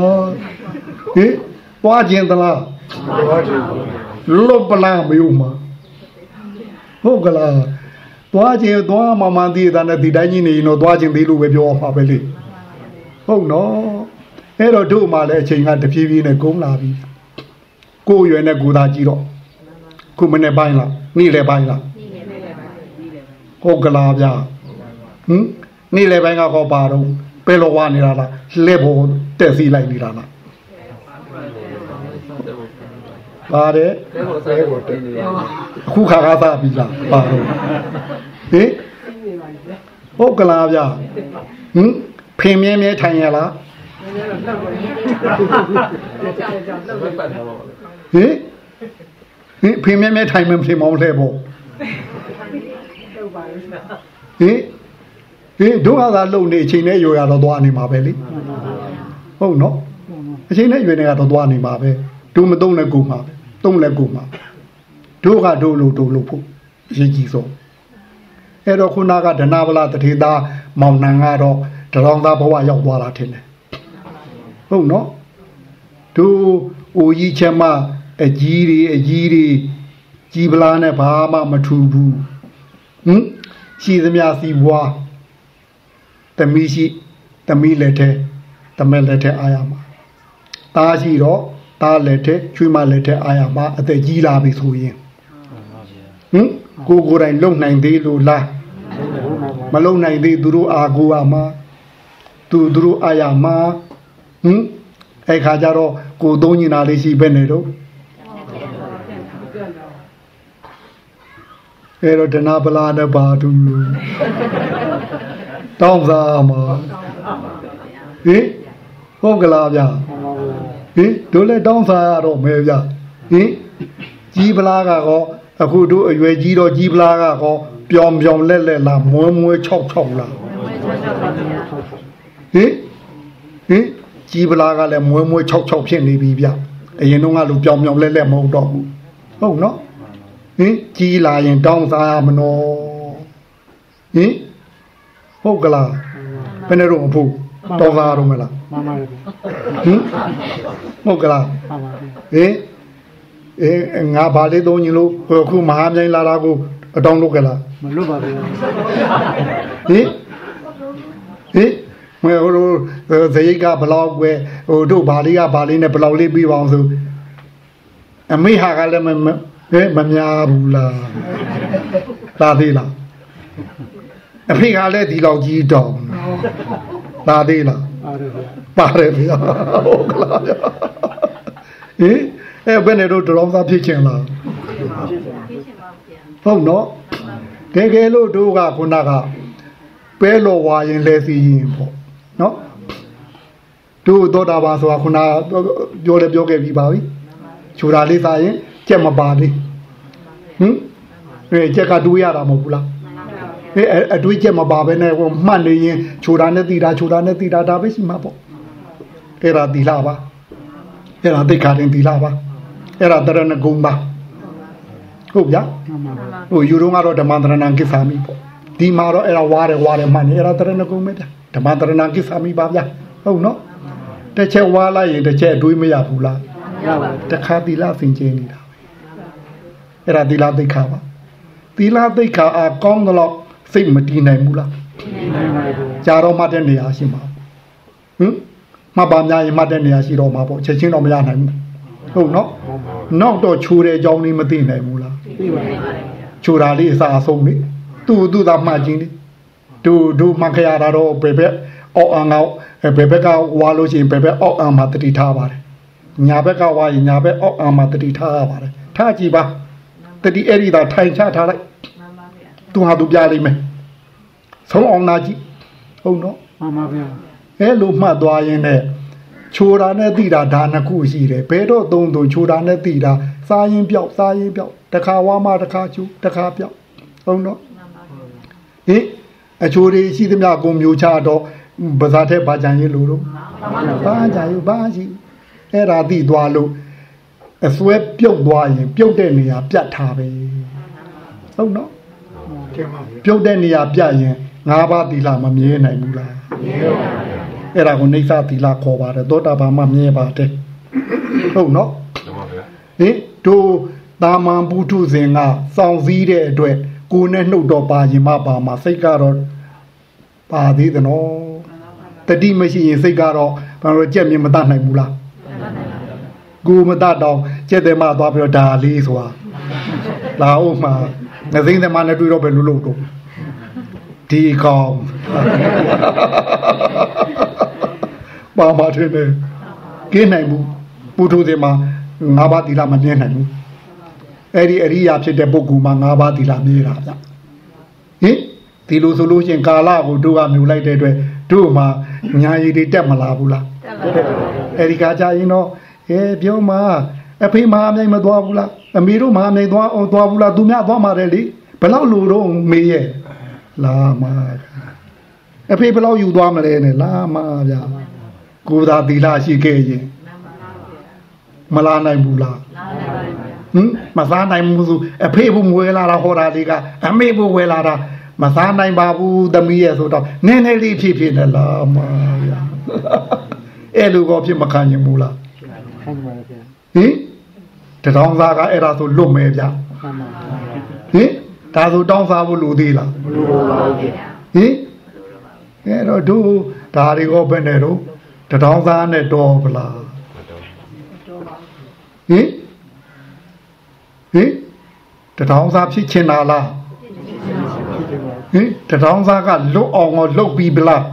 ဟင်သွားခြင်းသလားလွတ်ပလားမယုံမှာဟုတ်ကလားသွားခြင်းသွားမှမှန်သေးတာနဲ့ဒီတိုင်းကြီးနေရင်တော့သွားခြင်းသေးလို့ပဲပြောမှာပဲလေ ဟုတ်နော်အဲ့တော့တို့မှလည်းအချိန်ကတဖြည်းဖြည်းနဲ့ကုန်လာပြီကိုယ်ရွယ်နဲ့ကိုယ်သားကြည့်တော့ခုမနေ့ပိုင်းလားနေ့လည်းပိုင်းလားဟုတ်ကလားဗျာဟင်နေ့လည်းပိုင်းကဟောပါတော့ပဲလောဝနေတာလားလက်ဖို့တက်စီလိုက်နေတာလားပါတယ်အဲကိုတင်နေအခုခါကားသားပြီလားပါတော့ဟင်ဟုတ်ကလားဗျာဟင် ဖင်မြဲမြဲထိုင်ရလားဟင်ဟင်ဖင်မြဲမြဲထိုင်မဖင်မောင်းလဲပေါ့ဟင်ဟင်တို့ဟာသာလုံနေအချိန်နဲ့ရောရတော့သွားနေမှာပဲလေဟုတ်နော်အချိန်နဲ့ရွေနေကတော့သွားနေမှာပဲတို့မသုံးလည်းကိုမှာပဲသုံးလည်းကိုမှာတို့ကတို့လို့တို့လို့ဖို့အရေးကြီးဆုံးအဲ့တော့ခုနကဒနာဗလာတထေသားမောင်နှံကတော့ တရောင်သားဘဝရောက်သွားတာထင်တယ်ဟုတ်နော်တို့အိုကြီးချက်မအကြီးတွေအကြီးတွေကြီးပလားနဲ့ဘာမှမထူဘူးဟင်ရှိသမျှစီဘွားတမီရှိတမီလက်ထဲတမဲလက်ထဲအားရမှာတားရှိတော့တားလက်ထဲချွေးမလက်ထဲအားရမှာအသက်ကြီးလာပြီဆိုရင်ဟင်ကိုကိုယ်တိုင်လုံနိုင်သေးလို့လားမလုံနိုင်သေးသူတို့အာကိုရမှာ သူသူတို့အာရမှာဟင်အဲ့ခါကျတော့ကိုသုံးညင်တာလေးရှိပဲနေတော့အဲ့တော့ဒနာပလာနဲ့ပါတူတောင်းစားမှာဟင်ဟုတ်ကလားဗျာဟင်တို့လည်းတောင်းစားရတော့မယ်ဗျာဟင်ကြီးပလားကောအခုတို့အရွယ်ကြီးတော့ကြီးပလားကောပြောင်ပြောင်လက်လက်လားမွဲမွဲ၆၆လား ဟင်ဟင်ကြီးပလားကလည်းမွဲမွဲ၆၆ဖြစ်နေပြီဗျအရင်တော့ကလူပြောင်ပြောင်လက်လက်မဟုတ်တော့ဘူးဟုတ်နော်ဟင်ကြီးလာရင် တောင်းစားရမနော်ဟင်ဟုတ်ကလားဘယ်နဲ့တော့မဖို့တောင်းစားရတော့မလားမှန်ပါတယ်ဗျဟင်ဟုတ်ကလားမှန်ပါဗျဟင်အဲငါဘာလေးသုံးရင်လို့အခုမဟာမြိုင်လာတာကိုအတောင်းလုပ်ကြလားမလွတ်ပါဘူးဟင်ဟင် မဟိုလိုဇေယိတ်ကဘလောက်ကွယ်ဟိုတို့ဘာလေးကဘာလေးနဲ့ဘလောက်လေးပြီးပါအောင်ဆိုအမေဟာကလည်းမမဟဲ့မများဘူးလားသာသေးလားအဖေကလည်းဒီလောက်ကြီးတောင်းသာသေးလားပါတယ်ဗျပါတယ်ဗျာဟုတ်ကလားဗျာဟင်အဲ့ဘယ်နဲ့တော့တရောင်းသားဖြစ်ချင်လားဟုတ်နော်တကယ်လို့တို့ကခုနကပဲလောဝါရင်လဲစီရင်ပေါ့ နော်တို့သောတာပန်ဆိုတာခုနပြောလည်းပြောခဲ့ပြီးပါပြီခြူတာလေးစားရင်ကြက်မပါသေးဟင်အဲကြက်ကတွေးရတာမဟုတ်ဘူးလားအဲအတွေးကြက်မပါဘဲနဲ့ဟိုမှတ်နေရင်ခြူတာနဲ့တီတာခြူတာနဲ့တီတာဒါပဲရှိမှာပေါ့အဲ့ဒါတီလာပါအဲ့ဒါသိခါတင်တီလာပါအဲ့ဒါတရဏဂုံပါဟုတ်ဗျာဟိုယူတော့ကတော့ဓမ္မတရဏံကိသာမိပေါ့ ဒီမှာတော့အဲ့ဒါဝါတယ်ဝါတယ်မှနေအဲ့ဒါတရဏဂုံပဲဗျာဓမ္မတရဏံကိသာမိပါဗျာဟုတ်နော်တစ်ချက်ဝါလိုက်ရင်တစ်ချက်အတွေးမရဘူးလားရပါတခါသီလစင်ကြင်နေတာပဲအဲ့ဒါသီလသိက္ခာပါသီလသိက္ခာအကောင်းတော့စိတ်မတည်နိုင်ဘူးလားကြာတော့မှတဲ့နေရာရှိမှာဟင်မှတ်ပါများရင်မှတ်တဲ့နေရာရှိတော့မှာပေါ့ချက်ချင်းတော့မရနိုင်ဘူးဟုတ်နော်နောက်တော့ချိုးတဲ့အကြောင်းလေးမသိနိုင်ဘူးလားသိပါပါချိုးတာလေးအစားအဆုံးလေ သူ့သူ့သာမှတ်ခြင်းလေသူတို့မှတ်ခရတာတော့ဘယ်ဘက်အောက်အောင်အောင်ဘယ်ဘက်ကဝါလို့ရှိရင်ဘယ်ဘက်အောက်အောင်မှတတိထားပါတယ်ညာဘက်ကဝါရင်ညာဘက်အောက်အောင်မှတတိထားရပါတယ်ထားကြည့်ပါတတိအဲ့ဒီသာထိုင်ချထားလိုက်သူဟာသူပြလိမ့်မယ်ဆုံးအောင်နာကြည့်ဟုတ်နော်မှန်ပါဗျာအဲလိုမှတ်သွားရင်လည်းချိုတာနဲ့တိတာဒါနှစ်ခုရှိတယ်ဘယ်တော့သုံးသုံးချိုတာနဲ့တိတာစားရင်ပြောက်စားရင်ပြောက်တခါဝါမှတခါချိုတခါပြောက်ဟုတ်နော် ဟင်အချိုတွေရှိသမျှကိုမျိုးချတော့ဗဇာတဲ့ဘာကြံရင်လို့တော့ဘာကြံရဘာရှိအဲ့ဒါတိသွားလို့အစွဲပြုတ်သွားရင် ပြုတ်တဲ့နေရာပြတ်ထားပဲဟုတ်နော်ပြုတ်တဲ့နေရာပြတ်ရင်ငါးပါးသီလမမြဲနိုင်ဘူးလားမြဲပါဘူးအဲ့ဒါကိုနေသသီလခေါ်ပါတယ်သောတာပန်မှမြဲပါတယ်ဟုတ်နော်ဟင်တို့တာမန်ပုထုဇဉ်ကစောင့်စည်းတဲ့အတွက် ကိုယ်နဲ့နှုတ်တော့ပါရင်မပါမှာစိတ်ကတော့ပါသေးတယ်နော်တတိမရှိရင်စိတ်ကတော့ဘာလို့ကြက်မြင်မတတ်နိုင်ဘူးလားကိုမတတ်တော့ကြက်တယ်မှသွားပြီးတော့ဒါလေးဆိုတာလာအောင်မှာငသိန်းသမားနဲ့တွေ့တော့ပဲလူလို့တော့ဒီကောင်ပါပါတဲ့နဲ့ကင်းနိုင်ဘူးပုထုဇဉ်မှာ၅ပါးသီလမမြဲနိုင်ဘူး အဲ့ဒီအရိယာဖြစ်တဲ့ပုဂ္ဂိုလ်မှာ၅ပါးသီလမြဲတာဗျဟင်ဒီလိုဆိုလို့ချင်းကာလကိုတို့ကမြူလိုက်တဲ့အတွက်တို့မှာညာရည်တွေတက်မလာဘူးလားတက်ပါဘူးအဲ့ဒီကကြရင်တော့အဲပြောမှာအဖေမဟာမြိုင်မသွားဘူးလားအမေတို့မဟာမြိုင်သွားအောင်သွားဘူးလားသူများသွားမှာတယ်လေဘယ်လောက်လူတော့မေးရဲ့လာမှာအဖေဘယ်လောက်ယူသွားမလဲနဲ့လာမှာဗျာကိုသာသီလရှိခဲ့ရင်မလာနိုင်ဘူးလား ဟင်မစားနိုင်ဘူးဆိုအဖေဘူးမွေလာတာဟောတာလေးကအမေဘူးဝယ်လာတာမစားနိုင်ပါဘူးသမီးရဲ့ဆိုတော့နည်းနည်းလေးဖြစ်ဖြစ်နဲ့လာမှာဗျာအဲ့လိုကောဖြစ်မခံရင်ဘူးလားခံပါဗျာဟင်တထောင်သားကအဲ့ဒါဆိုလွတ်မယ်ဗျာဟင်ဒါဆိုတောင်းစားဖို့လိုသေးလားမလိုပါဘူးဗျာဟင်အဲ့တော့တို့ဒါတွေကဘယ်နဲ့တော့တထောင်သားနဲ့တော်ပလားဟင် ဟင်တထောင်သားဖြစ်ချင်တာလားဟင်တထောင်သားကလွတ်အောင်လွတ်ပြီးပလား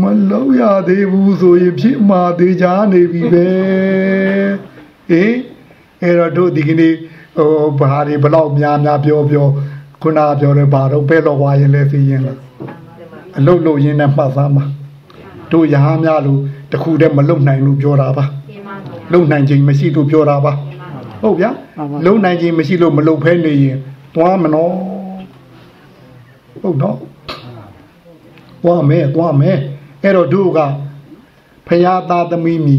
မလုံးရသေးဘူးဆိုရင်ဖြစ်မှာသေးချာနေပြီပဲဟင်အဲ့တော့တို့ဒီကနေ့ဟိုဘာတွေဘလောက်များများပြောပြောခုနပြောတယ်ဘာတော့ပဲတော့ဝါရင်လဲသိရင်လားအလုတ်လုတ်ရင်းနဲ့မှတ်သားမှာတို့ရဟန်းများလို့တခုတည်းမလုံနိုင်လို့ပြောတာပါလုံနိုင်ခြင်းမရှိလို့ပြောတာပါ ဟုတ်ဗျာလုံနိုင်ခြင်းမရှိလို့မလုံဖဲနေရင်သွားမနော်ဟုတ်တော့သွားမယ်သွားမယ်အဲ့တော့တို့ကဖရာသားသမီးမီ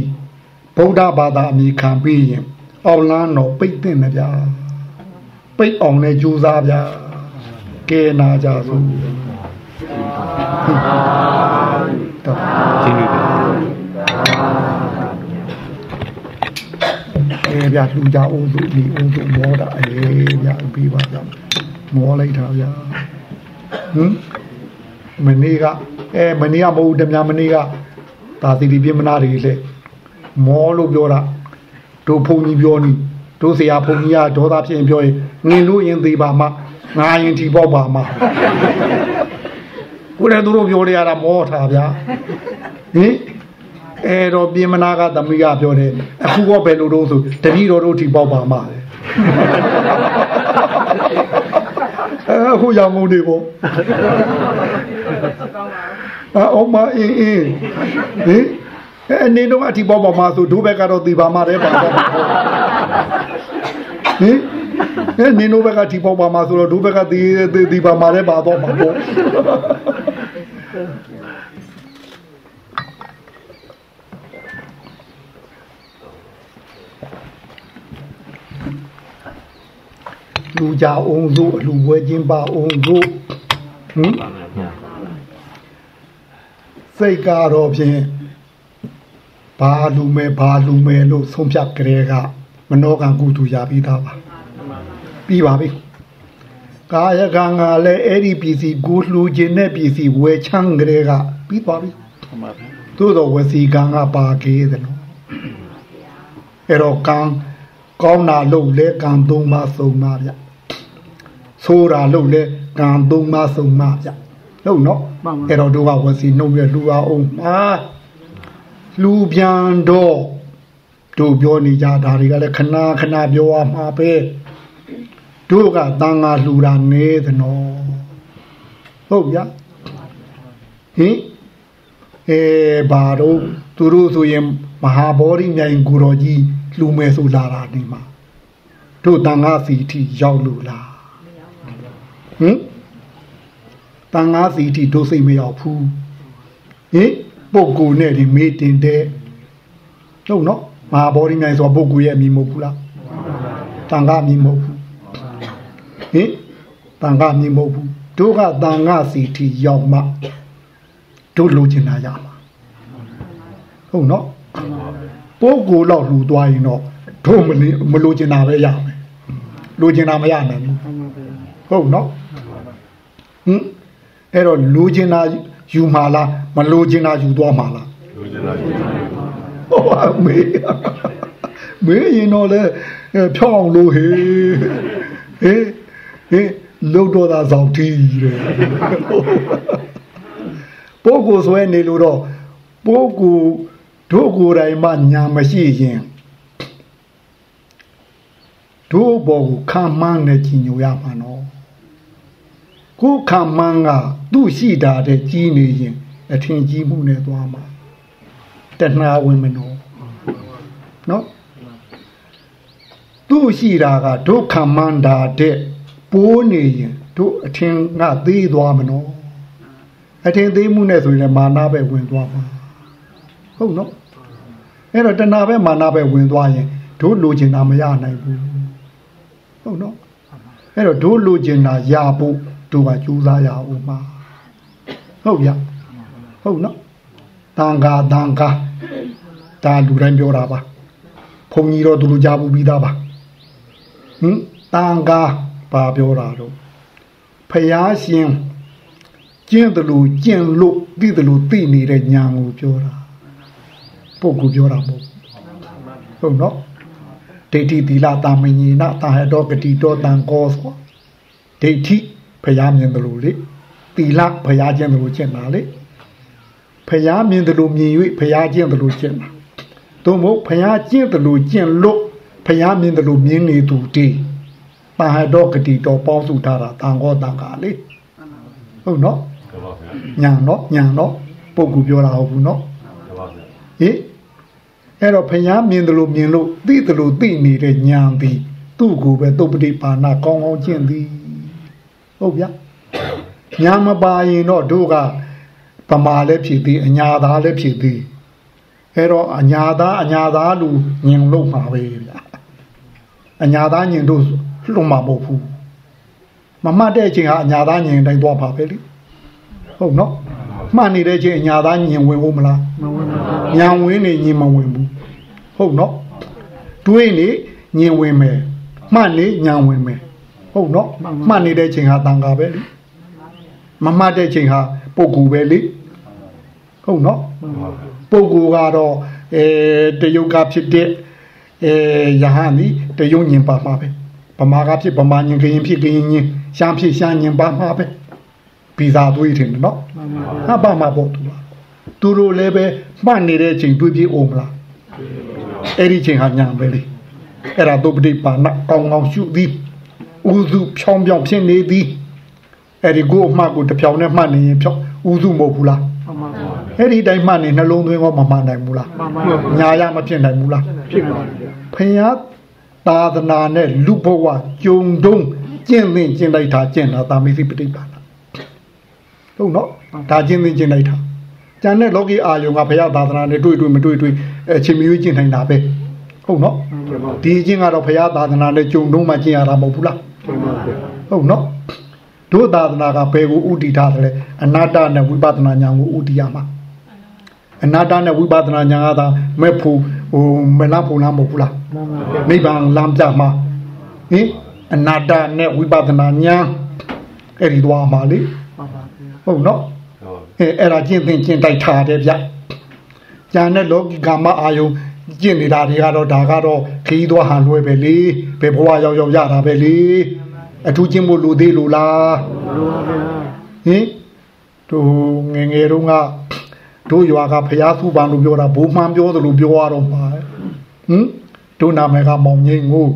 ဗုဒ္ဓဘာသာအမိခံပြီးရင်အောင်လန်းတော့ပိတ်တဲ့မဗျာပိတ်အောင်လဲကြိုးစားဗျာကဲနာကြစို့တော့ကျေးဇူးပါ အဲဗျာလူကြအောင်စုဒီအောင်စုမောတာအေးဗျာပြီးပါဗျာမောလိုက်တာဗျာဟမ်မနေ့ကအဲမနေ့ကမဟုတ်တမမနေ့ကဒါသီတိပြမနာတွေလေမောလို့ပြောတာတို့ဖုန်ကြီးပြောနေတို့ဆရာဖုန်ကြီးကဒေါသဖြစ်ရင်ပြောရင်ငင်လို့ရင်သေးပါမှငါရင်ထီပေါက်ပါမှကိုယ်လည်းသူတို့ပြောရတာမောထားဗျာဟင် အဲတော့ပြင်မနာကသမီးကပြောတယ်အခုတော့ဘယ်လိုတော့ဆိုတပည့်တော်တို့ထီပေါက်ပါမှဟအခုရောင်ကုန်နေပေါ့အောင်မအင်းအင်းဟင်အဲအနေတော့အထီပေါ်ပေါ်မှာဆိုဒုဘက်ကတော့ဒီပါမှာတယ်ပါတော့ဟင်အဲနင်းတို့ဘက်ကထီပေါ်ပါမှာဆိုတော့ဒုဘက်ကဒီဒီပါမှာတယ်ပါတော့မှာပေါ့ လူကြအောင်တို့အလူပွဲချင်းပါအောင်တို့ဟင်စိတ်ကတော့ဖြင့်ဘာလူမဲဘာလူမဲလို့ဆုံးဖြတ်ကြတဲ့ကမနောကံကုသူရပြီးသားပါပြီးပါပြီကာယကံကလည်းအဲ့ဒီပြည်စီကိုလှူခြင်းနဲ့ပြည်စီဝယ်ချမ်းကြတဲ့ကပြီးသွားပြီသို့တော့ဝစီကံကပါကေးတယ်နော်အဲ့တော့ကံ ကောင်းတာလုပ်လဲကံသုံးပါဆုံးပါဗျဆိုးတာလုပ်လဲကံသုံးပါဆုံးပါဗျဟုတ်နော်အဲ့တော့တို့ကဝစီနှုတ်ရလှူအောင်ပါလူပြန်တော့တို့ပြောနေကြဒါတွေကလည်းခဏခဏပြောရမှာပဲတို့ကတန်ငါလှူတာနေသနော်ဟုတ်ဗျဟင်အဲဘာတို့သူတို့ဆိုရင်မဟာဗောဓိမြိုင်ကိုတော်ကြီး လှူမယ်ဆိုလာတာနေမှာတို့တန်ငါစီတီရောက်လို့လားဟင်တန်ငါစီတီတို့စိတ်မရောက်ဘူးဟင်ပုဂ္ဂိုလ်နဲ့ဒီမေးတင်တဲ့ဟုတ်နော်မဟာဗောဓိမြိုင်ဆိုပုဂ္ဂိုလ်ရဲ့အမည်မဟုတ်ဘူးလားတန်ခါအမည်မဟုတ်ဘူးဟင်တန်ခါအမည်မဟုတ်ဘူးတို့ကတန်ခါစီတီရောက်မှတို့လိုချင်တာရမှာဟုတ်နော် ပုဂ္ဂိုလ်တော့လှူသွားရင်တော့တို့မမလိုချင်တာပဲရမယ်လိုချင်တာမရနိုင်ဘူးဟုတ်နော်ဟင်အဲ့တော့လိုချင်တာယူမှာလားမလိုချင်တာယူသွားမှာလားလိုချင်တာယူဟောမေးမေးရင်တော့လေဖြောင်းလို့ဟေးဟေးဟေးလုတ်တော့တာဆောင်တီးတယ်ပုဂ္ဂိုလ်ဆွဲနေလို့တော့ပုဂ္ဂိုလ် တို့ကိုယ်တိုင်မှညာမရှိရင်တို့ဘောကိုခံမှန်းနဲ့ကြည်ညိုရမှာနော်ကိုခံမှန်းကသူ့ရှိတာတဲ့ကြီးနေရင် အထင်ကြီးမှုနဲ့သွားမှာတဏှာဝင်မနော်နော်သူ့ရှိတာကဒုက္ခမန္တာတဲ့ပိုးနေရင်တို့အထင်ကသေးသွားမနော်အထင်သေးမှုနဲ့ဆိုရင်မာနပဲဝင်သွားမှာဟုတ်နော် အဲ့တော့တဏှာပဲမာနပဲဝင်သွားရင်တို့လိုချင်တာမရနိုင်ဘူးဟုတ်နော်အဲ့တော့တို့လိုချင်တာရဖို့တို့ကကြိုးစားရအောင်ပါဟုတ်ဗျဟုတ်နော်တန်ခါတန်ခါဒါလူတိုင်းပြောတာပါဘုံကြီးတော့သူတို့ကြားဘူးပြီးသားပါဟင်တန်ခါပါပြောတာတော့ဖယားရှင်ကျင့်တယ်လို့ကျင့်လို့သိတယ်လို့သိနေတဲ့ညာကိုပြောတာ ပုဂ္ဂိုလ်ပြောတာမဟုတ်ဟုတ်နော်ဒိဋ္ဌိသီလတာမညေနတာဟတောဂတိတောတံကောဆိုဒိဋ္ဌိဖယားမြင်တယ်လို့လေသီလဖယားကျင့်တယ်လို့ကျင့်တာလေဖယားမြင်တယ်လို့မြင်၍ဖယားကျင့်တယ်လို့ကျင့်တာသို့မဟုတ်ဖယားကျင့်တယ်လို့ကျင့်လို့ဖယားမြင်တယ်လို့မြင်နေသူတည်းတာဟတောဂတိတောပေါင်းစုထားတာတန်ကောတန်ကာလေဟုတ်နော်ညာနော်ညာနော်ပုဂ္ဂိုလ်ပြောတာဟုတ်ဘူးနော်ဟင် အဲ့တော့ဖယားမြင်တယ်လို့မြင်လို့သိတယ်လို့သိနေတဲ့ညာသည်သူ့ကိုပဲတုပ္ပတိပါဏကောင်းကောင်းကျင့်သည်ဟုတ်ဗျာညာမပါရင်တော့တို့ကပမာလည်းဖြစ်သည်အညာသားလည်းဖြစ်သည်အဲ့တော့အညာသားအညာသားလူညင်လို့မှာပဲဗျာအညာသားညင်တို့လွတ်မှာမဟုတ်ဘူးမမှတ်တဲ့အချိန်ဟာအညာသားညင်တိုင်းသွားပါပဲလေဟုတ်နော် မှတ်နေတဲ့အချိန်အညာသားညင်ဝင်ဦးမလားမဝင်ပါဘူးညာဝင်နေညင်မဝင်ဘူးဟုတ်နော်တွေးနေညင်ဝင်မယ်မှတ်နေညာဝင်မယ်ဟုတ်နော်မှတ်နေတဲ့အချိန်ဟာတန်ခါပဲလေမမှတ်တဲ့ချိန်ဟာပုဂ္ဂိုလ်ပဲလေဟုတ်နော်ပုဂ္ဂိုလ်ကတော့အဲတယုတ်ကဖြစ်တဲ့အဲယဟန်ဒီတယုတ်ညင်ပါမှာပဲဗမာကဖြစ်ဗမာညင်ကရင်ဖြစ်ကရင်ညင်ရှမ်းဖြစ်ရှမ်းညင်ပါမှာပဲ ပြီးသားသွေးထင်တယ်နော်ဟာပါမှာပေါ့သူကသူတို့လည်းပဲမှတ်နေတဲ့ချိန်တွေးပြေအောင်မလားအဲ့ဒီချိန်ဟာညာပဲလေအဲ့ဒါသုပတိပါဏကောင်းကောင်းရှုသည်ဥစုဖြောင်းပြောင်းဖြစ်နေသည်အဲ့ဒီကိုအမှတ်ကိုတစ်ဖြောင်နဲ့မှတ်နေရင်ဖြောင်းဥစုမဟုတ်ဘူးလားမှန်ပါဗျာအဲ့ဒီတိုင်းမှတ်နေနှလုံးသွင်းကောမမှန်နိုင်ဘူးလားမှန်ပါဗျာညာရမဖြစ်နိုင်ဘူးလားဖြစ်ပါဗျာဖျားသာသနာနဲ့လူဘဝကြုံတုံးကျင့်သင်ကျင့်လိုက်တာကျင့်တာသာမိသိပဋိပါဒ ဟုတ်နော်ဒါကျင့်သင်ကျင့်လိုက်တာကျန်တဲ့လောကီအာယုံကဘုရားသာသနာနဲ့တွေ့တွေ့မတွေ့တွေ့အချင်းမျိုးကျင့်နိုင်တာပဲဟုတ်နော်ဒီကျင့်ကတော့ဘုရားသာသနာနဲ့ကြုံတုံးမှကျင့်ရတာမဟုတ်ဘူးလားမှန်ပါဗျာဟုတ်နော်တို့သာသနာကဘယ်ကိုဥတည်ထားတယ်လဲအနာတ္တနဲ့ဝိပဿနာဉာဏ်ကိုဥတည်ရမှာအနာတ္တနဲ့ဝိပဿနာဉာဏ်ကသာမဲ့ဖို့ဟိုမလားဖို့လားမဟုတ်ဘူးလားမှန်ပါဗျာနိဗ္ဗာန်လမ်းပြမှာဟင်အနာတ္တနဲ့ဝိပဿနာဉာဏ်အဲ့ဒီသွားမှာလေမှန်ပါဗျာ ဟုတ်နော်ဟုတ်အဲအဲ့ဒါကျင့်သင်ကျင့်တိုက်ထားတယ်ဗျကျန်တဲ့လောကီကာမအာယုံကျင့်နေတာတွေကတော့ဒါကတော့ခရီးသွားဟန်လွဲပဲလေဘယ်ဘဝရောက်ရောက်ရတာပဲလေအထူးကျင့်ဖို့လိုသေးလို့လားလိုပါဗျာဟင်တို့ငယ်ငယ်တုန်းကတို့ရွာကဖျားစုပန်လို့ပြောတာဘိုးမှန်ပြောတယ်လို့ပြောရတော့မှာဟင်တို့နာမည်ကမောင်ငိမ့်ကို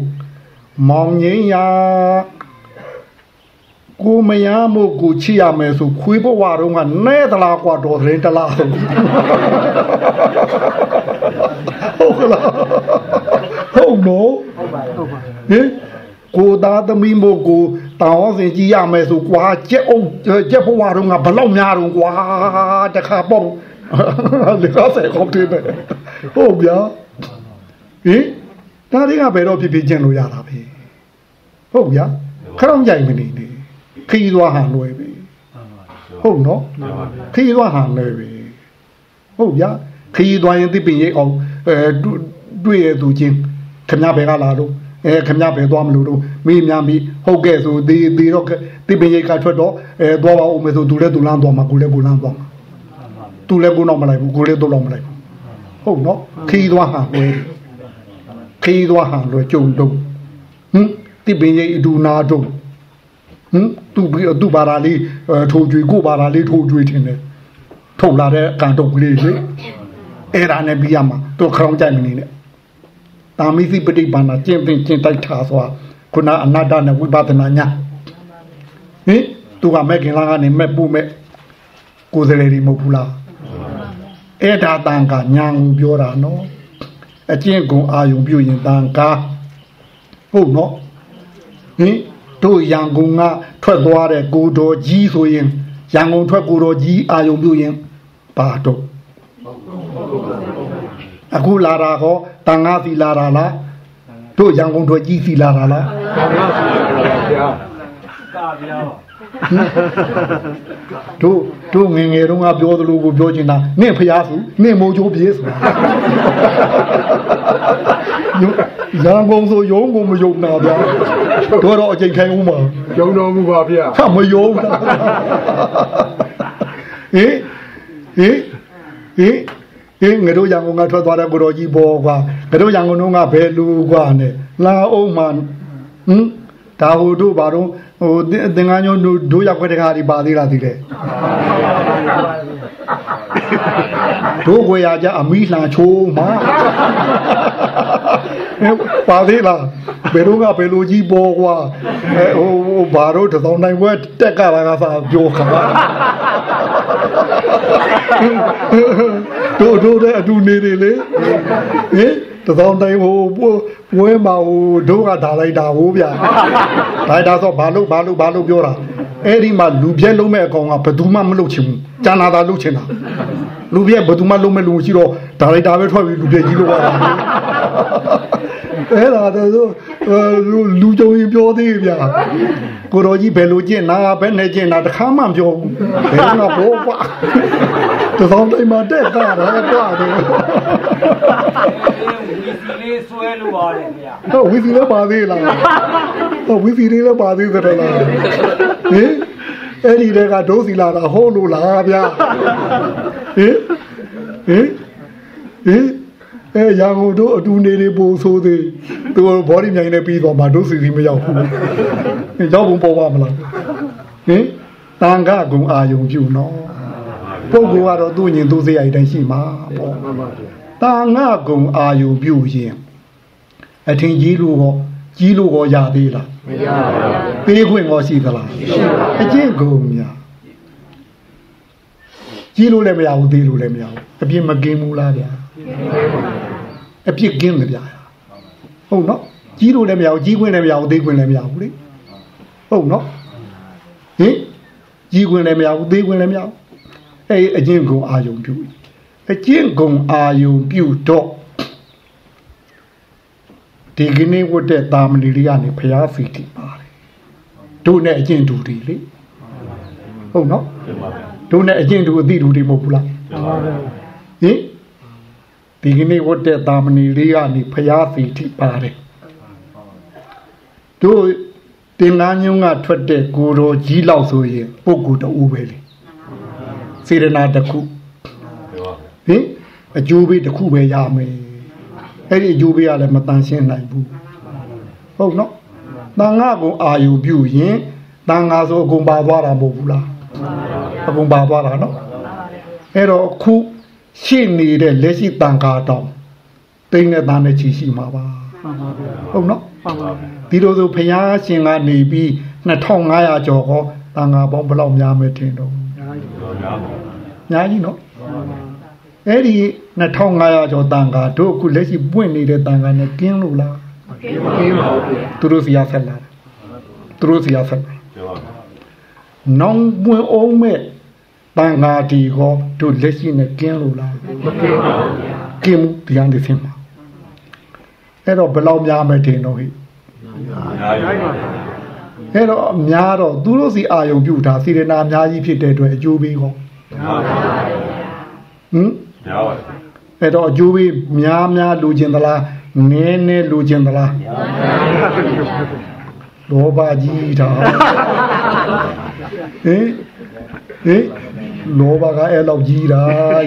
မောင်ငိမ့်ရာ ကိုမရမို့ကိုချစ်ရမယ်ဆိုခွေးဘဝတုန်းကနဲတလားกว่าတော်သတင်းတလားဟုတ်ကလားဟုတ်နော် ဟုတ်ပါဟုတ်ပါ ဟင်ကိုသားသမီးမို့ကိုတောင်အောင်စင်ကြည့်ရမယ်ဆိုကွာကြက်အုပ်ကြက်ဘဝတုန်းကဘလောက်များတော့ကွာတခါပေါ့လေကားဆိုင်ကောင်းတယ်ပဲဟုတ်ဗျာဟင်ဒါတွေကဘယ်တော့ဖြစ်ဖြစ်ကျင့်လို့ရတာပဲဟုတ်ဗျာခရောင်းကြိုင်မနေနေ ခီးသွားဟန်လွယ်ပြီဟုတ်နော်ခီးသွားဟန်လွယ်ပြီဟုတ်ဗျာခီးသွားရင်သိပင်ရိတ်အောင်အဲတွေ့တွေ့ရသူချင်းခင်ဗျားဘယ်ကလာတော့အဲခင်ဗျားဘယ်သွားမလို့တော့မိများမိဟုတ်ကဲ့ဆိုဒီဒီတော့သိပင်ရိတ်ကထွက်တော့အဲသွားပါဦးမယ်ဆိုသူလည်းသူလမ်းသွားမှာကိုလည်းကိုလမ်းသွားမှာသူလည်းကိုတော့မလိုက်ဘူးကိုလည်းတော့တော့မလိုက်ဘူးဟုတ်နော်ခီးသွားဟန်လွယ်ခီးသွားဟန်လွယ်ကြုံတော့ဟင်သိပင်ရိတ်အတူနာတော့ ဟမ်သူပြီးသူပါလာလေးအဲထိုးကြွေကိုပါလာလေးထိုးကြွေထင်တယ်ထုတ်လာတဲ့ကန်တုတ်ကလေးလေအဲ့ဒါနဲ့ပြီးရမှာသူခေါင်းကြိုက်မနေနဲ့တာမိသိပฏิပါဏကျင့်ပင်ကျင့်တိုက်ထားဆိုတာခုနအနာတ္တနဲ့ဝိပဿနာညာဟင်သူကမဲ့ခင်လာကနေမဲ့ပို့မဲ့ကိုယ်စလေဒီမဟုတ်ဘူးလားအဲ့ဒါတန်ကညာကိုပြောတာနော်အကျင့်ကုံအာယုံပြုရင်တန်ကားဟုတ်နော်ဟင် တို့ရန်ကုန်ကထွက်သွားတဲ့ကိုတော်ကြီးဆိုရင်ရန်ကုန်ထွက်ကိုတော်ကြီးအာယုံပြုရင်ပါတော့အခုလာတာဟောတန်ငါးစီလာတာလားတို့ရန်ကုန်ထွက်ကြီးစီလာတာလားကာဗျာ တို့တို့ငယ်ငယ်တုန်းကပြောသလိုကိုပြောချင်တာနင့်ဖျားစုနင့်မိုးချိုးပြေးဆိုတာရန်ကုန်ဆိုရုံးကိုမယုံနာဗျာတို့တော့အချိန်ခိုင်းဦးမှာကျုံတော်မူပါဗျာဟာမယုံလားဟေးဟေးဟေးဟေးငါတို့ရန်ကုန်ကထွက်သွားတဲ့ကိုတော်ကြီးဘောကွာငါတို့ရန်ကုန်တုန်းကဘယ်လူကွာနဲ့လာအောင်မှဟမ် ဒါဟိုတို့ဘာတော့ဟိုသင်သင်္ကန်းညုံတို့တို့ရောက်ခွက်တကားဒီပါသေးလားသိတယ်တို့ကိုရကြအမိလှန်ချိုးမှာဟဲ့ပါသေးလားဘယ်တော့ကဘယ်လိုကြီးပေါ်ကွာအဲဟိုဟိုဘာတော့တစ်သောင်းနိုင်ဝက်တက်ကလာကစားပြောခါတို့တို့တဲ့အတူနေတယ်လေဟင် တစ်သောင်းတိုင်းဟိုဝဲမှာဟိုတို့ကဒါလိုက်တာဟိုဗျာဒါဒါဆိုဘာလို့ဘာလို့ဘာလို့ပြောတာအဲ့ဒီမှာလူပြဲလုံးမဲ့အကောင်ကဘယ်သူမှမလုပ်ချင်ဘူးကျန်တာသာလုပ်ချင်တာလူပြဲဘယ်သူမှလုံးမဲ့လူရှိတော့ဒါလိုက်တာပဲထွက်ပြီးလူပြဲကြီးလို့ပါလားအဲ့ဒါတော့လူကြုံရင်ပြောသေးဗျာကိုတော်ကြီးဘယ်လိုကျင့်နာဘယ်နဲ့ကျင့်နာတခါမှမပြောဘူးဘယ်တော့ဘောကွာတသောင်းတိုင်းမှာတက်တာတော့ကွာတယ်ဝီစီလေး ဆွဲလို့ပါတယ်ဗျာတော့ဝီစီလည်းပါသေးလားတော့ဝီစီလေးလည်းပါသေးတယ်လားဟင်အဲ့ဒီတည်းကဒိုးစီလာတာဟုတ်လို့လားဗျာဟင်ဟင်ဟင်အဲရန်ကုန်တို့အတူနေနေပို့ဆိုသေးသူဘောဒီမြိုင်နဲ့ပြီးတော့မှဒိုးစီစီမရောက်ဘူးရောက်ဘူးပေါ်ပါမလားဟင်တန်ခကုံအာယုံပြုနော်ပုဂ္ဂိုလ်ကတော့သူ့ညင်သူ့စရိုက်တိုင်းရှိမှာပေါ့မှန်ပါဗျာတာငါကုံအာယုပြုရင် အထင်ကြီးလို့ဟောကြီးလို့ရောရသေးလားမရပါဘူးပေးခွင့်ရောရှိသလားအကျင့်ကုန်များကြီးလို့လည်းမရဘူးသေးလို့လည်းမရဘူးအပြစ်မကင်းဘူးလားဗျာအပြစ်ကင်းတယ်ဗျာဟုတ်နော်ကြီးလို့လည်းမရဘူးကြီးခွင့်လည်းမရဘူးသေးခွင့်လည်းမရဘူးလေဟုတ်နော်ဟင်ကြီးခွင့်လည်းမရဘူးသေးခွင့်လည်းမရဘူးအဲ့အကျင့်ကုန်အာယုံပြုအကျင့်ကုန်အာယုံပြုတော့ ဒီကနေ့ဝတ်တဲ့တာမဏေလေးကနေဖျားဖီတီပါတယ်တို့နဲ့အကျင့်တူတွေလေဟုတ်နော်တို့နဲ့အကျင့်တူအသိတူတွေမဟုတ်ဘူးလားမှန်ပါဗျာဟင်ဒီကနေ့ဝတ်တဲ့တာမဏေလေးကနေဖျားဖီတီပါတယ်တို့တင်နာညုံကထွက်တဲ့ကိုယ်တော်ကြီးလောက်ဆိုရင်ပုဂ္ဂိုလ်တူပဲလေစေရနာတစ်ခုဟင်အကျိုးပေးတစ်ခုပဲရမယ် အဲ့ဒီအကျိုးပေးကလည်းမတန်ရှင်းနိုင်ဘူးဟုတ်နော်တန်ဃာကိုအာယုပြုရင်တန်ဃာဆိုအကုန်ပါသွားတာမဟုတ်ဘူးလားအကုန်ပါသွားတာနော်အဲ့တော့အခုရှိနေတဲ့လက်ရှိတန်ဃာတောင်တိမ့်တဲ့တန်တဲ့ချီရှိမှာပါမှန်ပါဗျာဟုတ်နော်မှန်ပါဗျာဒီလိုဆိုဘုရားရှင်ကနေပြီး2500ကျော်ဟောတန်ဃာပေါင်းဘယ်လောက်များမယ်ထင်တော့ညာကြီးညာကြီးနော်မှန်ပါ အဲ့ဒီ2500ကျော်တန်ဃာတို့အခုလက်ရှိပွင့်နေတဲ့တန်ဃာနဲ့ကင်းလို့လားကင်းပါဘူးဗျာသူတို့စီရဆက်လာတယ်သူတို့စီရဆက်လာနောင်ပွင့်အောင်မဲ့တန်ဃာဒီဟောတို့လက်ရှိနဲ့ကင်းလို့လားမကင်းပါဘူးဗျာကင်းမှုတရားနေသင်ပါအဲ့တော့ဘယ်လောက်များမယ်ထင်တော့ဟိညာကြီးပါဗျာအဲ့တော့အများတော့သူတို့စီအာယုံပြုတာစေရနာအများကြီးဖြစ်တဲ့အတွက်အကျိုးပေးကောဟ င်အဲ့တော့အကျိုးပေးများများလူကျင်သလားနည်းနည်းလူကျင်သလားလောဘကြီးတာဟင်ဟင်လောဘကအဲ့လောက်ကြီးတာ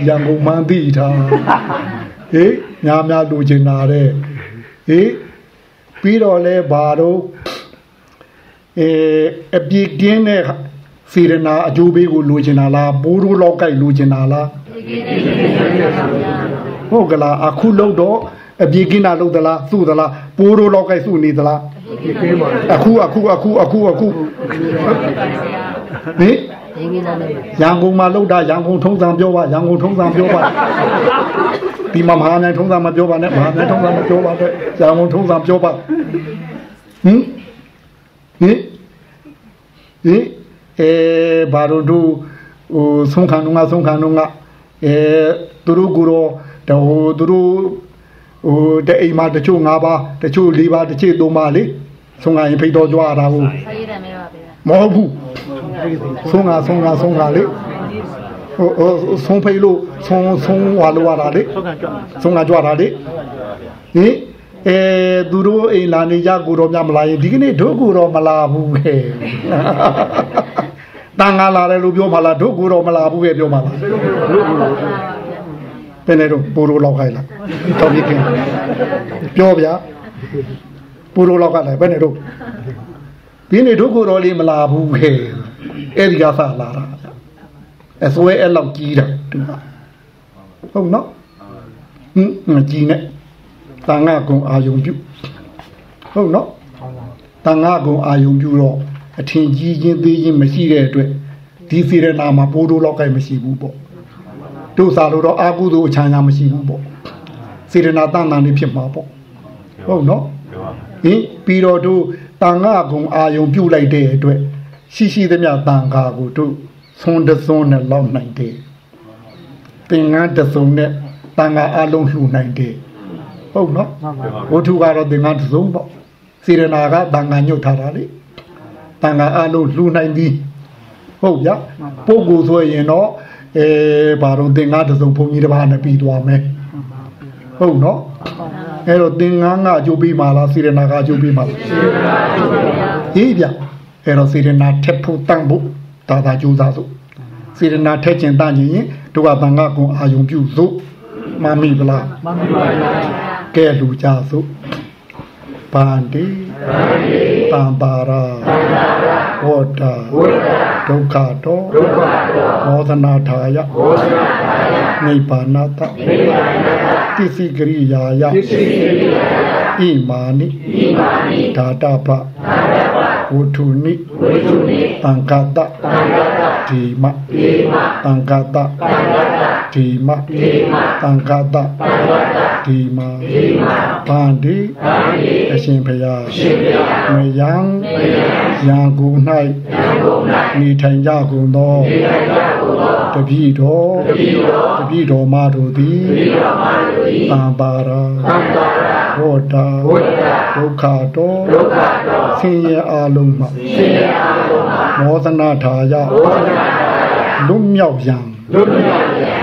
ရန်ကုန်မှန်းသိတာဟေးများများလူကျင်တာတဲ့ဟေးပြီးတော့လဲဘာတော့အဲအပြစ်ကင်းတဲ့စေရနာအကျိုးပေးကိုလိုချင်တာလားပိုးတို့လောက်ကြိုက်လိုချင်တာလား ဟုတ်ကလားအခုလောက်တော့အပြစ်ကင်းတာလောက်သလားစုသလားပိုးတို့လောက်ကြိုက်စုနေသလားကင်းပါအခုအခုအခုအခုအခုဟင်ရန်ကုန်မှာလောက်တာရန်ကုန်ထုံးစံပြောပါရန်ကုန်ထုံးစံပြောပါဒီမှာမဟာမြိုင်ထုံးစံမပြောပါနဲ့မဟာမြိုင်ထုံးစံမပြောပါနဲ့ရန်ကုန်ထုံးစံပြောပါဟင်ဟင်ဟင်အဲဘာလို့တို့ဟိုဆုံးခံတော့ငါဆုံးခံတော့ငါ အဲသူတို့ကိုတော့ဟိုသူတို့ဟိုတဲ့အိမ်မှာတချို့၅ပါးတချို့၄ပါးတချို့၃ပါးလေဆုံးခံရင်ဖိတ်တော်ကြွားတာကိုဆေးတယ်မဲပါဗျာမဟုတ်ဘူးဆုံးငါဆုံးငါဆုံးငါလေဟိုဟိုဆုံးဖိတ်လို့ဆုံးဆုံးဝါလို့ရတာလေဆောက်ကကြွဆုံးငါကြွတာလေဟင်အဲသူတို့အိမ်လာနေကြကိုတော့မြမလာရင်ဒီကနေ့တို့ကိုတော့မလာဘူးခဲ တန်ငါလာတယ်လို့ပြောမှလားတို့ကိုတော့မလာဘူးပဲပြောမှလားဘယ်နဲ့တော့ပူရိုလောက်ခိုင်းလားတော်ပြီခင်ပြောဗျာပူရိုလောက်ကလည်းဘယ်နဲ့တော့ဒီနေ့တို့ကိုတော့လေးမလာဘူးခဲအဲ့ဒီကစလာတာအစွဲအဲ့လောက်ကြီးတာသူကဟုတ်နော်ဟင်းမကြီးနဲ့တန်ငါကုံအာယုံပြုဟုတ်နော်တန်ငါကုံအာယုံပြုတော့ အထင်ကြီးချင်းသေးချင်းမရှိတဲ့အတွက်ဒီစီရနာမှာပိုးတိုးလောက်ကိုက်မရှိဘူးပေါ့တို့စားလို့တော့အာကုသို့အချမ်းသာမရှိဘူးပေါ့စေရနာတန်တန်လေးဖြစ်မှာပေါ့ဟုတ်နော်ဟင်ပြီးတော့တို့တန်ငါကုံအာယုံပြုလိုက်တဲ့အတွက်ရှိရှိသမျှတန်ခါကိုတို့သွန်တသွန်နဲ့လောက်နိုင်တယ်သင်္ကန်းတစုံနဲ့တန်ခါအလုံးလှူနိုင်တယ်ဟုတ်နော်မှန်ပါဝတ္ထုကတော့သင်္ကန်းတစ်စုံပေါ့စေရနာကတန်ခါညှုတ်ထားတာလေတ န်ခါအလုံးလှူနိုင်သည်ဟုတ်ဗျာပုဂ္ဂိုလ်ဆိုရင်တော့အဲဘာတော့သင်္ကန်းတစ်စုံဘုန်းကြီးတစ်ပါးနဲ့ပြီးသွားမယ်ဟုတ်နော်အဲ့တော့သင်္ကန်းကအကျိုးပေးမှာလားစေရနာကအကျိုးပေးမှာလားဟေးဗျအဲ့တော့စေရနာထက်ဖို့တန့်ဖို့ဒါသာကြိုးစားစို့စေရနာထက်ကျင်တန့်ရင်တို့ကတန်ခါကုံအာယုံပြုစို့မမိဗလားမှန်ပါဗျာကဲလူကြစု ဗန္တိတံပါရာဝတ္တာဒုက္ခတောမောသနာထာယနိဗ္ဗာနတတိစိကရိယာယဣမာနိဓာတပဝုထုနိတံကတဒီမတံကတဒီမတံကတဒီမ ဗန္ဒီအရှင်ဘုရားမယံယံကု၌နေထိုင်ကြကုန်သောတပည့်တော်တပည့်တော်မတို့သည်တံပါရာဟောတာဒုက္ခတော်ဆင်းရဲအလုံးမှမောသနာထာယလွတ်မြောက်ရန်နိ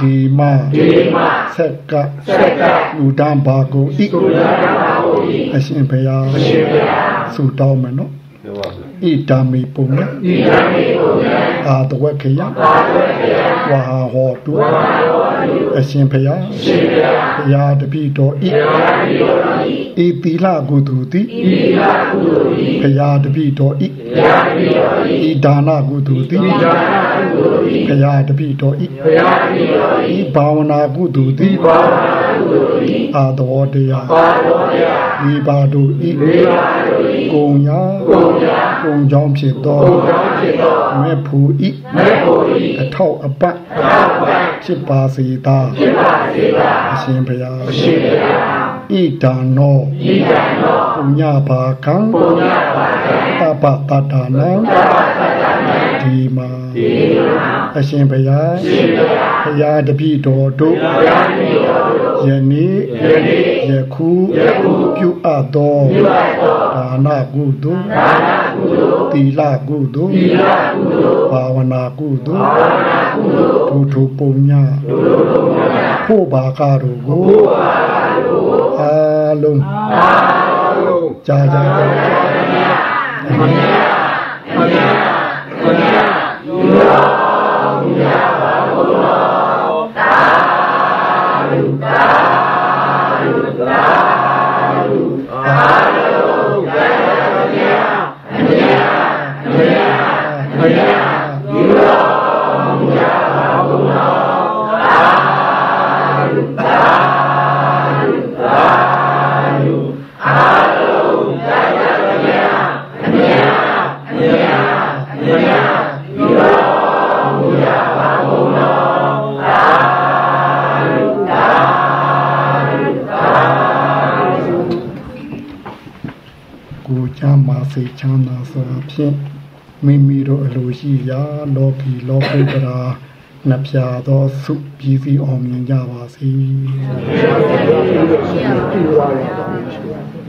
ဒီမဆက်ကလူတန်းပါကိုဤအရှင်ဘုရားဆုတောင်းမယ်နော်ပြောပါဗျာဣတံမေပုံညဣတံမေပုံညအာတဝခေယအာတဝခေယဝါဟာဟောတုဝါဟာဟောတုအရှင်ဘုရားအရှင်ဘုရားဘုရားတပည့်တော်ဤဘုရားတပည့်တော် ဤဤသီလကုသိုလ်သည်ဤသီလကုသိုလ်သည်ဘုရားတပည့်တော်ဤဘုရားတပည့်တော်ဤဤဒါနကုသိုလ်သည်ဤဒါနကုသိုလ်သည်ဘုရားတပည့်တော်ဤဘုရားတပည့်တော်ဤဘာဝနာကုသိုလ်သည်ဘာဝနာကုသိုလ်သည်အာတောတရားအာတောတရားဤပါတို့ဤဤပါတို့ဤကုံညာကုံညာကုံကြောင့်ဖြစ်သောကုံကြောင့်ဖြစ်သောမေဖို့ဤမေဖို့ဤအထောက်အပံ့အထောက်အပံ့ဖြစ်ပါစေသာဖြစ်ပါစေသာအရှင်ဘုရားအရှင်ဘုရား ဣဒံနောဣဒံနောပုညဘာကံပုညဘာကံတပတတ္တနံတပတတ္တနံဒီမာဒီမာအရှင်ဘုရားအရှင်ဘုရားဘုရားတပည့်တော်တို့ဘုရားတပည့်တော်တို့ယနေ့ယနေ့ယခုယခုပြုအပ်သောပြုအပ်သောဒါနကုသိုလ်ဒါနကုသိုလ်သီလကုသိုလ်သီလကုသိုလ်ဘာဝနာကုသိုလ်ဘာဝနာကုသိုလ်ဒုထုပုံညာဒုထုပုံညာဖို့ဘာကားတို့ကိုဖို့ဘာကားတို့ကို အာလုံးအာလုံးကြာကြာကြာအမြတ်အမြတ်အမြတ်ယူတော်မူကြပါဘုရား ဖြင့်မိမိတို့အလိုရှိရာလောကီလောကုတ္တရာနှပြသောစုပြည်စည်းအောင်မြင်ကြပါစေဒီပါရပါ